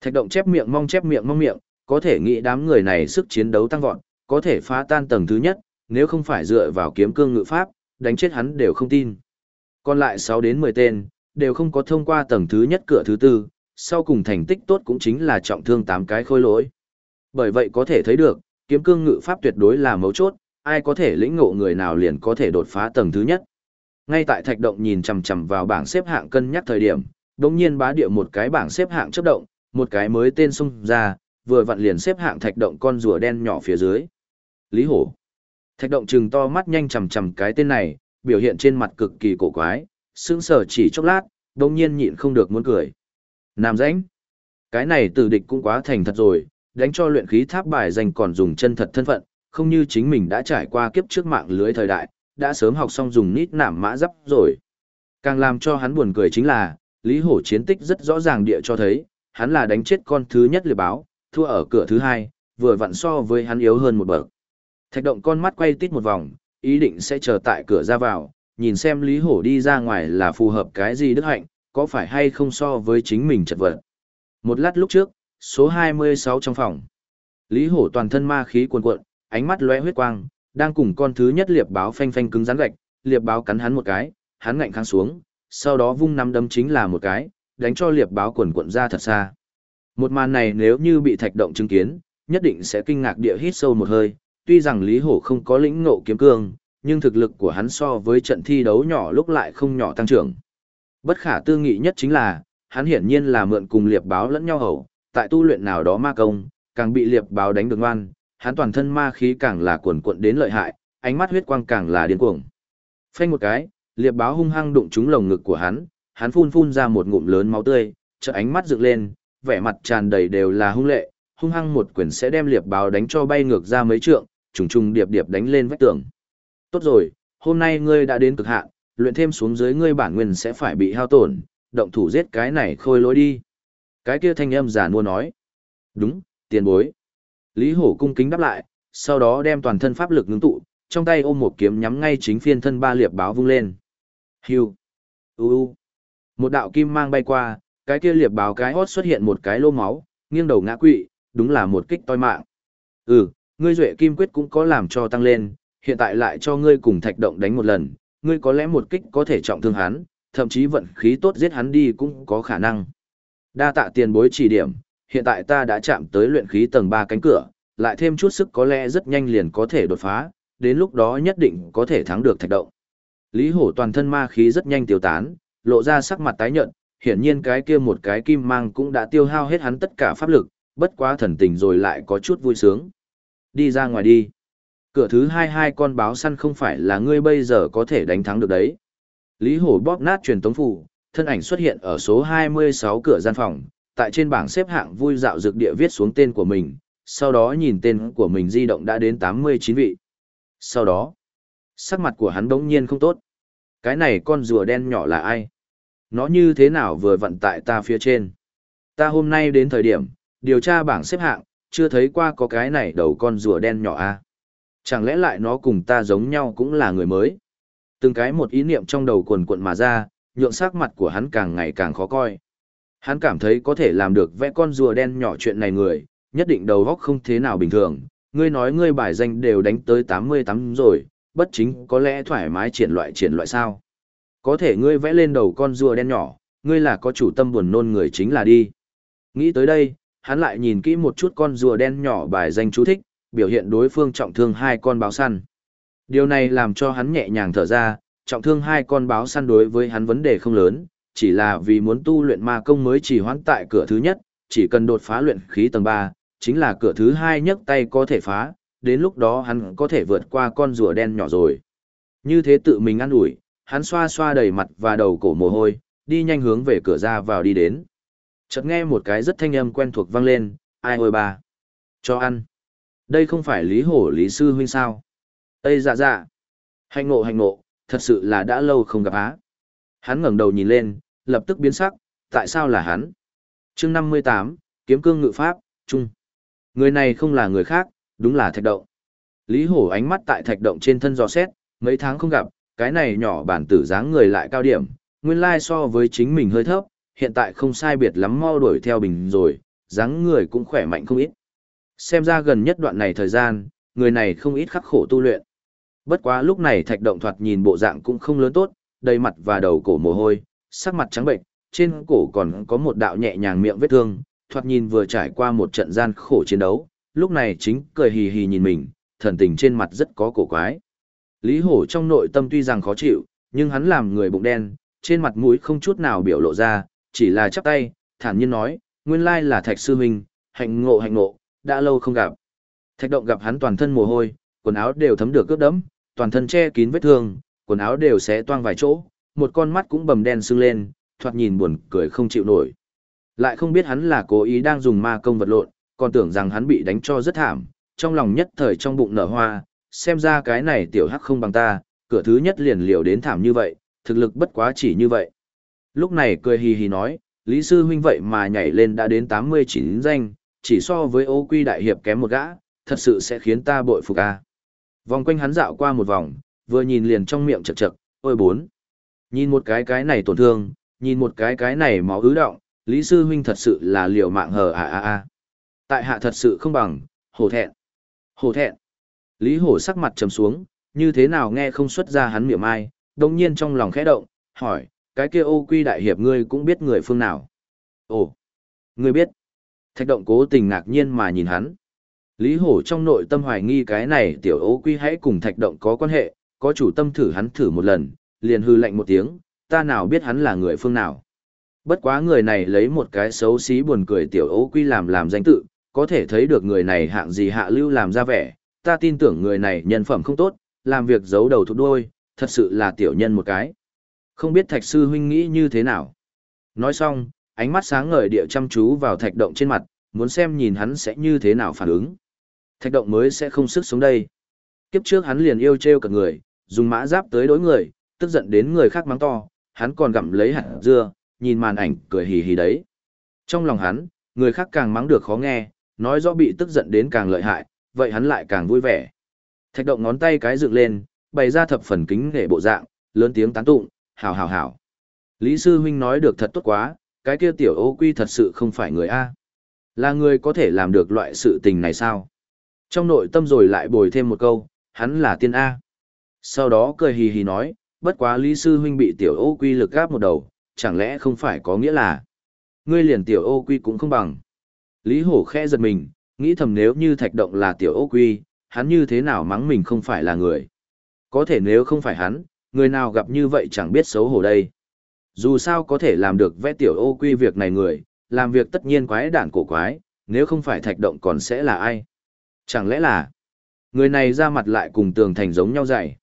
Thạch động chép miệng mong chép miệng mong miệng, có thể nghĩ đám người này sức chiến đấu tăng vọt, có thể phá tan tầng thứ nhất, nếu không phải dựa vào kiếm cương ngự pháp, đánh chết hắn đều không tin. Còn lại sáu đến 10 tên, đều không có thông qua tầng thứ nhất cửa thứ tư, sau cùng thành tích tốt cũng chính là trọng thương tám cái khôi lỗi. Bởi vậy có thể thấy được, kiếm cương ngự pháp tuyệt đối là mấu chốt, ai có thể lĩnh ngộ người nào liền có thể đột phá tầng thứ nhất. Ngay tại thạch động nhìn chằm chằm vào bảng xếp hạng cân nhắc thời điểm, đột nhiên bá địa một cái bảng xếp hạng chớp động, một cái mới tên xung ra, vừa vặn liền xếp hạng thạch động con rùa đen nhỏ phía dưới. Lý Hổ. Thạch động trừng to mắt nhanh chằm chằm cái tên này, biểu hiện trên mặt cực kỳ cổ quái, sững sờ chỉ chốc lát, đột nhiên nhịn không được muốn cười. Nam rãnh. Cái này từ địch cũng quá thành thật rồi, đánh cho luyện khí tháp bài danh còn dùng chân thật thân phận, không như chính mình đã trải qua kiếp trước mạng lưới thời đại, đã sớm học xong dùng nít nảm mã giáp rồi. Càng làm cho hắn buồn cười chính là, Lý Hổ chiến tích rất rõ ràng địa cho thấy, hắn là đánh chết con thứ nhất liệt báo, thua ở cửa thứ hai, vừa vặn so với hắn yếu hơn một bậc. Thạch động con mắt quay tít một vòng, ý định sẽ chờ tại cửa ra vào, nhìn xem Lý Hổ đi ra ngoài là phù hợp cái gì đức hạnh, có phải hay không so với chính mình chật vật. Một lát lúc trước, số 26 trong phòng. Lý Hổ toàn thân ma khí cuồn cuộn, ánh mắt lóe huyết quang, đang cùng con thứ nhất liệp báo phanh phanh cứng rắn gạch, liệp báo cắn hắn một cái, hắn ngạnh kháng xuống, sau đó vung nắm đấm chính là một cái, đánh cho liệp báo quần cuộn ra thật xa. Một màn này nếu như bị thạch động chứng kiến, nhất định sẽ kinh ngạc địa hít sâu một hơi, tuy rằng Lý Hổ không có lĩnh ngộ kiếm cương, nhưng thực lực của hắn so với trận thi đấu nhỏ lúc lại không nhỏ tăng trưởng. Bất khả tư nghị nhất chính là, hắn hiển nhiên là mượn cùng liệp báo lẫn nhau hậu, tại tu luyện nào đó ma công, càng bị liệp báo đánh được ngoan, hắn toàn thân ma khí càng là cuồn cuộn đến lợi hại, ánh mắt huyết quang càng là điên cuồng. Phanh một cái, liệp báo hung hăng đụng trúng lồng ngực của hắn, hắn phun phun ra một ngụm lớn máu tươi, chợt ánh mắt dựng lên, vẻ mặt tràn đầy đều là hung lệ, hung hăng một quyền sẽ đem liệp báo đánh cho bay ngược ra mấy trượng, trùng trùng điệp điệp đánh lên vách tường. Tốt rồi, hôm nay ngươi đã đến cực hạn, luyện thêm xuống dưới ngươi bản nguyên sẽ phải bị hao tổn, động thủ giết cái này khôi lỗi đi. Cái kia thanh âm giả mua nói. Đúng, tiền bối. Lý Hổ cung kính đáp lại, sau đó đem toàn thân pháp lực ngưng tụ, trong tay ôm một kiếm nhắm ngay chính phiên thân ba liệp báo vung lên. Hưu. U u. Một đạo kim mang bay qua, cái kia liệp báo cái hót xuất hiện một cái lô máu, nghiêng đầu ngã quỵ, đúng là một kích toi mạng. Ừ, ngươi duệ kim quyết cũng có làm cho tăng lên, hiện tại lại cho ngươi cùng thạch động đánh một lần, ngươi có lẽ một kích có thể trọng thương hắn, thậm chí vận khí tốt giết hắn đi cũng có khả năng. Đa tạ tiền bối chỉ điểm, hiện tại ta đã chạm tới luyện khí tầng 3 cánh cửa, lại thêm chút sức có lẽ rất nhanh liền có thể đột phá, đến lúc đó nhất định có thể thắng được thạch động. Lý hổ toàn thân ma khí rất nhanh tiêu tán, lộ ra sắc mặt tái nhợt, hiển nhiên cái kia một cái kim mang cũng đã tiêu hao hết hắn tất cả pháp lực, bất quá thần tình rồi lại có chút vui sướng. Đi ra ngoài đi. Cửa thứ hai hai con báo săn không phải là ngươi bây giờ có thể đánh thắng được đấy. Lý hổ bóp nát truyền tống phủ, thân ảnh xuất hiện ở số 26 cửa gian phòng, tại trên bảng xếp hạng vui dạo dược địa viết xuống tên của mình, sau đó nhìn tên của mình di động đã đến 89 vị. Sau đó, sắc mặt của hắn đống nhiên không tốt. Cái này con rùa đen nhỏ là ai? Nó như thế nào vừa vận tại ta phía trên? Ta hôm nay đến thời điểm, điều tra bảng xếp hạng, chưa thấy qua có cái này đầu con rùa đen nhỏ a à? Chẳng lẽ lại nó cùng ta giống nhau cũng là người mới? Từng cái một ý niệm trong đầu quần quận mà ra, nhượng sắc mặt của hắn càng ngày càng khó coi. Hắn cảm thấy có thể làm được vẽ con rùa đen nhỏ chuyện này người, nhất định đầu góc không thế nào bình thường. Ngươi nói ngươi bài danh đều đánh tới 88 rồi, bất chính có lẽ thoải mái triển loại triển loại sao. Có thể ngươi vẽ lên đầu con rùa đen nhỏ, ngươi là có chủ tâm buồn nôn người chính là đi. Nghĩ tới đây, hắn lại nhìn kỹ một chút con rùa đen nhỏ bài danh chú thích, biểu hiện đối phương trọng thương hai con báo săn. Điều này làm cho hắn nhẹ nhàng thở ra, trọng thương hai con báo săn đối với hắn vấn đề không lớn, chỉ là vì muốn tu luyện ma công mới chỉ hoãn tại cửa thứ nhất, chỉ cần đột phá luyện khí tầng 3, chính là cửa thứ hai nhấc tay có thể phá, đến lúc đó hắn có thể vượt qua con rùa đen nhỏ rồi. Như thế tự mình ăn ủi, hắn xoa xoa đầy mặt và đầu cổ mồ hôi, đi nhanh hướng về cửa ra vào đi đến. Chợt nghe một cái rất thanh âm quen thuộc vang lên, ai ôi bà. Cho ăn. Đây không phải Lý Hổ Lý Sư Huynh sao? Ê dạ dạ. Hành ngộ hành ngộ, thật sự là đã lâu không gặp á. Hắn ngẩng đầu nhìn lên, lập tức biến sắc, tại sao là hắn? chương 58, Kiếm Cương Ngự Pháp, Trung. Người này không là người khác, đúng là Thạch Động. Lý Hổ ánh mắt tại Thạch Động trên thân dò xét, mấy tháng không gặp, cái này nhỏ bản tử dáng người lại cao điểm, nguyên lai so với chính mình hơi thấp, hiện tại không sai biệt lắm mau đuổi theo bình rồi, dáng người cũng khỏe mạnh không ít. Xem ra gần nhất đoạn này thời gian, người này không ít khắc khổ tu luyện. Bất quá lúc này thạch động thoạt nhìn bộ dạng cũng không lớn tốt, đầy mặt và đầu cổ mồ hôi, sắc mặt trắng bệnh, trên cổ còn có một đạo nhẹ nhàng miệng vết thương, thoạt nhìn vừa trải qua một trận gian khổ chiến đấu, lúc này chính cười hì hì nhìn mình, thần tình trên mặt rất có cổ quái. Lý Hổ trong nội tâm tuy rằng khó chịu, nhưng hắn làm người bụng đen, trên mặt mũi không chút nào biểu lộ ra, chỉ là chắp tay, thản nhiên nói, nguyên lai là Thạch Sư Minh, hạnh ngộ hạnh ngộ, đã lâu không gặp. Thạch động gặp hắn toàn thân mồ hôi, quần áo đều thấm được cướp đẫm, toàn thân che kín vết thương, quần áo đều xé toang vài chỗ, một con mắt cũng bầm đen sưng lên, thoạt nhìn buồn cười không chịu nổi. Lại không biết hắn là cố ý đang dùng ma công vật lộn, còn tưởng rằng hắn bị đánh cho rất thảm, trong lòng nhất thời trong bụng nở hoa, xem ra cái này tiểu hắc không bằng ta, cửa thứ nhất liền liều đến thảm như vậy, thực lực bất quá chỉ như vậy. Lúc này cười hì hì nói, Lý Sư Huynh vậy mà nhảy lên đã đến 89 danh, chỉ so với ô quy đại hiệp kém một gã, thật sự sẽ khiến ta bội phục a. Vòng quanh hắn dạo qua một vòng, vừa nhìn liền trong miệng chật chật, ôi bốn. Nhìn một cái cái này tổn thương, nhìn một cái cái này máu ứ động, Lý Sư Huynh thật sự là liều mạng hờ à à à. Tại hạ thật sự không bằng, hổ thẹn. Hổ thẹn. Lý Hổ sắc mặt trầm xuống, như thế nào nghe không xuất ra hắn miệng ai, đồng nhiên trong lòng khẽ động, hỏi, cái kia ô quy đại hiệp ngươi cũng biết người phương nào. Ồ, ngươi biết. Thạch động cố tình ngạc nhiên mà nhìn hắn. Lý Hổ trong nội tâm hoài nghi cái này tiểu ô quy hãy cùng thạch động có quan hệ, có chủ tâm thử hắn thử một lần, liền hư lạnh một tiếng, ta nào biết hắn là người phương nào. Bất quá người này lấy một cái xấu xí buồn cười tiểu ố quy làm làm danh tự, có thể thấy được người này hạng gì hạ lưu làm ra vẻ, ta tin tưởng người này nhân phẩm không tốt, làm việc giấu đầu thụt đuôi, thật sự là tiểu nhân một cái. Không biết thạch sư huynh nghĩ như thế nào. Nói xong, ánh mắt sáng ngời địa chăm chú vào thạch động trên mặt, muốn xem nhìn hắn sẽ như thế nào phản ứng. Thạch động mới sẽ không sức sống đây. Kiếp trước hắn liền yêu treo cả người, dùng mã giáp tới đối người, tức giận đến người khác mắng to, hắn còn gặm lấy hạt dưa, nhìn màn ảnh cười hì hì đấy. Trong lòng hắn, người khác càng mắng được khó nghe, nói rõ bị tức giận đến càng lợi hại, vậy hắn lại càng vui vẻ. Thạch động ngón tay cái dựng lên, bày ra thập phần kính nghệ bộ dạng, lớn tiếng tán tụng, hảo hảo hảo. Lý sư huynh nói được thật tốt quá, cái kia tiểu ô quy thật sự không phải người A. Là người có thể làm được loại sự tình này sao? Trong nội tâm rồi lại bồi thêm một câu, hắn là tiên A. Sau đó cười hì hì nói, bất quá Lý sư huynh bị tiểu ô quy lực gáp một đầu, chẳng lẽ không phải có nghĩa là ngươi liền tiểu ô quy cũng không bằng. Lý hổ khẽ giật mình, nghĩ thầm nếu như thạch động là tiểu ô quy, hắn như thế nào mắng mình không phải là người. Có thể nếu không phải hắn, người nào gặp như vậy chẳng biết xấu hổ đây. Dù sao có thể làm được vẽ tiểu ô quy việc này người, làm việc tất nhiên quái đản cổ quái, nếu không phải thạch động còn sẽ là ai? Chẳng lẽ là người này ra mặt lại cùng tường thành giống nhau dày?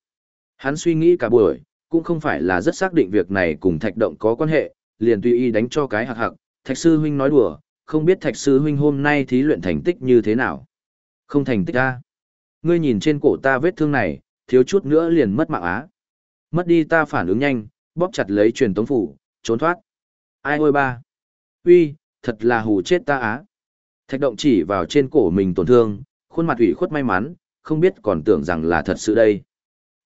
Hắn suy nghĩ cả buổi, cũng không phải là rất xác định việc này cùng thạch động có quan hệ, liền tùy y đánh cho cái hạc hạc, thạch sư huynh nói đùa, không biết thạch sư huynh hôm nay thí luyện thành tích như thế nào. Không thành tích a Ngươi nhìn trên cổ ta vết thương này, thiếu chút nữa liền mất mạng á. Mất đi ta phản ứng nhanh, bóp chặt lấy truyền tống phủ, trốn thoát. Ai ôi ba. Uy, thật là hù chết ta á. Thạch động chỉ vào trên cổ mình tổn thương, khuôn mặt ủy khuất may mắn, không biết còn tưởng rằng là thật sự đây.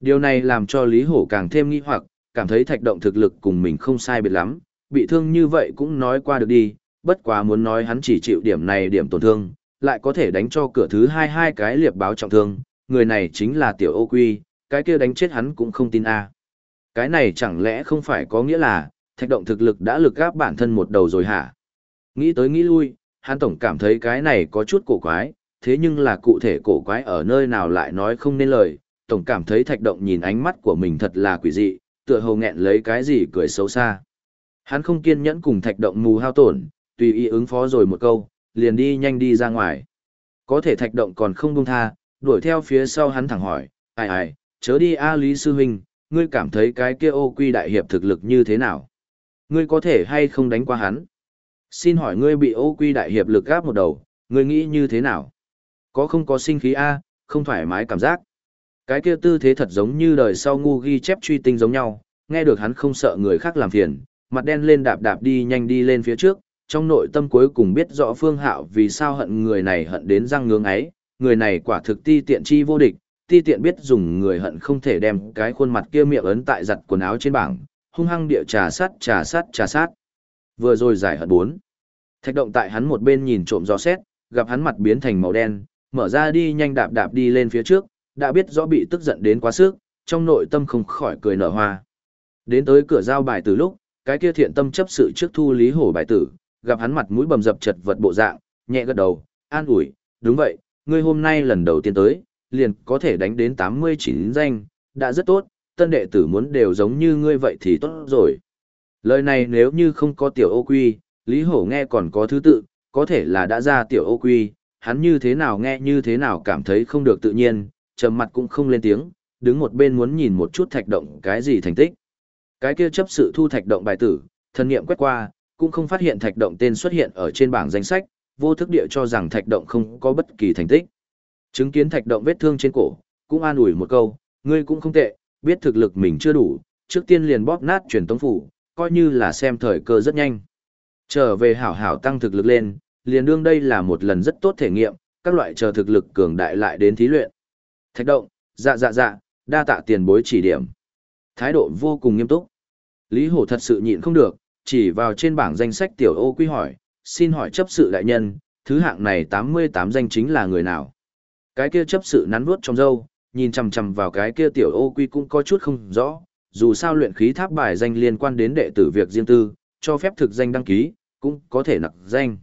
Điều này làm cho Lý Hổ càng thêm nghi hoặc, cảm thấy thạch động thực lực cùng mình không sai biệt lắm, bị thương như vậy cũng nói qua được đi, bất quá muốn nói hắn chỉ chịu điểm này điểm tổn thương, lại có thể đánh cho cửa thứ hai hai cái liệp báo trọng thương, người này chính là tiểu ô quy, cái kia đánh chết hắn cũng không tin a. Cái này chẳng lẽ không phải có nghĩa là, thạch động thực lực đã lực gáp bản thân một đầu rồi hả? Nghĩ tới nghĩ lui, hắn tổng cảm thấy cái này có chút cổ quái, thế nhưng là cụ thể cổ quái ở nơi nào lại nói không nên lời, tổng cảm thấy thạch động nhìn ánh mắt của mình thật là quỷ dị, tựa hồ nghẹn lấy cái gì cười xấu xa. Hắn không kiên nhẫn cùng thạch động mù hao tổn, tùy ý ứng phó rồi một câu, liền đi nhanh đi ra ngoài. Có thể thạch động còn không buông tha, đuổi theo phía sau hắn thẳng hỏi, ai ai, chớ đi A Lý Sư Huynh, ngươi cảm thấy cái kia ô quy đại hiệp thực lực như thế nào? Ngươi có thể hay không đánh qua hắn? Xin hỏi ngươi bị ô quy đại hiệp lực gáp một đầu, ngươi nghĩ như thế nào? Có không có sinh khí A, không thoải mái cảm giác? Cái kia tư thế thật giống như đời sau ngu ghi chép truy tinh giống nhau, nghe được hắn không sợ người khác làm phiền, mặt đen lên đạp đạp đi nhanh đi lên phía trước, trong nội tâm cuối cùng biết rõ Phương Hạo vì sao hận người này hận đến răng ngưỡng ấy, người này quả thực ti tiện chi vô địch, ti tiện biết dùng người hận không thể đem cái khuôn mặt kia miệng ấn tại giặt quần áo trên bảng, hung hăng địa trà sát trà sát trà sát. Vừa rồi giải hận bốn. Thạch động tại hắn một bên nhìn trộm gió xét, gặp hắn mặt biến thành màu đen, mở ra đi nhanh đạp đạp đi lên phía trước, đã biết rõ bị tức giận đến quá sức, trong nội tâm không khỏi cười nở hoa. Đến tới cửa giao bài từ lúc, cái kia thiện tâm chấp sự trước thu lý hổ bài tử, gặp hắn mặt mũi bầm dập chật vật bộ dạng, nhẹ gật đầu, an ủi, đúng vậy, ngươi hôm nay lần đầu tiên tới, liền có thể đánh đến 89 danh, đã rất tốt, tân đệ tử muốn đều giống như ngươi vậy thì tốt rồi. Lời này nếu như không có tiểu ô quy, Lý Hổ nghe còn có thứ tự, có thể là đã ra tiểu ô quy, hắn như thế nào nghe như thế nào cảm thấy không được tự nhiên, trầm mặt cũng không lên tiếng, đứng một bên muốn nhìn một chút thạch động cái gì thành tích. Cái kia chấp sự thu thạch động bài tử, thân nghiệm quét qua, cũng không phát hiện thạch động tên xuất hiện ở trên bảng danh sách, vô thức địa cho rằng thạch động không có bất kỳ thành tích. Chứng kiến thạch động vết thương trên cổ, cũng an ủi một câu, ngươi cũng không tệ, biết thực lực mình chưa đủ, trước tiên liền bóp nát truyền tống phủ, coi như là xem thời cơ rất nhanh. Trở về hảo hảo tăng thực lực lên, liền đương đây là một lần rất tốt thể nghiệm, các loại chờ thực lực cường đại lại đến thí luyện. Thạch động, dạ dạ dạ, đa tạ tiền bối chỉ điểm. Thái độ vô cùng nghiêm túc. Lý Hổ thật sự nhịn không được, chỉ vào trên bảng danh sách tiểu ô quy hỏi, xin hỏi chấp sự đại nhân, thứ hạng này 88 danh chính là người nào? Cái kia chấp sự nắn vuốt trong râu, nhìn chằm chằm vào cái kia tiểu ô quy cũng có chút không rõ, dù sao luyện khí tháp bài danh liên quan đến đệ tử việc riêng tư, cho phép thực danh đăng ký, cũng có thể nặc danh.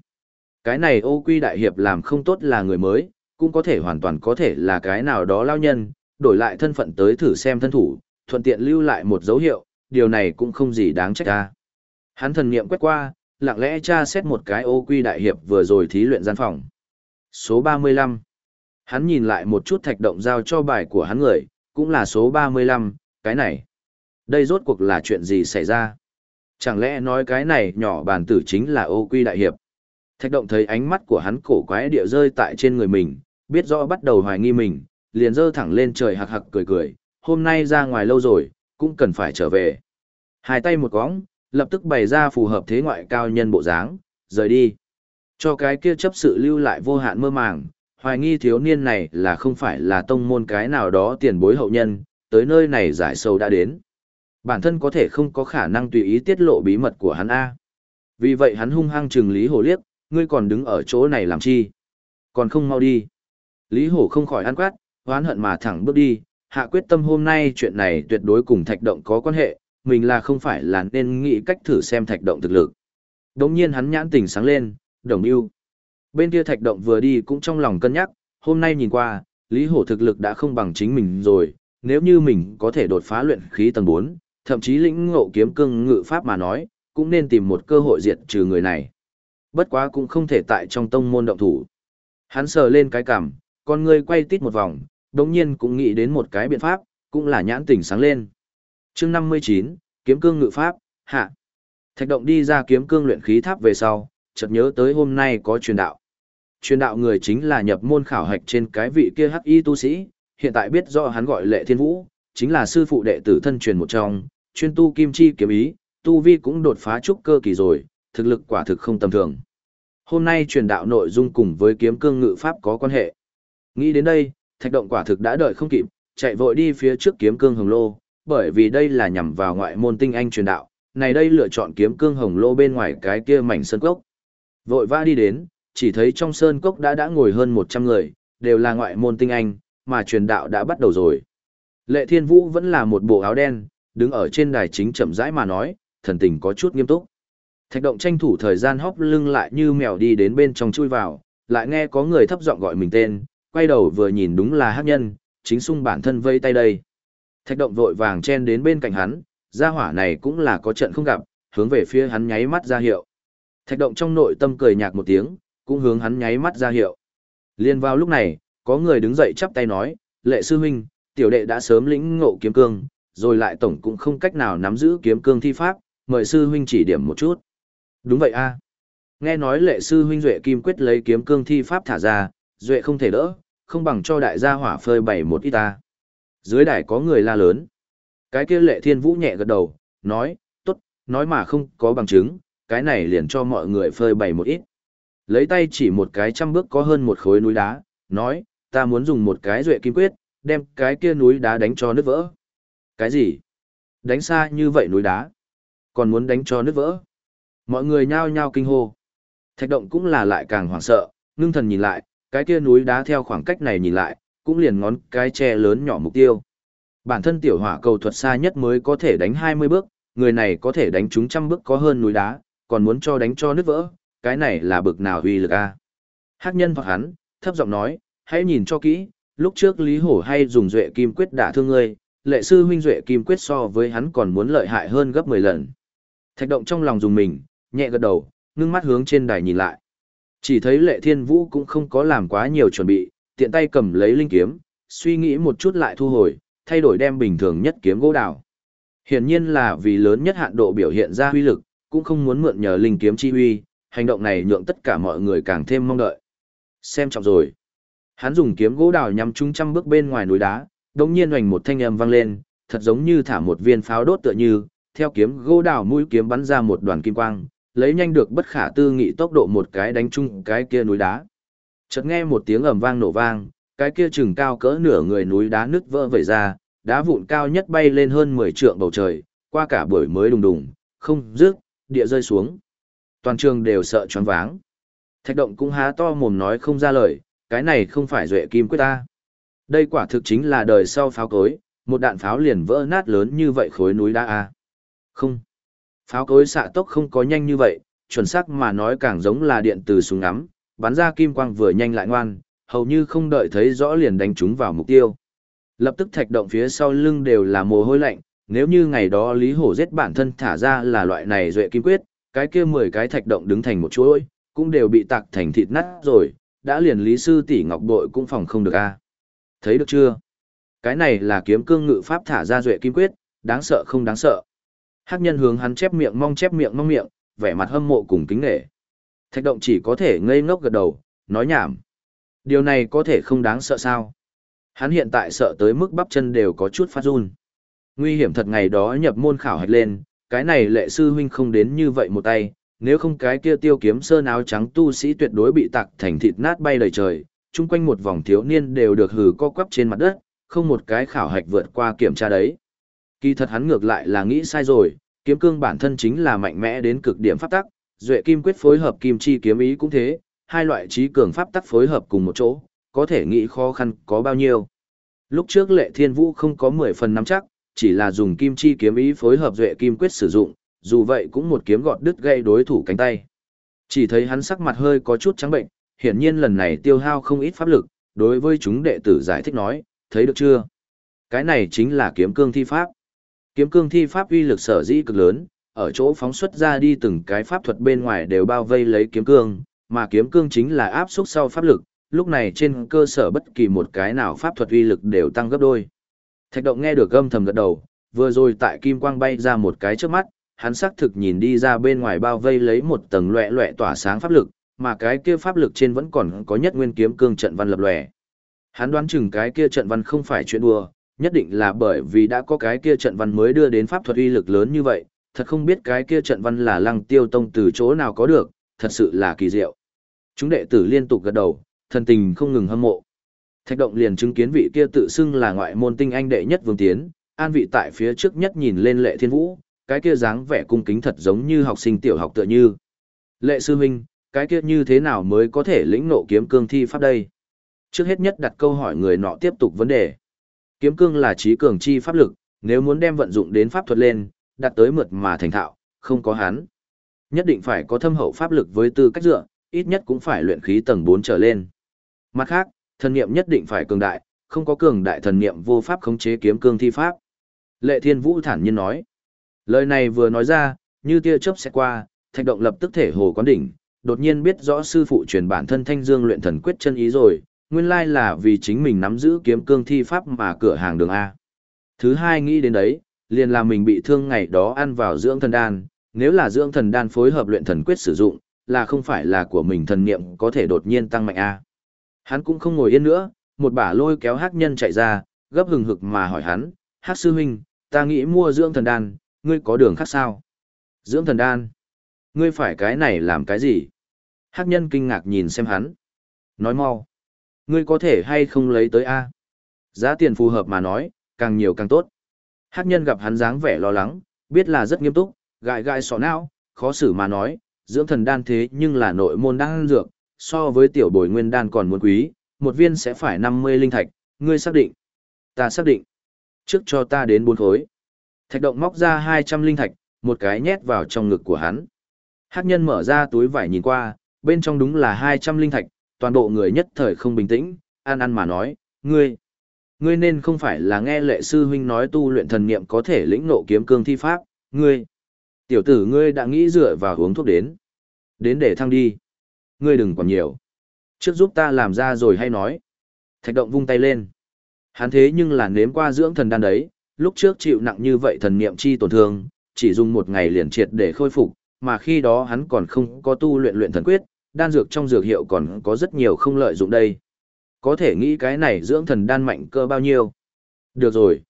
Cái này ô quy đại hiệp làm không tốt là người mới, cũng có thể hoàn toàn có thể là cái nào đó lao nhân, đổi lại thân phận tới thử xem thân thủ, thuận tiện lưu lại một dấu hiệu, điều này cũng không gì đáng trách ta. Hắn thần niệm quét qua, lặng lẽ tra xét một cái ô quy đại hiệp vừa rồi thí luyện gian phòng. Số 35. Hắn nhìn lại một chút thạch động giao cho bài của hắn người, cũng là số 35, cái này. Đây rốt cuộc là chuyện gì xảy ra? Chẳng lẽ nói cái này nhỏ bàn tử chính là ô quy đại hiệp? Thạch động thấy ánh mắt của hắn cổ quái địa rơi tại trên người mình, biết rõ bắt đầu hoài nghi mình, liền dơ thẳng lên trời hạc hạc cười cười, hôm nay ra ngoài lâu rồi, cũng cần phải trở về. Hai tay một cóng, lập tức bày ra phù hợp thế ngoại cao nhân bộ dáng, rời đi. Cho cái kia chấp sự lưu lại vô hạn mơ màng, hoài nghi thiếu niên này là không phải là tông môn cái nào đó tiền bối hậu nhân, tới nơi này giải sầu đã đến. Bản thân có thể không có khả năng tùy ý tiết lộ bí mật của hắn A. Vì vậy hắn hung hăng trừng Lý hồ liếc, ngươi còn đứng ở chỗ này làm chi? Còn không mau đi. Lý Hổ không khỏi ăn quát, hoán hận mà thẳng bước đi, hạ quyết tâm hôm nay chuyện này tuyệt đối cùng thạch động có quan hệ, mình là không phải là nên nghĩ cách thử xem thạch động thực lực. Đống nhiên hắn nhãn tỉnh sáng lên, đồng yêu. Bên kia thạch động vừa đi cũng trong lòng cân nhắc, hôm nay nhìn qua, Lý Hổ thực lực đã không bằng chính mình rồi, nếu như mình có thể đột phá luyện khí tầng 4, thậm chí lĩnh ngộ kiếm cương ngự pháp mà nói, cũng nên tìm một cơ hội diệt trừ người này. Bất quá cũng không thể tại trong tông môn động thủ. Hắn sờ lên cái cằm, con ngươi quay tít một vòng, đồng nhiên cũng nghĩ đến một cái biện pháp, cũng là nhãn tỉnh sáng lên. chương 59, kiếm cương ngự pháp, hạ. Thạch động đi ra kiếm cương luyện khí tháp về sau, chợt nhớ tới hôm nay có truyền đạo. Truyền đạo người chính là nhập môn khảo hạch trên cái vị kia hắc y tu sĩ, hiện tại biết rõ hắn gọi lệ thiên vũ, chính là sư phụ đệ tử thân truyền một trong, chuyên tu kim chi kiếm ý, tu vi cũng đột phá trúc cơ kỳ rồi, thực lực quả thực không tầm thường. Hôm nay truyền đạo nội dung cùng với kiếm cương ngự pháp có quan hệ. Nghĩ đến đây, thạch động quả thực đã đợi không kịp, chạy vội đi phía trước kiếm cương hồng lô, bởi vì đây là nhằm vào ngoại môn tinh anh truyền đạo, này đây lựa chọn kiếm cương hồng lô bên ngoài cái kia mảnh sơn cốc. Vội vã đi đến, chỉ thấy trong sơn cốc đã đã ngồi hơn 100 người, đều là ngoại môn tinh anh, mà truyền đạo đã bắt đầu rồi. Lệ Thiên Vũ vẫn là một bộ áo đen, đứng ở trên đài chính chậm rãi mà nói, thần tình có chút nghiêm túc. Thạch động tranh thủ thời gian hóc lưng lại như mèo đi đến bên trong chui vào, lại nghe có người thấp giọng gọi mình tên, quay đầu vừa nhìn đúng là hát nhân, chính sung bản thân vây tay đây. Thạch động vội vàng chen đến bên cạnh hắn, gia hỏa này cũng là có trận không gặp, hướng về phía hắn nháy mắt ra hiệu. Thạch động trong nội tâm cười nhạt một tiếng, cũng hướng hắn nháy mắt ra hiệu. Liên vào lúc này, có người đứng dậy chắp tay nói, lệ sư huynh, tiểu đệ đã sớm lĩnh ngộ kiếm cương, rồi lại tổng cũng không cách nào nắm giữ kiếm cương thi pháp, mời sư huynh chỉ điểm một chút. Đúng vậy a. Nghe nói lệ sư huynh Duệ Kim quyết lấy kiếm cương thi pháp thả ra, Duệ không thể đỡ, không bằng cho đại gia hỏa phơi bày một ít ta. Dưới đài có người la lớn. Cái kia lệ thiên vũ nhẹ gật đầu, nói, tốt, nói mà không có bằng chứng, cái này liền cho mọi người phơi bày một ít. Lấy tay chỉ một cái trăm bước có hơn một khối núi đá, nói, ta muốn dùng một cái duệ kim quyết, đem cái kia núi đá đánh cho nứt vỡ. Cái gì? Đánh xa như vậy núi đá? Còn muốn đánh cho nứt vỡ? Mọi người nhao nhao kinh hô. Thạch động cũng là lại càng hoảng sợ, ngưng thần nhìn lại, cái kia núi đá theo khoảng cách này nhìn lại, cũng liền ngón cái tre lớn nhỏ mục tiêu. Bản thân tiểu hỏa cầu thuật xa nhất mới có thể đánh 20 bước, người này có thể đánh chúng trăm bước có hơn núi đá, còn muốn cho đánh cho nứt vỡ, cái này là bực nào uy lực a? Hắc nhân hoặc hắn, thấp giọng nói, hãy nhìn cho kỹ, lúc trước Lý Hổ hay dùng duệ kim quyết đả thương ngươi, lệ sư huynh duệ kim quyết so với hắn còn muốn lợi hại hơn gấp 10 lần. Thạch động trong lòng dùng mình, nhẹ gật đầu, ngưng mắt hướng trên đài nhìn lại. Chỉ thấy lệ thiên vũ cũng không có làm quá nhiều chuẩn bị, tiện tay cầm lấy linh kiếm, suy nghĩ một chút lại thu hồi, thay đổi đem bình thường nhất kiếm gỗ đào. Hiển nhiên là vì lớn nhất hạn độ biểu hiện ra huy lực, cũng không muốn mượn nhờ linh kiếm chi huy, hành động này nhượng tất cả mọi người càng thêm mong đợi. Xem trọng rồi. Hắn dùng kiếm gỗ đào nhắm trúng trăm bước bên ngoài núi đá, đột nhiên hoành một thanh âm vang lên, thật giống như thả một viên pháo đốt tựa như, theo kiếm gỗ đào mũi kiếm bắn ra một đoàn kim quang, lấy nhanh được bất khả tư nghị tốc độ một cái đánh trúng cái kia núi đá. Chợt nghe một tiếng ầm vang nổ vang, cái kia chừng cao cỡ nửa người núi đá nứt vỡ vẩy ra, đá vụn cao nhất bay lên hơn 10 trượng bầu trời, qua cả buổi mới đùng đùng, không rước, địa rơi xuống. Toàn trường đều sợ choáng váng. Thạch động cũng há to mồm nói không ra lời, cái này không phải duệ kim quyết ta. Đây quả thực chính là đời sau pháo cối, một đạn pháo liền vỡ nát lớn như vậy khối núi đá a. Không. Pháo cối xạ tốc không có nhanh như vậy, chuẩn xác mà nói càng giống là điện từ súng ngắm, bắn ra kim quang vừa nhanh lại ngoan, hầu như không đợi thấy rõ liền đánh chúng vào mục tiêu. Lập tức thạch động phía sau lưng đều là mồ hôi lạnh, nếu như ngày đó Lý Hổ giết bản thân thả ra là loại này duệ kim quyết, cái kia 10 cái thạch động đứng thành một chuỗi, cũng đều bị tạc thành thịt nát rồi, đã liền Lý Sư tỷ Ngọc Bội cũng phòng không được a. Thấy được chưa? Cái này là kiếm cương ngự pháp thả ra duệ kim quyết, đáng sợ không đáng sợ. Hắc nhân hướng hắn chép miệng mong chép miệng mong miệng, vẻ mặt hâm mộ cùng kính nể. Thạch động chỉ có thể ngây ngốc gật đầu, nói nhảm. Điều này có thể không đáng sợ sao? Hắn hiện tại sợ tới mức bắp chân đều có chút phát run. Nguy hiểm thật ngày đó nhập môn khảo hạch lên, cái này lệ sư huynh không đến như vậy một tay, nếu không cái kia tiêu kiếm sơn áo trắng tu sĩ tuyệt đối bị tạc thành thịt nát bay đầy trời, chung quanh một vòng thiếu niên đều được hừ co quắp trên mặt đất, không một cái khảo hạch vượt qua kiểm tra đấy. Kỳ thật hắn ngược lại là nghĩ sai rồi, kiếm cương bản thân chính là mạnh mẽ đến cực điểm pháp tắc, duệ kim quyết phối hợp kim chi kiếm ý cũng thế, hai loại trí cường pháp tắc phối hợp cùng một chỗ, có thể nghĩ khó khăn có bao nhiêu. Lúc trước lệ thiên vũ không có 10 phần nắm chắc, chỉ là dùng kim chi kiếm ý phối hợp duệ kim quyết sử dụng, dù vậy cũng một kiếm gọt đứt gây đối thủ cánh tay. Chỉ thấy hắn sắc mặt hơi có chút trắng bệnh, hiển nhiên lần này tiêu hao không ít pháp lực, đối với chúng đệ tử giải thích nói, thấy được chưa? Cái này chính là kiếm cương thi pháp. Kiếm cương thi pháp uy lực sở dĩ cực lớn, ở chỗ phóng xuất ra đi từng cái pháp thuật bên ngoài đều bao vây lấy kiếm cương, mà kiếm cương chính là áp xúc sau pháp lực, lúc này trên cơ sở bất kỳ một cái nào pháp thuật uy lực đều tăng gấp đôi. Thạch động nghe được gâm thầm gật đầu, vừa rồi tại kim quang bay ra một cái trước mắt, hắn xác thực nhìn đi ra bên ngoài bao vây lấy một tầng loẹ loẹ tỏa sáng pháp lực, mà cái kia pháp lực trên vẫn còn có nhất nguyên kiếm cương trận văn lập lòe. Hắn đoán chừng cái kia trận văn không phải chuyện đùa, nhất định là bởi vì đã có cái kia trận văn mới đưa đến pháp thuật uy lực lớn như vậy, thật không biết cái kia trận văn là lăng tiêu tông từ chỗ nào có được, thật sự là kỳ diệu. Chúng đệ tử liên tục gật đầu, thần tình không ngừng hâm mộ. Thạch động liền chứng kiến vị kia tự xưng là ngoại môn tinh anh đệ nhất vương tiến, an vị tại phía trước nhất nhìn lên lệ thiên vũ, cái kia dáng vẻ cung kính thật giống như học sinh tiểu học tựa như. Lệ sư huynh, cái kia như thế nào mới có thể lĩnh nộ kiếm cương thi pháp đây? Trước hết nhất đặt câu hỏi người nọ tiếp tục vấn đề. Kiếm cương là trí cường chi pháp lực, nếu muốn đem vận dụng đến pháp thuật lên, đặt tới mượt mà thành thạo, không có hắn. Nhất định phải có thâm hậu pháp lực với tư cách dựa, ít nhất cũng phải luyện khí tầng 4 trở lên. Mặt khác, thần niệm nhất định phải cường đại, không có cường đại thần niệm vô pháp khống chế kiếm cương thi pháp. Lệ Thiên Vũ thản nhiên nói. Lời này vừa nói ra, như tia chớp sẽ qua, thạch động lập tức thể hồ quán đỉnh, đột nhiên biết rõ sư phụ truyền bản thân thanh dương luyện thần quyết chân ý rồi, nguyên lai là vì chính mình nắm giữ kiếm cương thi pháp mà cửa hàng đường A. Thứ hai nghĩ đến đấy, liền là mình bị thương ngày đó ăn vào dưỡng thần đan, nếu là dưỡng thần đan phối hợp luyện thần quyết sử dụng, là không phải là của mình thần niệm có thể đột nhiên tăng mạnh A. Hắn cũng không ngồi yên nữa, một bả lôi kéo hắc nhân chạy ra, gấp hừng hực mà hỏi hắn, hắc sư huynh, ta nghĩ mua dưỡng thần đan, ngươi có đường khác sao? Dưỡng thần đan? Ngươi phải cái này làm cái gì? Hắc nhân kinh ngạc nhìn xem hắn. Nói mau. Ngươi có thể hay không lấy tới A? Giá tiền phù hợp mà nói, càng nhiều càng tốt. Hắc nhân gặp hắn dáng vẻ lo lắng, biết là rất nghiêm túc, gãi gãi sọ não, khó xử mà nói, dưỡng thần đan thế nhưng là nội môn đan dược, so với tiểu bồi nguyên đan còn muốn quý, một viên sẽ phải 50 linh thạch, ngươi xác định. Ta xác định. Trước cho ta đến bốn khối. Thạch động móc ra 200 linh thạch, một cái nhét vào trong ngực của hắn. Hắc nhân mở ra túi vải nhìn qua, bên trong đúng là 200 linh thạch, toàn bộ người nhất thời không bình tĩnh, an ăn mà nói, ngươi, ngươi nên không phải là nghe lệ sư huynh nói tu luyện thần niệm có thể lĩnh ngộ kiếm cương thi pháp, ngươi, tiểu tử ngươi đã nghĩ dựa vào uống thuốc đến, đến để thăng đi, ngươi đừng còn nhiều, trước giúp ta làm ra rồi hay nói, thạch động vung tay lên, hắn thế nhưng là nếm qua dưỡng thần đan đấy, lúc trước chịu nặng như vậy thần niệm chi tổn thương, chỉ dùng một ngày liền triệt để khôi phục, mà khi đó hắn còn không có tu luyện luyện thần quyết, đan dược trong dược hiệu còn có rất nhiều không lợi dụng đây. Có thể nghĩ cái này dưỡng thần đan mạnh cơ bao nhiêu. Được rồi.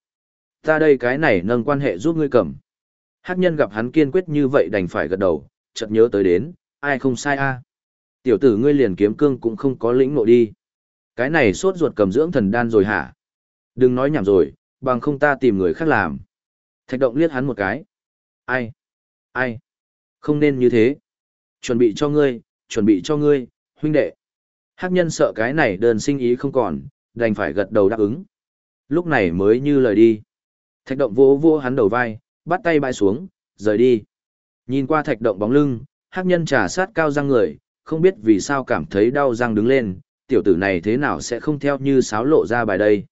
Ta đây cái này nâng quan hệ giúp ngươi cầm. Hắc nhân gặp hắn kiên quyết như vậy đành phải gật đầu, chợt nhớ tới đến, ai không sai a Tiểu tử ngươi liền kiếm cương cũng không có lĩnh nộ đi. Cái này sốt ruột cầm dưỡng thần đan rồi hả? Đừng nói nhảm rồi, bằng không ta tìm người khác làm. Thạch động liếc hắn một cái. Ai? Ai? Không nên như thế. Chuẩn bị cho ngươi, chuẩn bị cho ngươi, huynh đệ. Hắc nhân sợ cái này đơn sinh ý không còn, đành phải gật đầu đáp ứng. Lúc này mới như lời đi. Thạch động vô vô hắn đầu vai, bắt tay bãi xuống, rời đi. Nhìn qua thạch động bóng lưng, hắc nhân trà sát cao răng người, không biết vì sao cảm thấy đau răng đứng lên, tiểu tử này thế nào sẽ không theo như sáo lộ ra bài đây.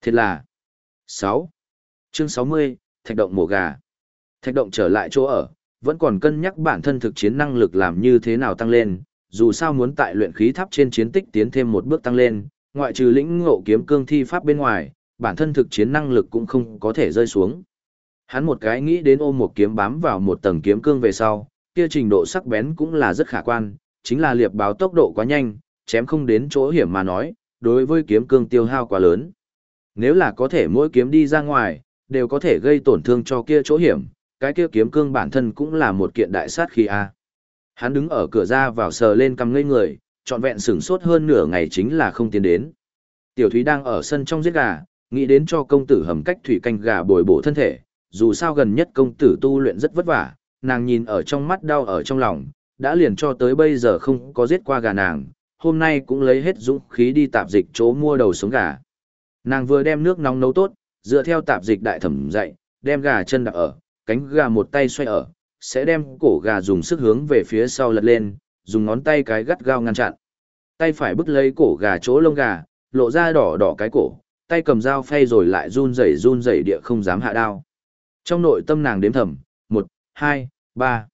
Thiệt là, 6. Chương 60, Thạch động mổ gà. Thạch động trở lại chỗ ở, vẫn còn cân nhắc bản thân thực chiến năng lực làm như thế nào tăng lên, dù sao muốn tại luyện khí tháp trên chiến tích tiến thêm một bước tăng lên, ngoại trừ lĩnh ngộ kiếm cương thi pháp bên ngoài, bản thân thực chiến năng lực cũng không có thể rơi xuống. Hắn một cái nghĩ đến ôm một kiếm bám vào một tầng kiếm cương về sau, kia trình độ sắc bén cũng là rất khả quan, chính là liệp báo tốc độ quá nhanh, chém không đến chỗ hiểm mà nói, đối với kiếm cương tiêu hao quá lớn. Nếu là có thể mỗi kiếm đi ra ngoài, đều có thể gây tổn thương cho kia chỗ hiểm, cái kia kiếm cương bản thân cũng là một kiện đại sát khí a. Hắn đứng ở cửa ra vào sờ lên cằm ngây người, trọn vẹn sửng sốt hơn nửa ngày chính là không tiến đến. Tiểu Thúy đang ở sân trong giết gà, nghĩ đến cho công tử hầm cách thủy canh gà bồi bổ thân thể, dù sao gần nhất công tử tu luyện rất vất vả, nàng nhìn ở trong mắt đau ở trong lòng, đã liền cho tới bây giờ không có giết qua gà nàng, hôm nay cũng lấy hết dũng khí đi tạp dịch chỗ mua đầu sống gà. Nàng vừa đem nước nóng nấu tốt, dựa theo tạp dịch đại thẩm dạy, đem gà chân đặt ở, cánh gà một tay xoay ở, sẽ đem cổ gà dùng sức hướng về phía sau lật lên, dùng ngón tay cái gắt gao ngăn chặn. Tay phải bứt lấy cổ gà chỗ lông gà, lộ ra đỏ đỏ cái cổ, tay cầm dao phay rồi lại run rẩy run rẩy địa không dám hạ đao. Trong nội tâm nàng đếm thầm, một, hai, ba.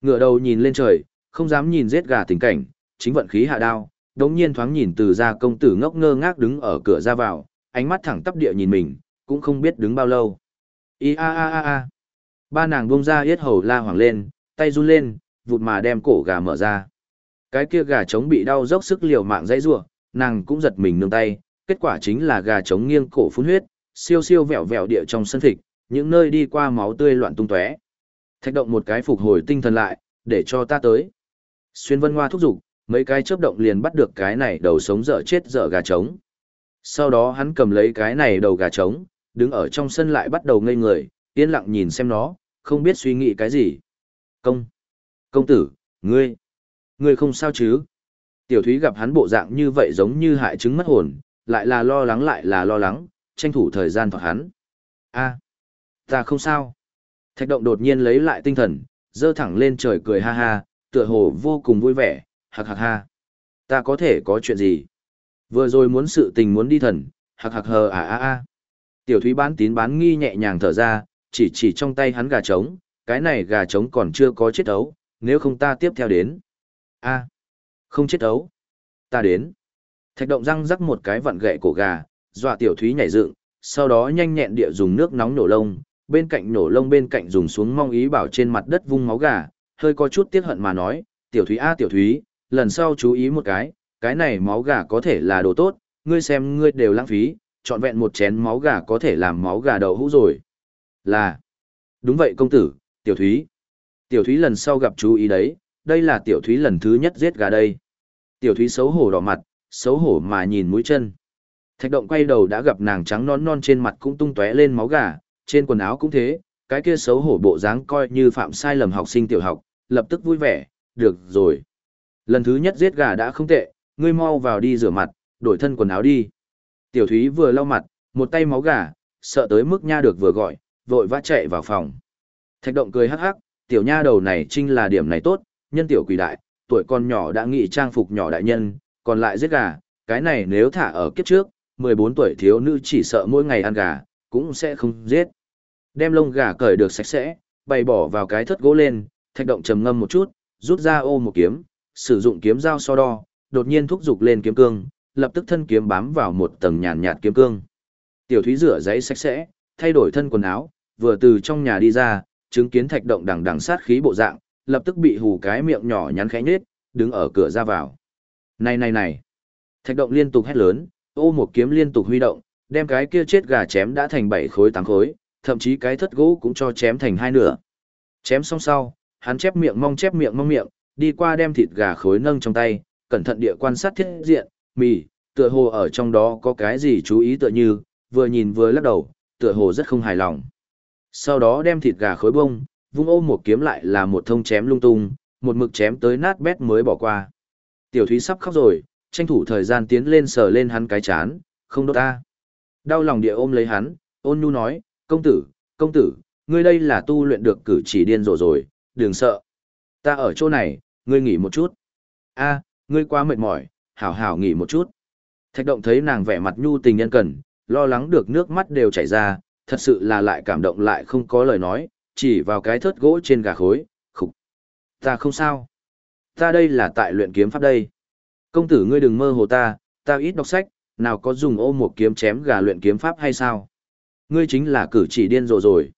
Ngựa đầu nhìn lên trời, không dám nhìn giết gà tình cảnh, chính vận khí hạ đao, đống nhiên thoáng nhìn từ ra công tử ngốc ngơ ngác đứng ở cửa ra vào, ánh mắt thẳng tắp địa nhìn mình, cũng không biết đứng bao lâu. I a a a a. Ba nàng buông ra yết hầu la hoàng lên, tay run lên, vụt mà đem cổ gà mở ra. Cái kia gà trống bị đau dốc sức liều mạng dãy rủa, nàng cũng giật mình nương tay, kết quả chính là gà trống nghiêng cổ phun huyết, siêu siêu vẹo vẹo địa trong sân thịt, những nơi đi qua máu tươi loạn tung tóe. Thạch động một cái phục hồi tinh thần lại, để cho ta tới. Xuyên vân hoa thúc giục, mấy cái chớp động liền bắt được cái này đầu sống dở chết dở gà trống. Sau đó hắn cầm lấy cái này đầu gà trống, đứng ở trong sân lại bắt đầu ngây người, yên lặng nhìn xem nó, không biết suy nghĩ cái gì. Công! Công tử, ngươi! Ngươi không sao chứ? Tiểu thúy gặp hắn bộ dạng như vậy giống như hại chứng mất hồn, lại là lo lắng lại là lo lắng, tranh thủ thời gian thoát hắn. a ta không sao. Thạch động đột nhiên lấy lại tinh thần, dơ thẳng lên trời cười ha ha, tựa hồ vô cùng vui vẻ, hạc hạc ha. Ta có thể có chuyện gì? Vừa rồi muốn sự tình muốn đi thần, hạc hạc hờ à à à. Tiểu thúy bán tín bán nghi nhẹ nhàng thở ra, chỉ chỉ trong tay hắn gà trống, cái này gà trống còn chưa có chết ấu, nếu không ta tiếp theo đến. a không chết ấu. Ta đến. Thạch động răng rắc một cái vặn gậy cổ gà, dọa tiểu thúy nhảy dựng, sau đó nhanh nhẹn địa dùng nước nóng nổ lông, bên cạnh nổ lông bên cạnh dùng xuống mong ý bảo trên mặt đất vung máu gà, hơi có chút tiếc hận mà nói, tiểu thúy a tiểu thúy, lần sau chú ý một cái, cái này máu gà có thể là đồ tốt, ngươi xem ngươi đều lãng phí, trọn vẹn một chén máu gà có thể làm máu gà đầu hũ rồi. Là, đúng vậy công tử, tiểu thúy. Tiểu thúy lần sau gặp chú ý đấy, đây là tiểu thúy lần thứ nhất giết gà đây. Tiểu thúy xấu hổ đỏ mặt, xấu hổ mà nhìn mũi chân. Thạch động quay đầu đã gặp nàng trắng non non trên mặt cũng tung tóe lên máu gà, trên quần áo cũng thế, cái kia xấu hổ bộ dáng coi như phạm sai lầm học sinh tiểu học, lập tức vui vẻ, được rồi. Lần thứ nhất giết gà đã không tệ, ngươi mau vào đi rửa mặt, đổi thân quần áo đi. Tiểu Thúy vừa lau mặt, một tay máu gà, sợ tới mức nha được vừa gọi, vội vã chạy vào phòng. Thạch động cười hắc hắc, tiểu nha đầu này trinh là điểm này tốt, nhân tiểu quỷ đại, tuổi con nhỏ đã nghị trang phục nhỏ đại nhân, còn lại giết gà, cái này nếu thả ở kiếp trước, 14 tuổi thiếu nữ chỉ sợ mỗi ngày ăn gà, cũng sẽ không giết. Đem lông gà cởi được sạch sẽ, bày bỏ vào cái thất gỗ lên, thạch động trầm ngâm một chút, rút ra ô một kiếm, sử dụng kiếm dao so đo, đột nhiên thúc giục lên kiếm cương, lập tức thân kiếm bám vào một tầng nhàn nhạt kiếm cương. Tiểu Thúy rửa giấy sạch sẽ, thay đổi thân quần áo, vừa từ trong nhà đi ra, chứng kiến thạch động đằng đằng sát khí bộ dạng, lập tức bị hù cái miệng nhỏ nhắn khẽ nhết, đứng ở cửa ra vào. Này này này! Thạch động liên tục hét lớn, ô một kiếm liên tục huy động, đem cái kia chết gà chém đã thành bảy khối tám khối, thậm chí cái thất gỗ cũng cho chém thành hai nửa. Chém xong sau, hắn chép miệng mong chép miệng mong miệng, đi qua đem thịt gà khối nâng trong tay, cẩn thận địa quan sát thiết diện, mì, tựa hồ ở trong đó có cái gì chú ý tựa như, vừa nhìn vừa lắc đầu, tựa hồ rất không hài lòng. Sau đó đem thịt gà khối bông, vung ôm một kiếm lại là một thông chém lung tung, một mực chém tới nát bét mới bỏ qua. Tiểu Thúy sắp khóc rồi, tranh thủ thời gian tiến lên sờ lên hắn cái chán, không đốt ta. Đau lòng địa ôm lấy hắn, ôn nhu nói, công tử, công tử, ngươi đây là tu luyện được cử chỉ điên rồ rồi, đừng sợ. Ta ở chỗ này, ngươi nghỉ một chút. a ngươi quá mệt mỏi, hảo hảo nghỉ một chút. Thạch động thấy nàng vẻ mặt nhu tình nhân cần, lo lắng được nước mắt đều chảy ra, thật sự là lại cảm động lại không có lời nói, chỉ vào cái thớt gỗ trên gà khối, khục. Ta không sao. Ta đây là tại luyện kiếm pháp đây. Công tử ngươi đừng mơ hồ ta, ta ít đọc sách, nào có dùng ô một kiếm chém gà luyện kiếm pháp hay sao? Ngươi chính là cử chỉ điên rồ rồi.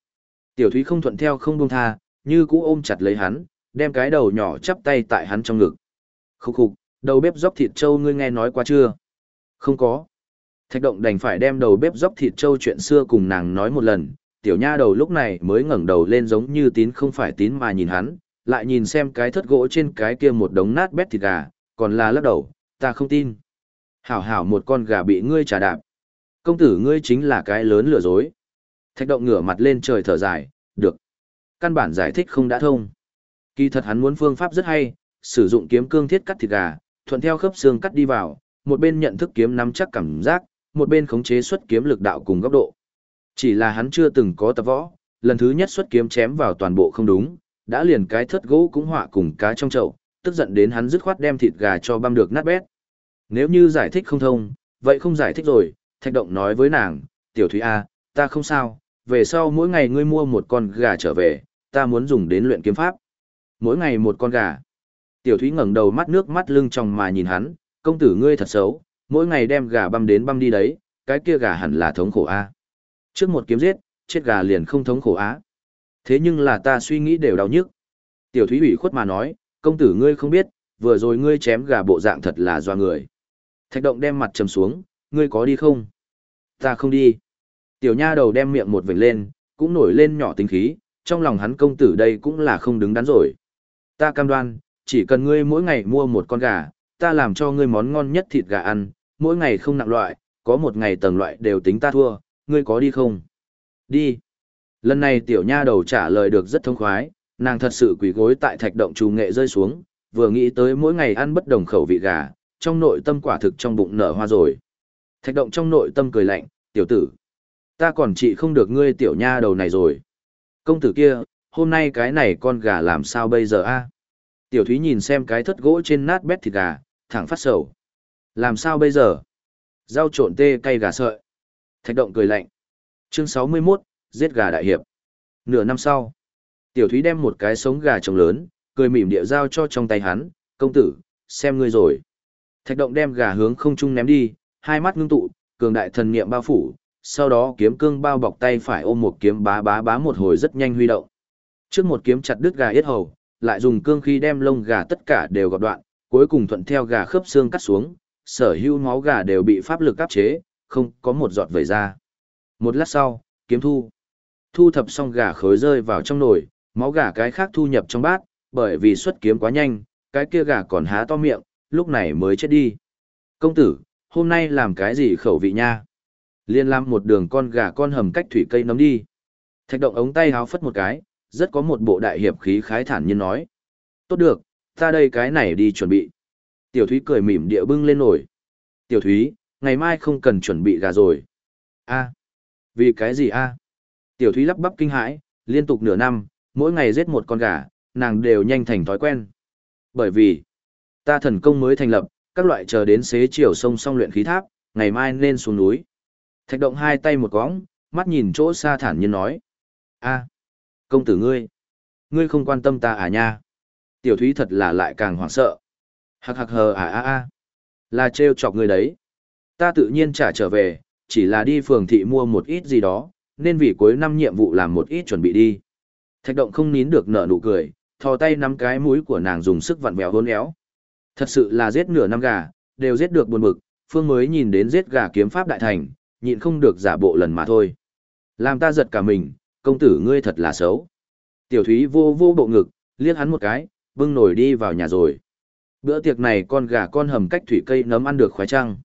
Tiểu Thúy không thuận theo không buông tha, như cũ ôm chặt lấy hắn, đem cái đầu nhỏ chắp tay tại hắn trong ngực. Khục khục, đầu bếp dốc thịt trâu ngươi nghe nói qua chưa? Không có. Thạch động đành phải đem đầu bếp dốc thịt trâu chuyện xưa cùng nàng nói một lần, tiểu nha đầu lúc này mới ngẩng đầu lên giống như tín không phải tín mà nhìn hắn, lại nhìn xem cái thất gỗ trên cái kia một đống nát bét thịt gà, còn là lắc đầu, ta không tin. Hảo hảo một con gà bị ngươi trả đạp. Công tử ngươi chính là cái lớn lừa dối. Thạch động ngửa mặt lên trời thở dài, được. Căn bản giải thích không đã thông. Kỳ thật hắn muốn phương pháp rất hay, sử dụng kiếm cương thiết cắt thịt gà, thuận theo khớp xương cắt đi vào, một bên nhận thức kiếm nắm chắc cảm giác, một bên khống chế xuất kiếm lực đạo cùng góc độ. Chỉ là hắn chưa từng có tập võ, lần thứ nhất xuất kiếm chém vào toàn bộ không đúng, đã liền cái thất gỗ cũng họa cùng cá trong chậu, tức giận đến hắn dứt khoát đem thịt gà cho băm được nát bét. Nếu như giải thích không thông, vậy không giải thích rồi, Thạch Động nói với nàng, Tiểu Thúy A, ta không sao, về sau mỗi ngày ngươi mua một con gà trở về, ta muốn dùng đến luyện kiếm pháp. Mỗi ngày một con gà. Tiểu Thúy ngẩng đầu mắt nước mắt lưng tròng mà nhìn hắn, công tử ngươi thật xấu, mỗi ngày đem gà băm đến băm đi đấy, cái kia gà hẳn là thống khổ a. Trước một kiếm giết, chết gà liền không thống khổ á. Thế nhưng là ta suy nghĩ đều đau nhức. Tiểu Thúy ủy khuất mà nói, công tử ngươi không biết, vừa rồi ngươi chém gà bộ dạng thật là doa người. Thạch động đem mặt trầm xuống, ngươi có đi không? Ta không đi. Tiểu nha đầu đem miệng một vểnh lên, cũng nổi lên nhỏ tính khí, trong lòng hắn công tử đây cũng là không đứng đắn rồi. Ta cam đoan, chỉ cần ngươi mỗi ngày mua một con gà, ta làm cho ngươi món ngon nhất thịt gà ăn, mỗi ngày không nặng loại, có một ngày tầng loại đều tính ta thua, ngươi có đi không? Đi. Lần này tiểu nha đầu trả lời được rất thông khoái, nàng thật sự quỳ gối tại thạch động trù nghệ rơi xuống, vừa nghĩ tới mỗi ngày ăn bất đồng khẩu vị gà, trong nội tâm quả thực trong bụng nở hoa rồi. Thạch động trong nội tâm cười lạnh, tiểu tử. Ta còn trị không được ngươi tiểu nha đầu này rồi. Công tử kia, hôm nay cái này con gà làm sao bây giờ a? Tiểu Thúy nhìn xem cái thất gỗ trên nát bét thịt gà, thẳng phát sầu. Làm sao bây giờ? Rau trộn tê cay gà sợi. Thạch động cười lạnh. Chương 61, giết gà đại hiệp. Nửa năm sau, Tiểu Thúy đem một cái sống gà trồng lớn, cười mỉm địa giao cho trong tay hắn, công tử, xem ngươi rồi. Thạch động đem gà hướng không trung ném đi, hai mắt ngưng tụ, cường đại thần niệm bao phủ, sau đó kiếm cương bao bọc tay phải ôm một kiếm bá bá bá một hồi rất nhanh huy động. Trước một kiếm chặt đứt gà yết hầu, lại dùng cương khí đem lông gà tất cả đều gọt đoạn, cuối cùng thuận theo gà khớp xương cắt xuống, sở hữu máu gà đều bị pháp lực áp chế, không có một giọt vẩy ra. Một lát sau, kiếm thu. Thu thập xong gà khối rơi vào trong nồi, máu gà cái khác thu nhập trong bát, bởi vì xuất kiếm quá nhanh, cái kia gà còn há to miệng, lúc này mới chết đi. Công tử, hôm nay làm cái gì khẩu vị nha? Liên làm một đường con gà con hầm cách thủy cây nấm đi. Thạch động ống tay háo phất một cái, rất có một bộ đại hiệp khí khái thản nhiên nói. Tốt được, ta đây cái này đi chuẩn bị. Tiểu Thúy cười mỉm địa bưng lên nổi. Tiểu Thúy, ngày mai không cần chuẩn bị gà rồi. a vì cái gì a Tiểu Thúy lắp bắp kinh hãi, liên tục nửa năm, mỗi ngày giết một con gà, nàng đều nhanh thành thói quen. Bởi vì, ta thần công mới thành lập, các loại chờ đến xế chiều sông song luyện khí tháp, ngày mai nên xuống núi. Thạch động hai tay một cõng, mắt nhìn chỗ xa thản nhiên nói. a công tử ngươi, ngươi không quan tâm ta à nha. Tiểu Thúy thật là lại càng hoảng sợ. Hạc hạc hờ à à à. Là trêu chọc người đấy. Ta tự nhiên trả trở về, chỉ là đi phường thị mua một ít gì đó, nên vì cuối năm nhiệm vụ làm một ít chuẩn bị đi. Thạch động không nín được nở nụ cười, thò tay nắm cái mũi của nàng dùng sức vặn vẹo hôn éo. Thật sự là giết nửa năm gà, đều giết được buồn bực, phương mới nhìn đến giết gà kiếm pháp đại thành, nhịn không được giả bộ lần mà thôi. Làm ta giật cả mình, công tử ngươi thật là xấu. Tiểu thúy vô vô bộ ngực, liếc hắn một cái, bưng nổi đi vào nhà rồi. Bữa tiệc này con gà con hầm cách thủy cây nấm ăn được khoái trăng.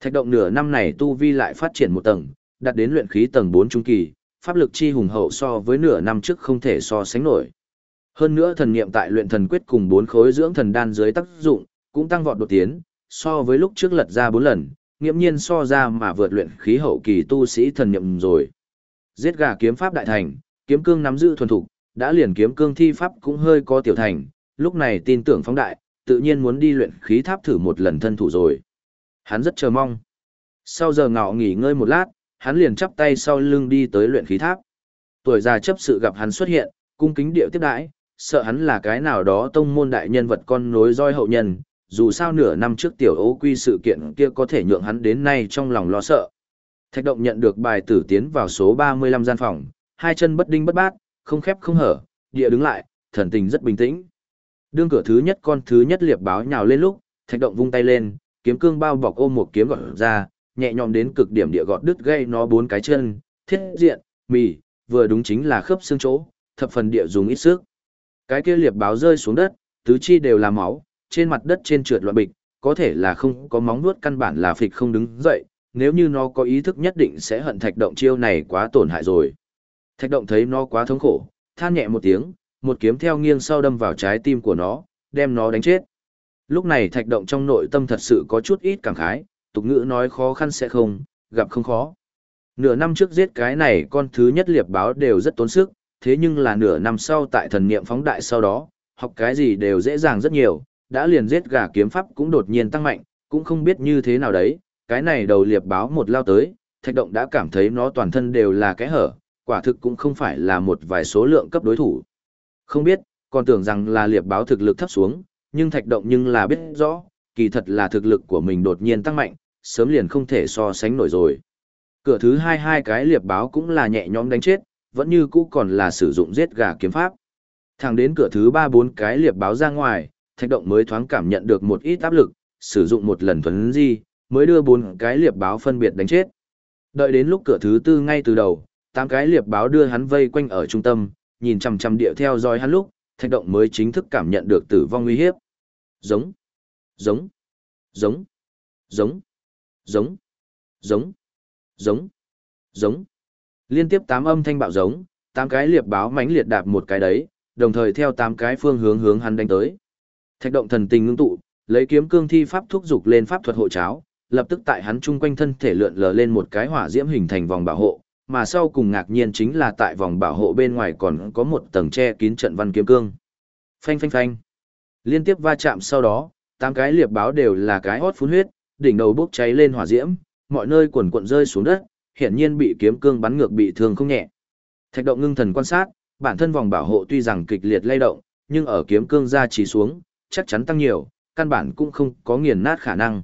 Thạch động nửa năm này tu vi lại phát triển một tầng, đạt đến luyện khí tầng 4 trung kỳ, pháp lực chi hùng hậu so với nửa năm trước không thể so sánh nổi. Hơn nữa thần niệm tại luyện thần quyết cùng bốn khối dưỡng thần đan dưới tác dụng, cũng tăng vọt đột tiến, so với lúc trước lật ra 4 lần, nghiễm nhiên so ra mà vượt luyện khí hậu kỳ tu sĩ thần niệm rồi. Giết gà kiếm pháp đại thành, kiếm cương nắm giữ thuần thục, đã liền kiếm cương thi pháp cũng hơi có tiểu thành, lúc này tin tưởng phóng đại, tự nhiên muốn đi luyện khí tháp thử một lần thân thủ rồi. Hắn rất chờ mong. Sau giờ ngọ nghỉ ngơi một lát, hắn liền chắp tay sau lưng đi tới luyện khí tháp. Tuổi già chấp sự gặp hắn xuất hiện, cung kính điệu tiếp đãi, sợ hắn là cái nào đó tông môn đại nhân vật con nối roi hậu nhân, dù sao nửa năm trước tiểu ố quy sự kiện kia có thể nhượng hắn đến nay trong lòng lo sợ. Thạch động nhận được bài tử tiến vào số 35 gian phòng, hai chân bất đinh bất bát, không khép không hở, địa đứng lại, thần tình rất bình tĩnh. Đương cửa thứ nhất con thứ nhất liệp báo nhào lên lúc, thạch động vung tay lên, kiếm cương bao bọc ôm một kiếm gọt ra, nhẹ nhõm đến cực điểm địa gọt đứt gây nó bốn cái chân, thiết diện, mì, vừa đúng chính là khớp xương chỗ, thập phần địa dùng ít sức. Cái kia liệp báo rơi xuống đất, tứ chi đều là máu, trên mặt đất trên trượt loạn bịch, có thể là không có móng vuốt căn bản là phịch không đứng dậy, nếu như nó có ý thức nhất định sẽ hận thạch động chiêu này quá tổn hại rồi. Thạch động thấy nó quá thống khổ, than nhẹ một tiếng, một kiếm theo nghiêng sau đâm vào trái tim của nó, đem nó đánh chết. Lúc này thạch động trong nội tâm thật sự có chút ít cảm khái, tục ngữ nói khó khăn sẽ không, gặp không khó. Nửa năm trước giết cái này con thứ nhất liệp báo đều rất tốn sức, thế nhưng là nửa năm sau tại thần niệm phóng đại sau đó, học cái gì đều dễ dàng rất nhiều, đã liền giết gà kiếm pháp cũng đột nhiên tăng mạnh, cũng không biết như thế nào đấy, cái này đầu liệp báo một lao tới, thạch động đã cảm thấy nó toàn thân đều là cái hở, quả thực cũng không phải là một vài số lượng cấp đối thủ. Không biết, còn tưởng rằng là liệp báo thực lực thấp xuống, nhưng thạch động nhưng là biết rõ, kỳ thật là thực lực của mình đột nhiên tăng mạnh, sớm liền không thể so sánh nổi rồi. Cửa thứ hai hai cái liệp báo cũng là nhẹ nhõm đánh chết, vẫn như cũ còn là sử dụng giết gà kiếm pháp. Thẳng đến cửa thứ ba bốn cái liệp báo ra ngoài, thạch động mới thoáng cảm nhận được một ít áp lực, sử dụng một lần thuấn di, mới đưa bốn cái liệp báo phân biệt đánh chết. Đợi đến lúc cửa thứ tư ngay từ đầu, tám cái liệp báo đưa hắn vây quanh ở trung tâm, nhìn chằm chằm địa theo dõi hắn lúc, thạch động mới chính thức cảm nhận được tử vong nguy hiếp. Giống, giống, giống, giống, giống, giống, giống, giống. Liên tiếp tám âm thanh bạo giống, tám cái liệp báo mãnh liệt đạp một cái đấy, đồng thời theo tám cái phương hướng hướng hắn đánh tới. Thạch động thần tình ngưng tụ, lấy kiếm cương thi pháp thúc dục lên pháp thuật hộ cháo, lập tức tại hắn chung quanh thân thể lượn lờ lên một cái hỏa diễm hình thành vòng bảo hộ, mà sau cùng ngạc nhiên chính là tại vòng bảo hộ bên ngoài còn có một tầng che kín trận văn kiếm cương. Phanh phanh phanh. Liên tiếp va chạm sau đó, tám cái liệp báo đều là cái hót phun huyết, đỉnh đầu bốc cháy lên hỏa diễm, mọi nơi quần cuộn rơi xuống đất, hiển nhiên bị kiếm cương bắn ngược bị thương không nhẹ. Thạch động ngưng thần quan sát, bản thân vòng bảo hộ tuy rằng kịch liệt lay động, nhưng ở kiếm cương ra chỉ xuống, chắc chắn tăng nhiều, căn bản cũng không có nghiền nát khả năng.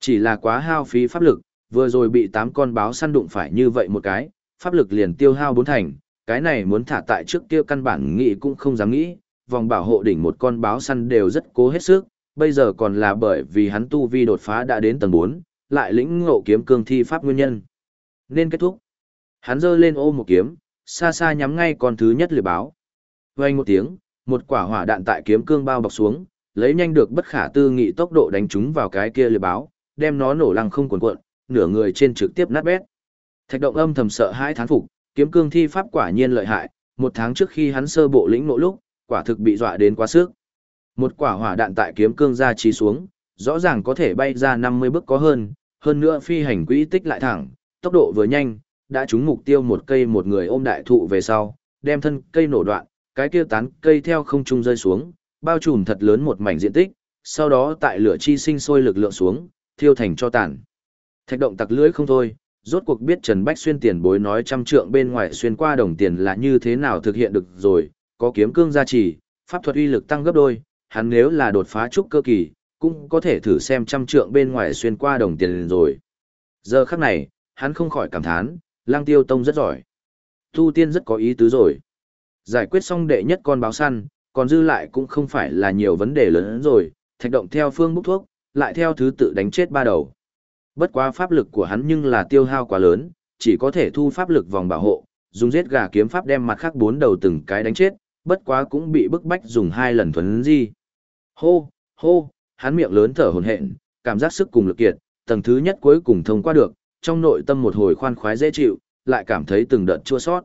Chỉ là quá hao phí pháp lực, vừa rồi bị tám con báo săn đụng phải như vậy một cái, pháp lực liền tiêu hao bốn thành, cái này muốn thả tại trước kia căn bản nghĩ cũng không dám nghĩ, vòng bảo hộ đỉnh một con báo săn đều rất cố hết sức, bây giờ còn là bởi vì hắn tu vi đột phá đã đến tầng 4, lại lĩnh ngộ kiếm cương thi pháp nguyên nhân. Nên kết thúc. Hắn giơ lên ô một kiếm, xa xa nhắm ngay con thứ nhất liệt báo. Vang một tiếng, một quả hỏa đạn tại kiếm cương bao bọc xuống, lấy nhanh được bất khả tư nghị tốc độ đánh trúng vào cái kia liệt báo, đem nó nổ lăng không cuộn cuộn, nửa người trên trực tiếp nát bét. Thạch động âm thầm sợ hai thán phục, kiếm cương thi pháp quả nhiên lợi hại, một tháng trước khi hắn sơ bộ lĩnh nộ lúc, quả thực bị dọa đến quá sức. Một quả hỏa đạn tại kiếm cương ra trí xuống, rõ ràng có thể bay ra 50 bước có hơn, hơn nữa phi hành quỹ tích lại thẳng, tốc độ vừa nhanh, đã trúng mục tiêu một cây một người ôm đại thụ về sau, đem thân cây nổ đoạn, cái kia tán cây theo không trung rơi xuống, bao trùm thật lớn một mảnh diện tích, sau đó tại lửa chi sinh sôi lực lượng xuống, thiêu thành cho tàn. Thạch động tặc lưỡi không thôi, rốt cuộc biết Trần Bách Xuyên tiền bối nói trăm trượng bên ngoài xuyên qua đồng tiền là như thế nào thực hiện được rồi, có kiếm cương gia trì, pháp thuật uy lực tăng gấp đôi, hắn nếu là đột phá trúc cơ kỳ, cũng có thể thử xem trăm trượng bên ngoài xuyên qua đồng tiền rồi. Giờ khắc này, hắn không khỏi cảm thán, lang tiêu tông rất giỏi. Tu tiên rất có ý tứ rồi. Giải quyết xong đệ nhất con báo săn, còn dư lại cũng không phải là nhiều vấn đề lớn hơn rồi, thạch động theo phương bút thuốc, lại theo thứ tự đánh chết ba đầu. Bất quá pháp lực của hắn nhưng là tiêu hao quá lớn, chỉ có thể thu pháp lực vòng bảo hộ, dùng giết gà kiếm pháp đem mặt khác bốn đầu từng cái đánh chết, bất quá cũng bị bức bách dùng hai lần thuấn di. Hô, hô, hắn miệng lớn thở hổn hển, cảm giác sức cùng lực kiệt, tầng thứ nhất cuối cùng thông qua được, trong nội tâm một hồi khoan khoái dễ chịu, lại cảm thấy từng đợt chua sót.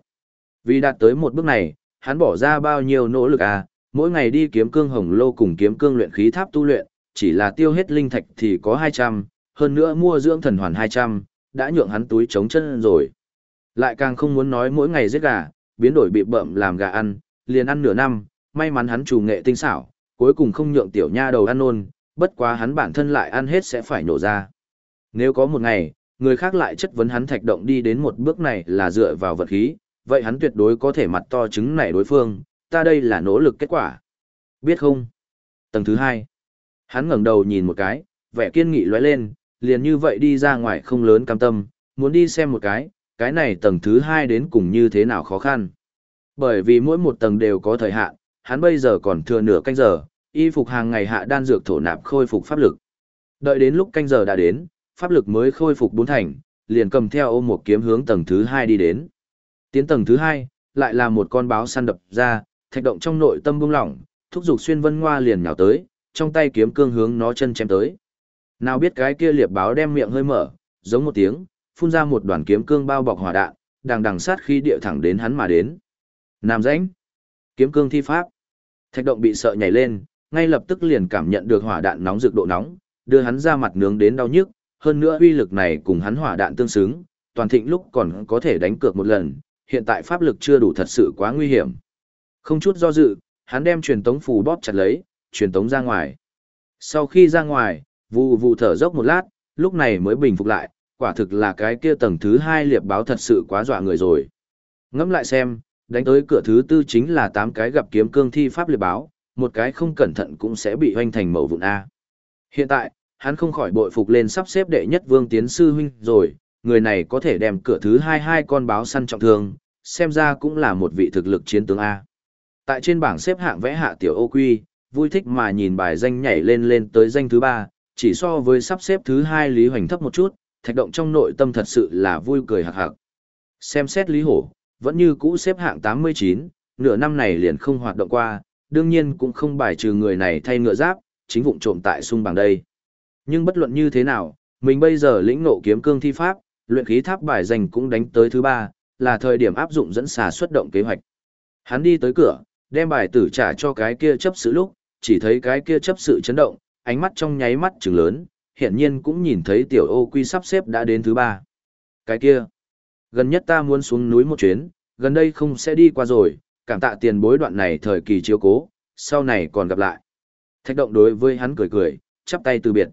Vì đạt tới một bước này, hắn bỏ ra bao nhiêu nỗ lực à, mỗi ngày đi kiếm cương hồng lô cùng kiếm cương luyện khí tháp tu luyện, chỉ là tiêu hết linh thạch thì có 200, hơn nữa mua dưỡng thần hoàn 200, đã nhượng hắn túi chống chân rồi. Lại càng không muốn nói mỗi ngày giết gà, biến đổi bị bợm làm gà ăn, liền ăn nửa năm, may mắn hắn chủ nghệ tinh xảo, cuối cùng không nhượng tiểu nha đầu ăn nôn, bất quá hắn bản thân lại ăn hết sẽ phải nổ ra. Nếu có một ngày, người khác lại chất vấn hắn thạch động đi đến một bước này là dựa vào vật khí, vậy hắn tuyệt đối có thể mặt to chứng này đối phương, ta đây là nỗ lực kết quả. Biết không? Tầng thứ hai. Hắn ngẩng đầu nhìn một cái, vẻ kiên nghị lóe lên, liền như vậy đi ra ngoài không lớn cam tâm, muốn đi xem một cái, cái này tầng thứ hai đến cùng như thế nào khó khăn. Bởi vì mỗi một tầng đều có thời hạn, hắn bây giờ còn thừa nửa canh giờ, y phục hàng ngày hạ đan dược thổ nạp khôi phục pháp lực. Đợi đến lúc canh giờ đã đến, pháp lực mới khôi phục bốn thành, liền cầm theo ôm một kiếm hướng tầng thứ hai đi đến. Tiến tầng thứ hai, lại là một con báo săn đập ra, thạch động trong nội tâm buông lỏng, thúc giục xuyên vân ngoa liền nhào tới, trong tay kiếm cương hướng nó chân chém tới. Nào biết cái kia liệp báo đem miệng hơi mở, giống một tiếng, phun ra một đoàn kiếm cương bao bọc hỏa đạn, đằng đằng sát khi địa thẳng đến hắn mà đến. Nam rãnh, kiếm cương thi pháp. Thạch động bị sợ nhảy lên, ngay lập tức liền cảm nhận được hỏa đạn nóng rực độ nóng, đưa hắn ra mặt nướng đến đau nhức, hơn nữa uy lực này cùng hắn hỏa đạn tương xứng, toàn thịnh lúc còn có thể đánh cược một lần, hiện tại pháp lực chưa đủ thật sự quá nguy hiểm. Không chút do dự, hắn đem truyền tống phù bóp chặt lấy, truyền tống ra ngoài. Sau khi ra ngoài, vụ vụ thở dốc một lát, lúc này mới bình phục lại, quả thực là cái kia tầng thứ hai liệp báo thật sự quá dọa người rồi. Ngẫm lại xem, đánh tới cửa thứ tư chính là tám cái gặp kiếm cương thi pháp liệp báo, một cái không cẩn thận cũng sẽ bị hoanh thành mẫu vụn A. Hiện tại, hắn không khỏi bội phục lên sắp xếp đệ nhất vương tiến sư huynh rồi, người này có thể đem cửa thứ hai hai con báo săn trọng thương, xem ra cũng là một vị thực lực chiến tướng A. Tại trên bảng xếp hạng vẽ hạ tiểu ô quy, vui thích mà nhìn bài danh nhảy lên lên tới danh thứ ba, chỉ so với sắp xếp thứ hai Lý Hoành thấp một chút, thạch động trong nội tâm thật sự là vui cười hạc hạc. Xem xét Lý Hổ, vẫn như cũ xếp hạng 89, nửa năm này liền không hoạt động qua, đương nhiên cũng không bài trừ người này thay ngựa giáp, chính vụng trộm tại sung bằng đây. Nhưng bất luận như thế nào, mình bây giờ lĩnh nộ kiếm cương thi pháp, luyện khí tháp bài dành cũng đánh tới thứ ba, là thời điểm áp dụng dẫn xà xuất động kế hoạch. Hắn đi tới cửa, đem bài tử trả cho cái kia chấp sự lúc, chỉ thấy cái kia chấp sự chấn động, ánh mắt trong nháy mắt trừng lớn, hiện nhiên cũng nhìn thấy tiểu ô quy sắp xếp đã đến thứ ba. Cái kia, gần nhất ta muốn xuống núi một chuyến, gần đây không sẽ đi qua rồi, cảm tạ tiền bối đoạn này thời kỳ chiếu cố, sau này còn gặp lại. Thạch động đối với hắn cười cười, chắp tay từ biệt.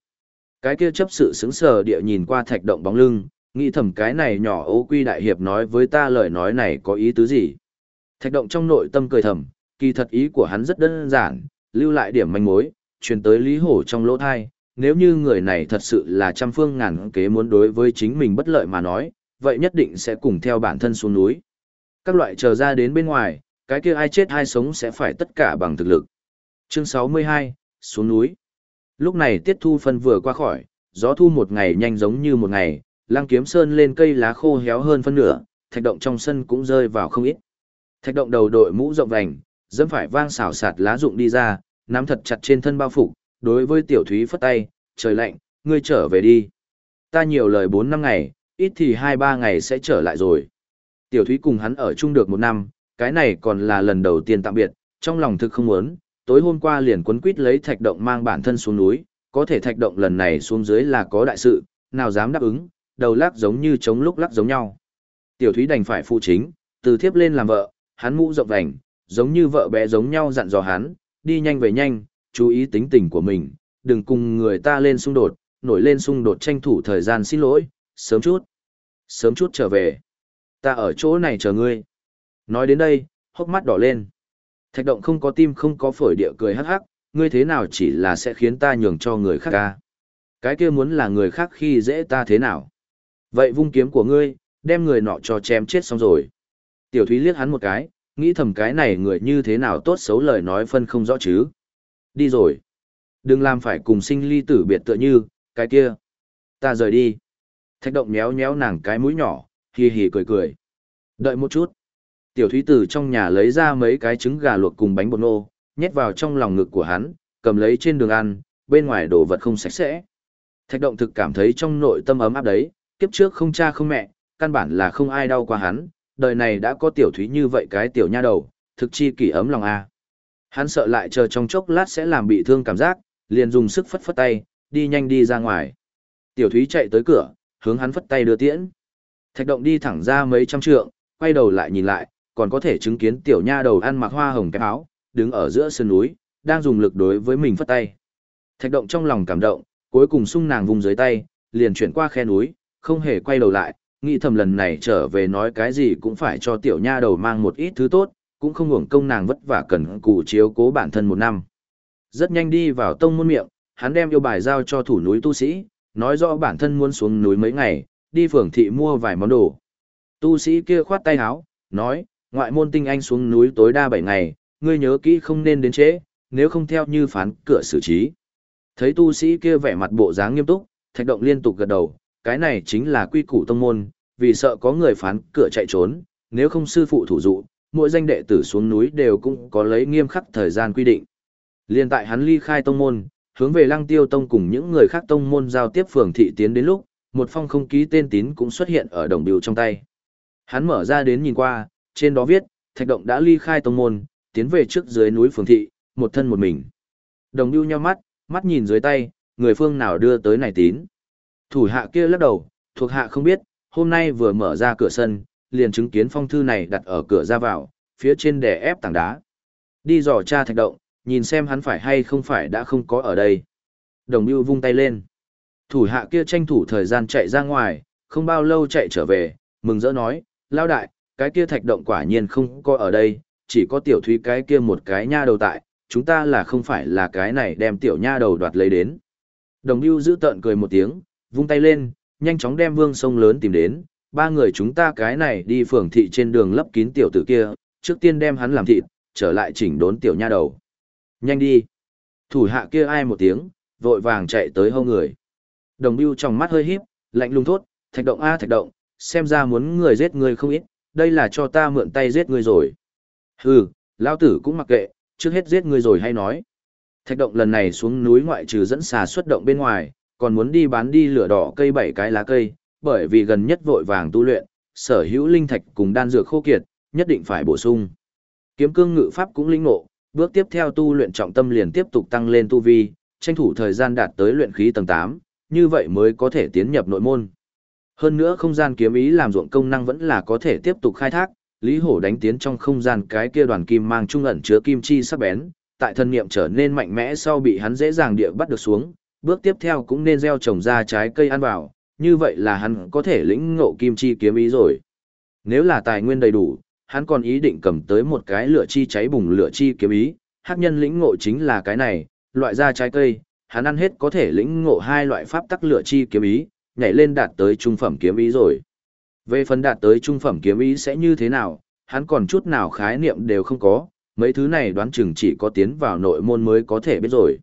Cái kia chấp sự sững sờ địa nhìn qua thạch động bóng lưng, nghĩ thầm cái này nhỏ ô quy đại hiệp nói với ta lời nói này có ý tứ gì. Thạch động trong nội tâm cười thầm, kỳ thật ý của hắn rất đơn giản, lưu lại điểm manh mối, truyền tới Lý Hổ trong lỗ thai, nếu như người này thật sự là trăm phương ngàn kế muốn đối với chính mình bất lợi mà nói, vậy nhất định sẽ cùng theo bản thân xuống núi. Các loại chờ ra đến bên ngoài, cái kia ai chết ai sống sẽ phải tất cả bằng thực lực. Chương 62, xuống núi. Lúc này tiết thu phân vừa qua khỏi, gió thu một ngày nhanh giống như một ngày, lang kiếm sơn lên cây lá khô héo hơn phân nửa, thạch động trong sân cũng rơi vào không ít. Thạch động đầu đội mũ rộng vành, dẫm phải vang xảo sạt lá rụng đi ra, nắm thật chặt trên thân bao phục, đối với tiểu thúy phất tay, trời lạnh, ngươi trở về đi. Ta nhiều lời 4 năm ngày, ít thì 2-3 ngày sẽ trở lại rồi. Tiểu thúy cùng hắn ở chung được một năm, cái này còn là lần đầu tiên tạm biệt, trong lòng thực không muốn, tối hôm qua liền quấn quýt lấy thạch động mang bản thân xuống núi, có thể thạch động lần này xuống dưới là có đại sự, nào dám đáp ứng, đầu lắc giống như chống lúc lắc giống nhau. Tiểu thúy đành phải phụ chính, từ thiếp lên làm vợ, hắn mũ rộng vành, giống như vợ bé giống nhau dặn dò hắn, đi nhanh về nhanh, chú ý tính tình của mình, đừng cùng người ta lên xung đột, nổi lên xung đột tranh thủ thời gian xin lỗi, sớm chút. Sớm chút trở về. Ta ở chỗ này chờ ngươi. Nói đến đây, hốc mắt đỏ lên. Thạch động không có tim không có phổi địa cười hắc hắc, ngươi thế nào chỉ là sẽ khiến ta nhường cho người khác ca. Cái kia muốn là người khác khi dễ ta thế nào. Vậy vung kiếm của ngươi, đem người nọ cho chém chết xong rồi. Tiểu Thúy liếc hắn một cái, nghĩ thầm cái này người như thế nào tốt xấu lời nói phân không rõ chứ. Đi rồi. Đừng làm phải cùng sinh ly tử biệt tựa như, cái kia. Ta rời đi. Thạch động méo méo nàng cái mũi nhỏ, hì hì cười cười. Đợi một chút. Tiểu thúy tử trong nhà lấy ra mấy cái trứng gà luộc cùng bánh bột nô, nhét vào trong lòng ngực của hắn, cầm lấy trên đường ăn, bên ngoài đồ vật không sạch sẽ. Thạch động thực cảm thấy trong nội tâm ấm áp đấy, kiếp trước không cha không mẹ, căn bản là không ai đau qua hắn, đời này đã có tiểu thúy như vậy cái tiểu nha đầu, thực chi kỳ ấm lòng a. Hắn sợ lại chờ trong chốc lát sẽ làm bị thương cảm giác, liền dùng sức phất phất tay, đi nhanh đi ra ngoài. Tiểu thúy chạy tới cửa, hướng hắn phất tay đưa tiễn. Thạch động đi thẳng ra mấy trăm trượng, quay đầu lại nhìn lại, còn có thể chứng kiến tiểu nha đầu ăn mặc hoa hồng cái áo, đứng ở giữa sườn núi, đang dùng lực đối với mình phất tay. Thạch động trong lòng cảm động, cuối cùng sung nàng vùng dưới tay, liền chuyển qua khe núi, không hề quay đầu lại, nghĩ thầm lần này trở về nói cái gì cũng phải cho tiểu nha đầu mang một ít thứ tốt, cũng không hưởng công nàng vất vả cần cù chiếu cố bản thân một năm. Rất nhanh đi vào tông môn miệng, hắn đem yêu bài giao cho thủ núi tu sĩ, nói rõ bản thân muốn xuống núi mấy ngày, đi phường thị mua vài món đồ. Tu sĩ kia khoát tay áo, nói, ngoại môn tinh anh xuống núi tối đa 7 ngày, ngươi nhớ kỹ không nên đến trễ, nếu không theo như phán cửa xử trí. Thấy tu sĩ kia vẻ mặt bộ dáng nghiêm túc, thạch động liên tục gật đầu, cái này chính là quy củ tông môn, vì sợ có người phán cửa chạy trốn, nếu không sư phụ thủ dụ, mỗi danh đệ tử xuống núi đều cũng có lấy nghiêm khắc thời gian quy định. Liên tại hắn ly khai tông môn, hướng về Lăng Tiêu tông cùng những người khác tông môn giao tiếp phường thị tiến đến lúc, một phong không ký tên tín cũng xuất hiện ở đồng biểu trong tay. Hắn mở ra đến nhìn qua, trên đó viết, Thạch Động đã ly khai tông môn, tiến về trước dưới núi phường thị, một thân một mình. Đồng biểu nheo mắt, mắt nhìn dưới tay, người phương nào đưa tới này tín. Thủ hạ kia lắc đầu, thuộc hạ không biết, hôm nay vừa mở ra cửa sân, liền chứng kiến phong thư này đặt ở cửa ra vào, phía trên đè ép tảng đá. Đi dò tra thạch động, nhìn xem hắn phải hay không phải đã không có ở đây. Đồng Bưu vung tay lên. Thủ hạ kia tranh thủ thời gian chạy ra ngoài, không bao lâu chạy trở về, mừng rỡ nói, lao đại, cái kia thạch động quả nhiên không có ở đây, chỉ có tiểu thúy cái kia một cái nha đầu tại, chúng ta là không phải là cái này đem tiểu nha đầu đoạt lấy đến. Đồng Bưu giữ tợn cười một tiếng, vung tay lên, nhanh chóng đem vương sông lớn tìm đến, ba người chúng ta cái này đi phường thị trên đường lấp kín tiểu tử kia, trước tiên đem hắn làm thịt, trở lại chỉnh đốn tiểu nha đầu. Nhanh đi. Thủ hạ kia ai một tiếng, vội vàng chạy tới hâu người. Đồng Bưu trong mắt hơi híp, lạnh lùng thốt, "Thạch động a Thạch động, xem ra muốn người giết người không ít, đây là cho ta mượn tay giết người rồi." "Hừ, lão tử cũng mặc kệ, trước hết giết người rồi hay nói." Thạch động lần này xuống núi ngoại trừ dẫn xà xuất động bên ngoài, còn muốn đi bán đi lửa đỏ cây bảy cái lá cây, bởi vì gần nhất vội vàng tu luyện, sở hữu linh thạch cùng đan dược khô kiệt, nhất định phải bổ sung. Kiếm cương ngự pháp cũng linh ngộ, bước tiếp theo tu luyện trọng tâm liền tiếp tục tăng lên tu vi, tranh thủ thời gian đạt tới luyện khí tầng 8, như vậy mới có thể tiến nhập nội môn. Hơn nữa không gian kiếm ý làm ruộng công năng vẫn là có thể tiếp tục khai thác, Lý Hổ đánh tiến trong không gian cái kia đoàn kim mang trung ẩn chứa kim chi sắc bén, tại thân niệm trở nên mạnh mẽ sau bị hắn dễ dàng địa bắt được xuống, bước tiếp theo cũng nên gieo trồng ra trái cây ăn vào, như vậy là hắn có thể lĩnh ngộ kim chi kiếm ý rồi. Nếu là tài nguyên đầy đủ, hắn còn ý định cầm tới một cái lửa chi cháy bùng lửa chi kiếm ý, hắc nhân lĩnh ngộ chính là cái này, loại ra trái cây, hắn ăn hết có thể lĩnh ngộ hai loại pháp tắc lửa chi kiếm ý, nhảy lên đạt tới trung phẩm kiếm ý rồi. Về phần đạt tới trung phẩm kiếm ý sẽ như thế nào, hắn còn chút nào khái niệm đều không có, mấy thứ này đoán chừng chỉ có tiến vào nội môn mới có thể biết rồi.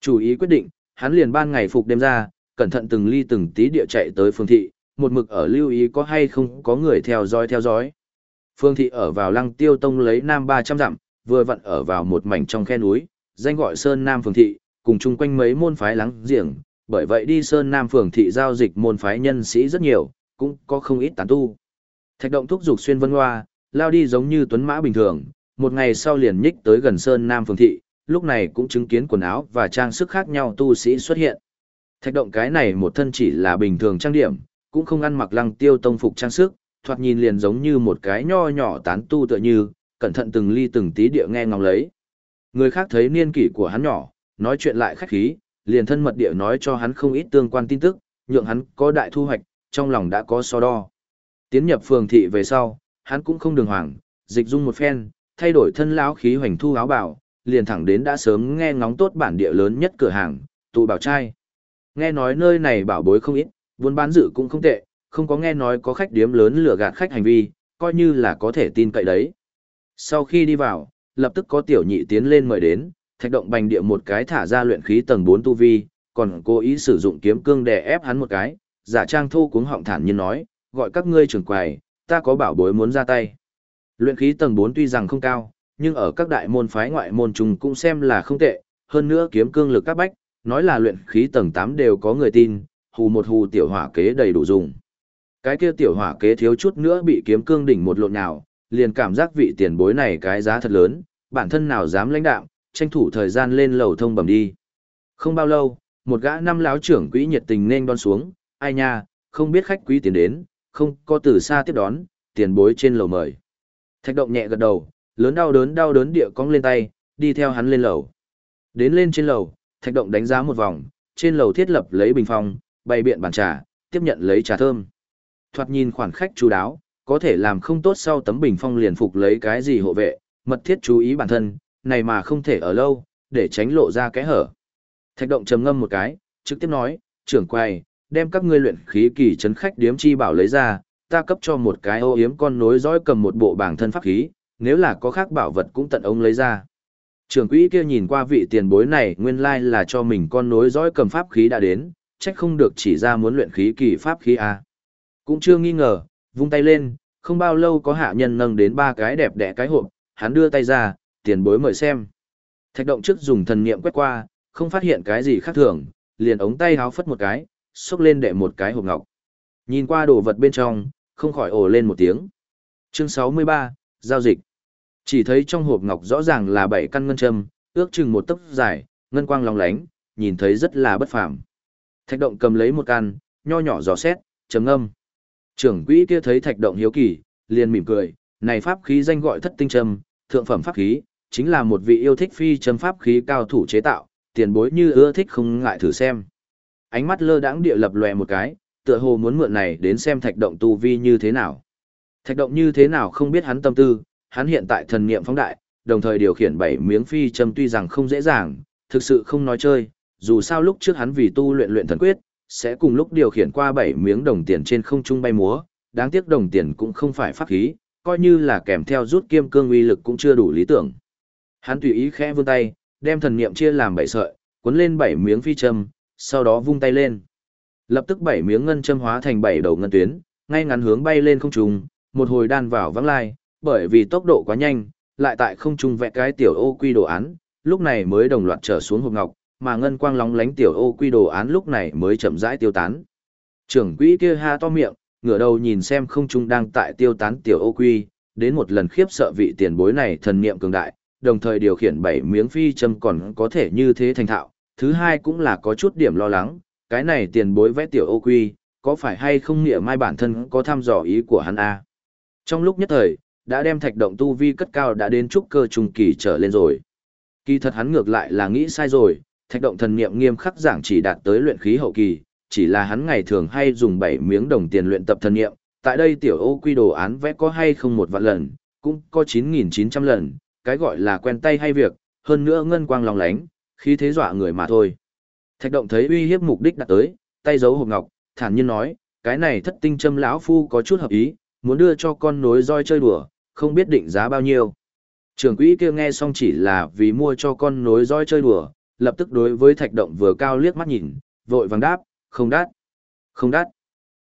Chủ ý quyết định, hắn liền ban ngày phục đêm ra, cẩn thận từng ly từng tí địa chạy tới phương thị, một mực ở lưu ý có hay không có người theo dõi theo dõi. Phương thị ở vào lăng tiêu tông lấy nam 300 dặm, vừa vặn ở vào một mảnh trong khe núi, danh gọi Sơn Nam Phương thị, cùng chung quanh mấy môn phái lắng giềng, bởi vậy đi Sơn Nam Phương thị giao dịch môn phái nhân sĩ rất nhiều, cũng có không ít tán tu. Thạch động thúc dục xuyên vân hoa, lao đi giống như tuấn mã bình thường, một ngày sau liền nhích tới gần Sơn Nam Phương thị, lúc này cũng chứng kiến quần áo và trang sức khác nhau tu sĩ xuất hiện. Thạch động cái này một thân chỉ là bình thường trang điểm, cũng không ăn mặc lăng tiêu tông phục trang sức, thoạt nhìn liền giống như một cái nho nhỏ tán tu tựa như, cẩn thận từng ly từng tí địa nghe ngóng lấy. Người khác thấy niên kỷ của hắn nhỏ, nói chuyện lại khách khí, liền thân mật địa nói cho hắn không ít tương quan tin tức, nhượng hắn có đại thu hoạch, trong lòng đã có so đo. Tiến nhập phường thị về sau, hắn cũng không đường hoàng, dịch dung một phen, thay đổi thân lão khí hoành thu áo bảo, liền thẳng đến đã sớm nghe ngóng tốt bản địa lớn nhất cửa hàng, tụ bảo trai. Nghe nói nơi này bảo bối không ít, buôn bán dự cũng không tệ, không có nghe nói có khách điếm lớn lừa gạt khách hành vi, coi như là có thể tin cậy đấy. Sau khi đi vào, lập tức có tiểu nhị tiến lên mời đến, thạch động bành địa một cái thả ra luyện khí tầng 4 tu vi, còn cố ý sử dụng kiếm cương để ép hắn một cái, giả trang thu cuống họng thản nhiên nói, gọi các ngươi trưởng quầy, ta có bảo bối muốn ra tay. Luyện khí tầng 4 tuy rằng không cao, nhưng ở các đại môn phái ngoại môn trùng cũng xem là không tệ, hơn nữa kiếm cương lực các bách, nói là luyện khí tầng 8 đều có người tin, hù một hù tiểu hỏa kế đầy đủ dùng. Cái kia tiểu hỏa kế thiếu chút nữa bị kiếm cương đỉnh một lộn nào, liền cảm giác vị tiền bối này cái giá thật lớn, bản thân nào dám lãnh đạo, tranh thủ thời gian lên lầu thông bẩm đi. Không bao lâu, một gã năm láo trưởng quỹ nhiệt tình nên đón xuống, ai nha, không biết khách quý tiến đến, không có từ xa tiếp đón, tiền bối trên lầu mời. Thạch động nhẹ gật đầu, lớn đau đớn đau đớn địa cong lên tay, đi theo hắn lên lầu. Đến lên trên lầu, thạch động đánh giá một vòng, trên lầu thiết lập lấy bình phong, bày biện bàn trà, tiếp nhận lấy trà thơm. Thoạt nhìn khoản khách chú đáo, có thể làm không tốt sau tấm bình phong liền phục lấy cái gì hộ vệ, mật thiết chú ý bản thân, này mà không thể ở lâu, để tránh lộ ra cái hở. Thạch động trầm ngâm một cái, trực tiếp nói, trưởng quay, đem các ngươi luyện khí kỳ chấn khách điếm chi bảo lấy ra, ta cấp cho một cái ô yếm con nối dõi cầm một bộ bảng thân pháp khí, nếu là có khác bảo vật cũng tận ông lấy ra. Trưởng quỹ kia nhìn qua vị tiền bối này nguyên lai là cho mình con nối dõi cầm pháp khí đã đến, trách không được chỉ ra muốn luyện khí kỳ pháp khí A. Cũng chưa nghi ngờ, vung tay lên, không bao lâu có hạ nhân nâng đến ba cái đẹp đẽ cái hộp, hắn đưa tay ra, tiền bối mời xem. Thạch động trước dùng thần niệm quét qua, không phát hiện cái gì khác thường, liền ống tay háo phất một cái, xúc lên đệ một cái hộp ngọc. Nhìn qua đồ vật bên trong, không khỏi ồ lên một tiếng. Chương 63, Giao dịch. Chỉ thấy trong hộp ngọc rõ ràng là bảy căn ngân châm, ước chừng một tấc dài, ngân quang long lánh, nhìn thấy rất là bất phàm. Thạch động cầm lấy một căn, nho nhỏ giò xét, chấm âm. Trưởng quỹ kia thấy thạch động hiếu kỳ, liền mỉm cười, này pháp khí danh gọi thất tinh châm, thượng phẩm pháp khí, chính là một vị yêu thích phi châm pháp khí cao thủ chế tạo, tiền bối như ưa thích không ngại thử xem. Ánh mắt lơ đãng địa lập lòe một cái, tựa hồ muốn mượn này đến xem thạch động tu vi như thế nào. Thạch động như thế nào không biết hắn tâm tư, hắn hiện tại thần niệm phóng đại, đồng thời điều khiển bảy miếng phi châm tuy rằng không dễ dàng, thực sự không nói chơi, dù sao lúc trước hắn vì tu luyện luyện thần quyết, sẽ cùng lúc điều khiển qua bảy miếng đồng tiền trên không trung bay múa, đáng tiếc đồng tiền cũng không phải pháp khí, coi như là kèm theo rút kim cương uy lực cũng chưa đủ lý tưởng. Hắn tùy ý khẽ vươn tay, đem thần niệm chia làm bảy sợi, cuốn lên bảy miếng phi châm, sau đó vung tay lên. Lập tức bảy miếng ngân châm hóa thành bảy đầu ngân tuyến, ngay ngắn hướng bay lên không trung, một hồi đan vào vắng lai, bởi vì tốc độ quá nhanh, lại tại không trung vẽ cái tiểu ô quy đồ án, lúc này mới đồng loạt trở xuống hộp ngọc, mà ngân quang lóng lánh tiểu ô quy đồ án lúc này mới chậm rãi tiêu tán. Trưởng quỹ kia ha to miệng, ngửa đầu nhìn xem không trung đang tại tiêu tán tiểu ô quy, đến một lần khiếp sợ vị tiền bối này thần niệm cường đại, đồng thời điều khiển bảy miếng phi châm còn có thể như thế thành thạo. Thứ hai cũng là có chút điểm lo lắng, cái này tiền bối vẽ tiểu ô quy, có phải hay không nghĩa mai bản thân có thăm dò ý của hắn a Trong lúc nhất thời, đã đem thạch động tu vi cất cao đã đến trúc cơ trung kỳ trở lên rồi. Kỳ thật hắn ngược lại là nghĩ sai rồi, thạch động thần niệm nghiêm khắc giảng chỉ đạt tới luyện khí hậu kỳ, chỉ là hắn ngày thường hay dùng bảy miếng đồng tiền luyện tập thần niệm, tại đây tiểu ô quy đồ án vẽ có hay không một vạn lần, cũng có 9.900 lần, cái gọi là quen tay hay việc, hơn nữa ngân quang lòng lánh, khí thế dọa người mà thôi. Thạch động thấy uy hiếp mục đích đạt tới, tay giấu hộp ngọc, thản nhiên nói, cái này thất tinh châm lão phu có chút hợp ý, muốn đưa cho con nối roi chơi đùa, không biết định giá bao nhiêu. Trưởng quỹ kia nghe xong chỉ là vì mua cho con nối roi chơi đùa, lập tức đối với thạch động vừa cao liếc mắt nhìn, vội vàng đáp, không đắt, không đắt.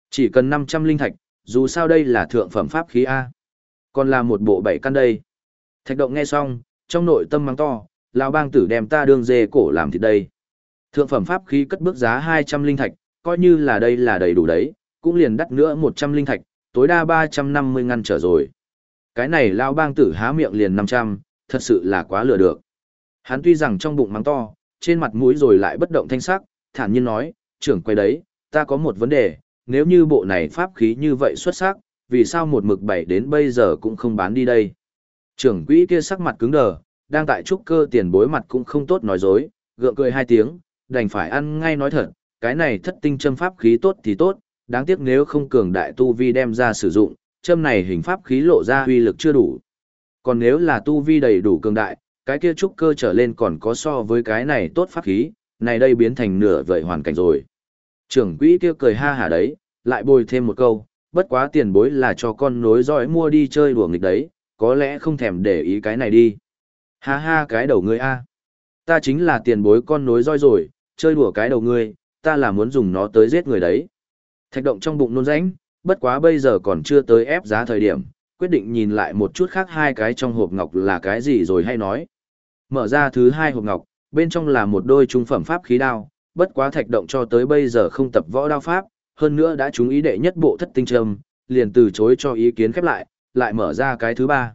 Chỉ cần 500 linh thạch, dù sao đây là thượng phẩm pháp khí A. Còn là một bộ bảy căn đây. Thạch động nghe xong, trong nội tâm mắng to, lão bang tử đem ta đương dê cổ làm thịt đây. Thượng phẩm pháp khí cất bước giá 200 linh thạch, coi như là đây là đầy đủ đấy, cũng liền đắt nữa 100 linh thạch, tối đa 350 ngăn trở rồi. Cái này lão bang tử há miệng liền 500, thật sự là quá lừa được. Hắn tuy rằng trong bụng mắng to, trên mặt mũi rồi lại bất động thanh sắc, thản nhiên nói, trưởng quay đấy, ta có một vấn đề, nếu như bộ này pháp khí như vậy xuất sắc, vì sao một mực bảy đến bây giờ cũng không bán đi đây? Trưởng quỹ kia sắc mặt cứng đờ, đang tại trúc cơ tiền bối mặt cũng không tốt nói dối, gượng cười hai tiếng, đành phải ăn ngay nói thật, cái này thất tinh châm pháp khí tốt thì tốt, đáng tiếc nếu không cường đại tu vi đem ra sử dụng, châm này hình pháp khí lộ ra uy lực chưa đủ. Còn nếu là tu vi đầy đủ cường đại, cái kia trúc cơ trở lên còn có so với cái này tốt pháp khí, này đây biến thành nửa vời hoàn cảnh rồi. Trưởng quỹ kia cười ha hả đấy, lại bồi thêm một câu, bất quá tiền bối là cho con nối dõi mua đi chơi đùa nghịch đấy, có lẽ không thèm để ý cái này đi. Ha ha cái đầu ngươi a, Ta chính là tiền bối con nối roi rồi, chơi đùa cái đầu ngươi, ta là muốn dùng nó tới giết người đấy. Thạch động trong bụng nôn rãnh, bất quá bây giờ còn chưa tới ép giá thời điểm, quyết định nhìn lại một chút khác hai cái trong hộp ngọc là cái gì rồi hay nói. Mở ra thứ hai hộp ngọc, bên trong là một đôi trung phẩm pháp khí đao, bất quá thạch động cho tới bây giờ không tập võ đao pháp, hơn nữa đã chúng ý đệ nhất bộ thất tinh trầm, liền từ chối cho ý kiến khép lại, lại mở ra cái thứ ba.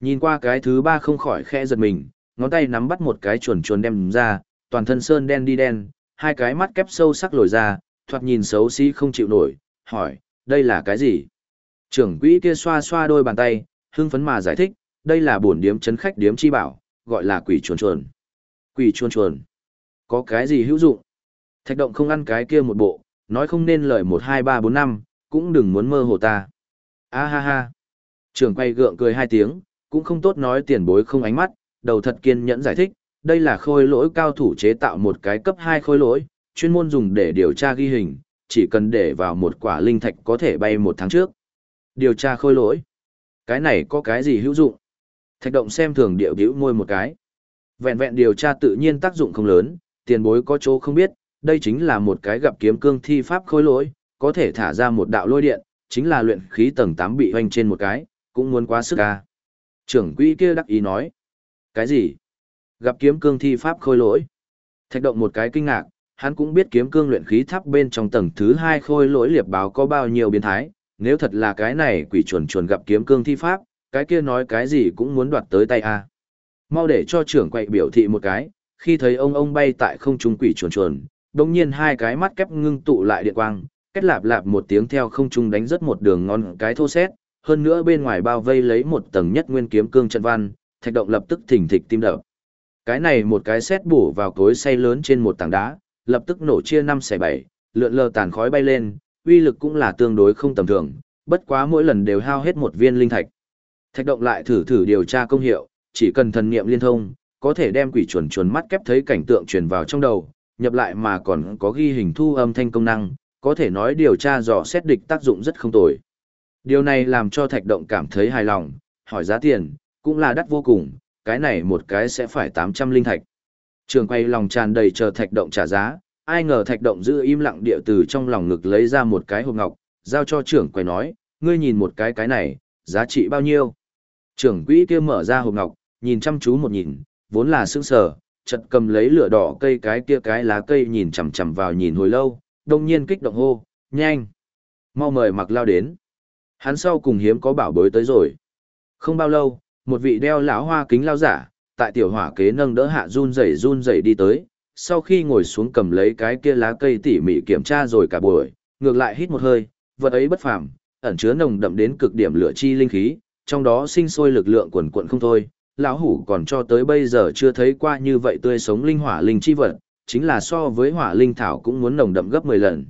Nhìn qua cái thứ ba không khỏi khẽ giật mình, ngón tay nắm bắt một cái chuồn chuồn đem ra, toàn thân sơn đen đi đen, hai cái mắt kép sâu sắc lồi ra, thoạt nhìn xấu xí không chịu nổi, hỏi, đây là cái gì? Trưởng quỹ kia xoa xoa đôi bàn tay, hưng phấn mà giải thích, đây là bổn điếm chấn khách điếm chi bảo, gọi là quỷ chuồn chuồn. Quỷ chuồn chuồn. Có cái gì hữu dụng? Thạch động không ăn cái kia một bộ, nói không nên lời một hai ba bốn năm, cũng đừng muốn mơ hồ ta. A ha ha. Trưởng quay gượng cười hai tiếng, cũng không tốt nói tiền bối không ánh mắt, đầu thật kiên nhẫn giải thích, đây là khôi lỗi cao thủ chế tạo một cái cấp 2 khôi lỗi, chuyên môn dùng để điều tra ghi hình, chỉ cần để vào một quả linh thạch có thể bay một tháng trước. Điều tra khôi lỗi. Cái này có cái gì hữu dụng? Thạch động xem thường điệu điệu môi một cái. Vẹn vẹn điều tra tự nhiên tác dụng không lớn, tiền bối có chỗ không biết, đây chính là một cái gặp kiếm cương thi pháp khôi lỗi, có thể thả ra một đạo lôi điện, chính là luyện khí tầng 8 bị hoanh trên một cái, cũng muốn quá sức ca. Trưởng quỹ kia đắc ý nói. Cái gì? Gặp kiếm cương thi pháp khôi lỗi. Thạch động một cái kinh ngạc, hắn cũng biết kiếm cương luyện khí tháp bên trong tầng thứ hai khôi lỗi liệp báo có bao nhiêu biến thái, nếu thật là cái này quỷ chuồn chuồn gặp kiếm cương thi pháp, cái kia nói cái gì cũng muốn đoạt tới tay a. Mau để cho trưởng quậy biểu thị một cái, khi thấy ông ông bay tại không trung quỷ chuồn chuồn, đồng nhiên hai cái mắt kép ngưng tụ lại điện quang, kết lạp lạp một tiếng theo không trung đánh rất một đường ngon cái thô xét, hơn nữa bên ngoài bao vây lấy một tầng nhất nguyên kiếm cương trận văn, thạch động lập tức thỉnh thịch tim đập. Cái này một cái xét bổ vào cối xay lớn trên một tảng đá, lập tức nổ chia năm xẻ bảy, lượn lờ tàn khói bay lên, uy lực cũng là tương đối không tầm thường, bất quá mỗi lần đều hao hết một viên linh thạch. Thạch động lại thử thử điều tra công hiệu, chỉ cần thần niệm liên thông, có thể đem quỷ chuẩn chuẩn mắt kép thấy cảnh tượng truyền vào trong đầu, nhập lại mà còn có ghi hình thu âm thanh công năng, có thể nói điều tra dò xét địch tác dụng rất không tồi. Điều này làm cho thạch động cảm thấy hài lòng, hỏi giá tiền, cũng là đắt vô cùng, cái này một cái sẽ phải 800 linh thạch. Trường quay lòng tràn đầy chờ thạch động trả giá, ai ngờ thạch động giữ im lặng địa từ trong lòng ngực lấy ra một cái hộp ngọc, giao cho trưởng quay nói, ngươi nhìn một cái cái này, giá trị bao nhiêu? Trưởng quỹ kia mở ra hộp ngọc, nhìn chăm chú một nhìn, vốn là sững sờ, chợt cầm lấy lửa đỏ cây cái kia cái lá cây nhìn chằm chằm vào nhìn hồi lâu, đông nhiên kích động hô, nhanh, mau mời mặc lao đến. Hắn sau cùng hiếm có bảo bối tới rồi. Không bao lâu, một vị đeo lão hoa kính lao giả, tại tiểu hỏa kế nâng đỡ hạ run rẩy run rẩy đi tới, sau khi ngồi xuống cầm lấy cái kia lá cây tỉ mỉ kiểm tra rồi cả buổi, ngược lại hít một hơi, vật ấy bất phàm, ẩn chứa nồng đậm đến cực điểm lửa chi linh khí, trong đó sinh sôi lực lượng quần quận không thôi. Lão hủ còn cho tới bây giờ chưa thấy qua như vậy tươi sống linh hỏa linh chi vật, chính là so với hỏa linh thảo cũng muốn nồng đậm gấp 10 lần.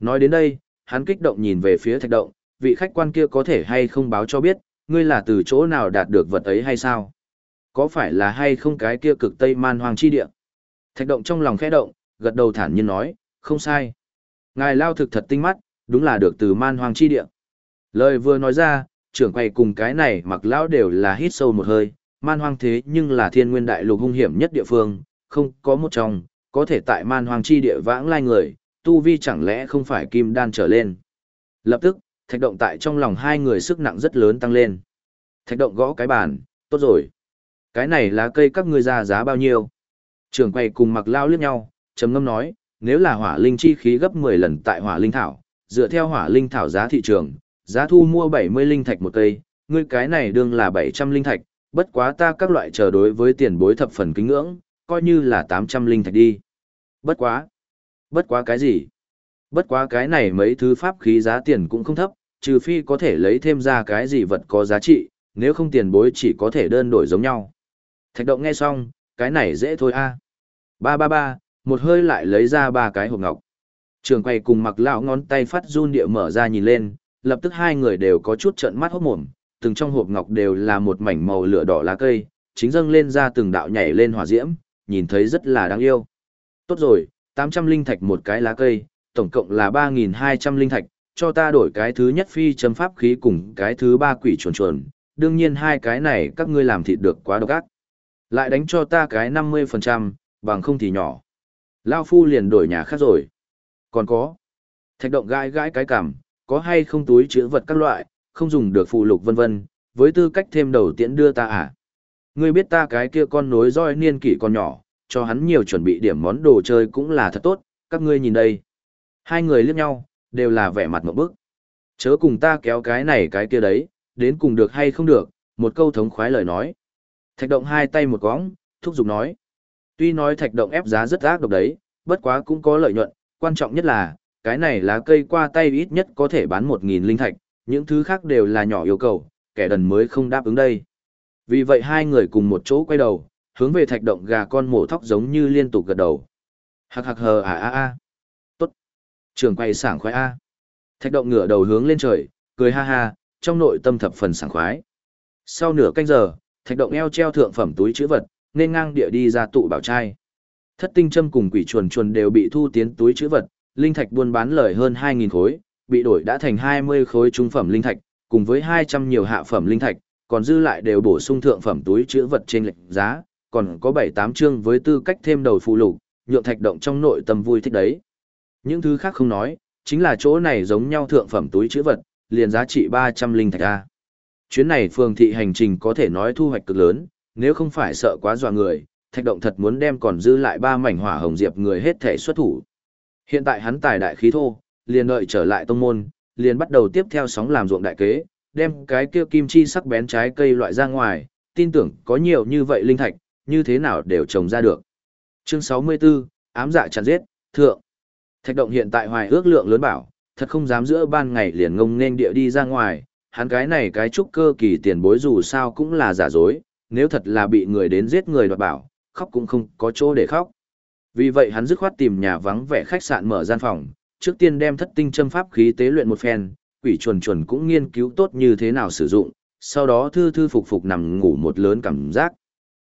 Nói đến đây, hắn kích động nhìn về phía thạch động, vị khách quan kia có thể hay không báo cho biết, ngươi là từ chỗ nào đạt được vật ấy hay sao? Có phải là hay không cái kia cực tây man hoang chi địa? Thạch động trong lòng khẽ động, gật đầu thản nhiên nói, không sai. Ngài lao thực thật tinh mắt, đúng là được từ man hoang chi địa. Lời vừa nói ra, trưởng quầy cùng cái này mặc lão đều là hít sâu một hơi, man hoang thế nhưng là thiên nguyên đại lục hung hiểm nhất địa phương, không có một trong, có thể tại man hoang chi địa vãng lai người, tu vi chẳng lẽ không phải kim đan trở lên. Lập tức, thạch động tại trong lòng hai người sức nặng rất lớn tăng lên. Thạch động gõ cái bàn, tốt rồi. Cái này lá cây các ngươi ra giá bao nhiêu? Trưởng quầy cùng mặc lao liếc nhau, trầm ngâm nói, nếu là hỏa linh chi khí gấp 10 lần tại hỏa linh thảo, dựa theo hỏa linh thảo giá thị trường, giá thu mua 70 linh thạch một cây, ngươi cái này đương là 700 linh thạch, bất quá ta các loại chờ đối với tiền bối thập phần kính ngưỡng, coi như là 800 linh thạch đi. Bất quá. Bất quá cái gì? Bất quá cái này mấy thứ pháp khí giá tiền cũng không thấp, trừ phi có thể lấy thêm ra cái gì vật có giá trị, nếu không tiền bối chỉ có thể đơn đổi giống nhau. Thạch động nghe xong, cái này dễ thôi a. Ba ba ba, một hơi lại lấy ra ba cái hộp ngọc. Trường quay cùng mặc lão ngón tay phát run địa mở ra nhìn lên, lập tức hai người đều có chút trợn mắt hốt mồm, từng trong hộp ngọc đều là một mảnh màu lửa đỏ lá cây, chính dâng lên ra từng đạo nhảy lên hỏa diễm, nhìn thấy rất là đáng yêu. Tốt rồi, 800 linh thạch một cái lá cây, tổng cộng là 3.200 linh thạch, cho ta đổi cái thứ nhất phi châm pháp khí cùng cái thứ ba quỷ chuồn chuồn, đương nhiên hai cái này các ngươi làm thịt được quá độc ác. Lại đánh cho ta cái 50%, bằng không thì nhỏ. Lao phu liền đổi nhà khác rồi. Còn có. Thạch động gãi gãi cái cằm. có hay không túi chứa vật các loại, không dùng được phụ lục vân vân, với tư cách thêm đầu tiễn đưa ta à. Ngươi biết ta cái kia con nối roi niên kỷ còn nhỏ, cho hắn nhiều chuẩn bị điểm món đồ chơi cũng là thật tốt, các ngươi nhìn đây. Hai người liếc nhau, đều là vẻ mặt một bức. Chớ cùng ta kéo cái này cái kia đấy, đến cùng được hay không được, một câu thống khoái lời nói. Thạch động hai tay một cóng, thúc giục nói. Tuy nói thạch động ép giá rất ác độc đấy, bất quá cũng có lợi nhuận, quan trọng nhất là, cái này lá cây qua tay ít nhất có thể bán 1.000 linh thạch, những thứ khác đều là nhỏ yêu cầu, kẻ đần mới không đáp ứng đây. Vì vậy hai người cùng một chỗ quay đầu, hướng về thạch động gà con mổ thóc giống như liên tục gật đầu. Hạc hạc hờ à a a. Tốt. Trường quay sảng khoái a. Thạch động ngửa đầu hướng lên trời, cười ha ha, trong nội tâm thập phần sảng khoái. Sau nửa canh giờ, thạch động eo treo thượng phẩm túi chữ vật, nên ngang địa đi ra tụ bảo trai. Thất tinh châm cùng quỷ chuồn chuồn đều bị thu tiến túi chữ vật, linh thạch buôn bán lời hơn 2.000 khối, bị đổi đã thành 20 khối trung phẩm linh thạch, cùng với 200 nhiều hạ phẩm linh thạch, còn dư lại đều bổ sung thượng phẩm túi chữ vật trên lệnh giá, còn có 7-8 chương với tư cách thêm đầu phụ lục, nhượng thạch động trong nội tâm vui thích đấy. Những thứ khác không nói, chính là chỗ này giống nhau thượng phẩm túi chữ vật, liền giá trị 300 linh thạch A. Chuyến này phường thị hành trình có thể nói thu hoạch cực lớn, nếu không phải sợ quá dọa người, thạch động thật muốn đem còn dư lại ba mảnh hỏa hồng diệp người hết thể xuất thủ. Hiện tại hắn tài đại khí thô, liền đợi trở lại tông môn, liền bắt đầu tiếp theo sóng làm ruộng đại kế, đem cái kia kim chi sắc bén trái cây loại ra ngoài, tin tưởng có nhiều như vậy linh thạch, như thế nào đều trồng ra được. Chương 64, ám dạ chặn giết, thượng. Thạch động hiện tại hoài ước lượng lớn bảo, thật không dám giữa ban ngày liền ngông nên địa đi ra ngoài, hắn cái này cái trúc cơ kỳ tiền bối dù sao cũng là giả dối, nếu thật là bị người đến giết người đoạt bảo, khóc cũng không có chỗ để khóc. Vì vậy hắn dứt khoát tìm nhà vắng vẻ khách sạn mở gian phòng, trước tiên đem thất tinh châm pháp khí tế luyện một phen, quỷ chuồn chuồn cũng nghiên cứu tốt như thế nào sử dụng, sau đó thư thư phục phục nằm ngủ một lớn cảm giác.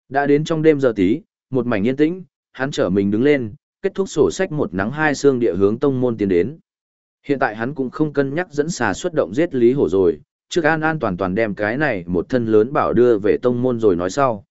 Đã đến trong đêm giờ tí, một mảnh yên tĩnh, hắn trở mình đứng lên, kết thúc sổ sách một nắng hai xương địa hướng tông môn tiến đến. Hiện tại hắn cũng không cân nhắc dẫn xà xuất động giết Lý Hổ rồi, trước an an toàn toàn đem cái này một thân lớn bảo đưa về tông môn rồi nói sau.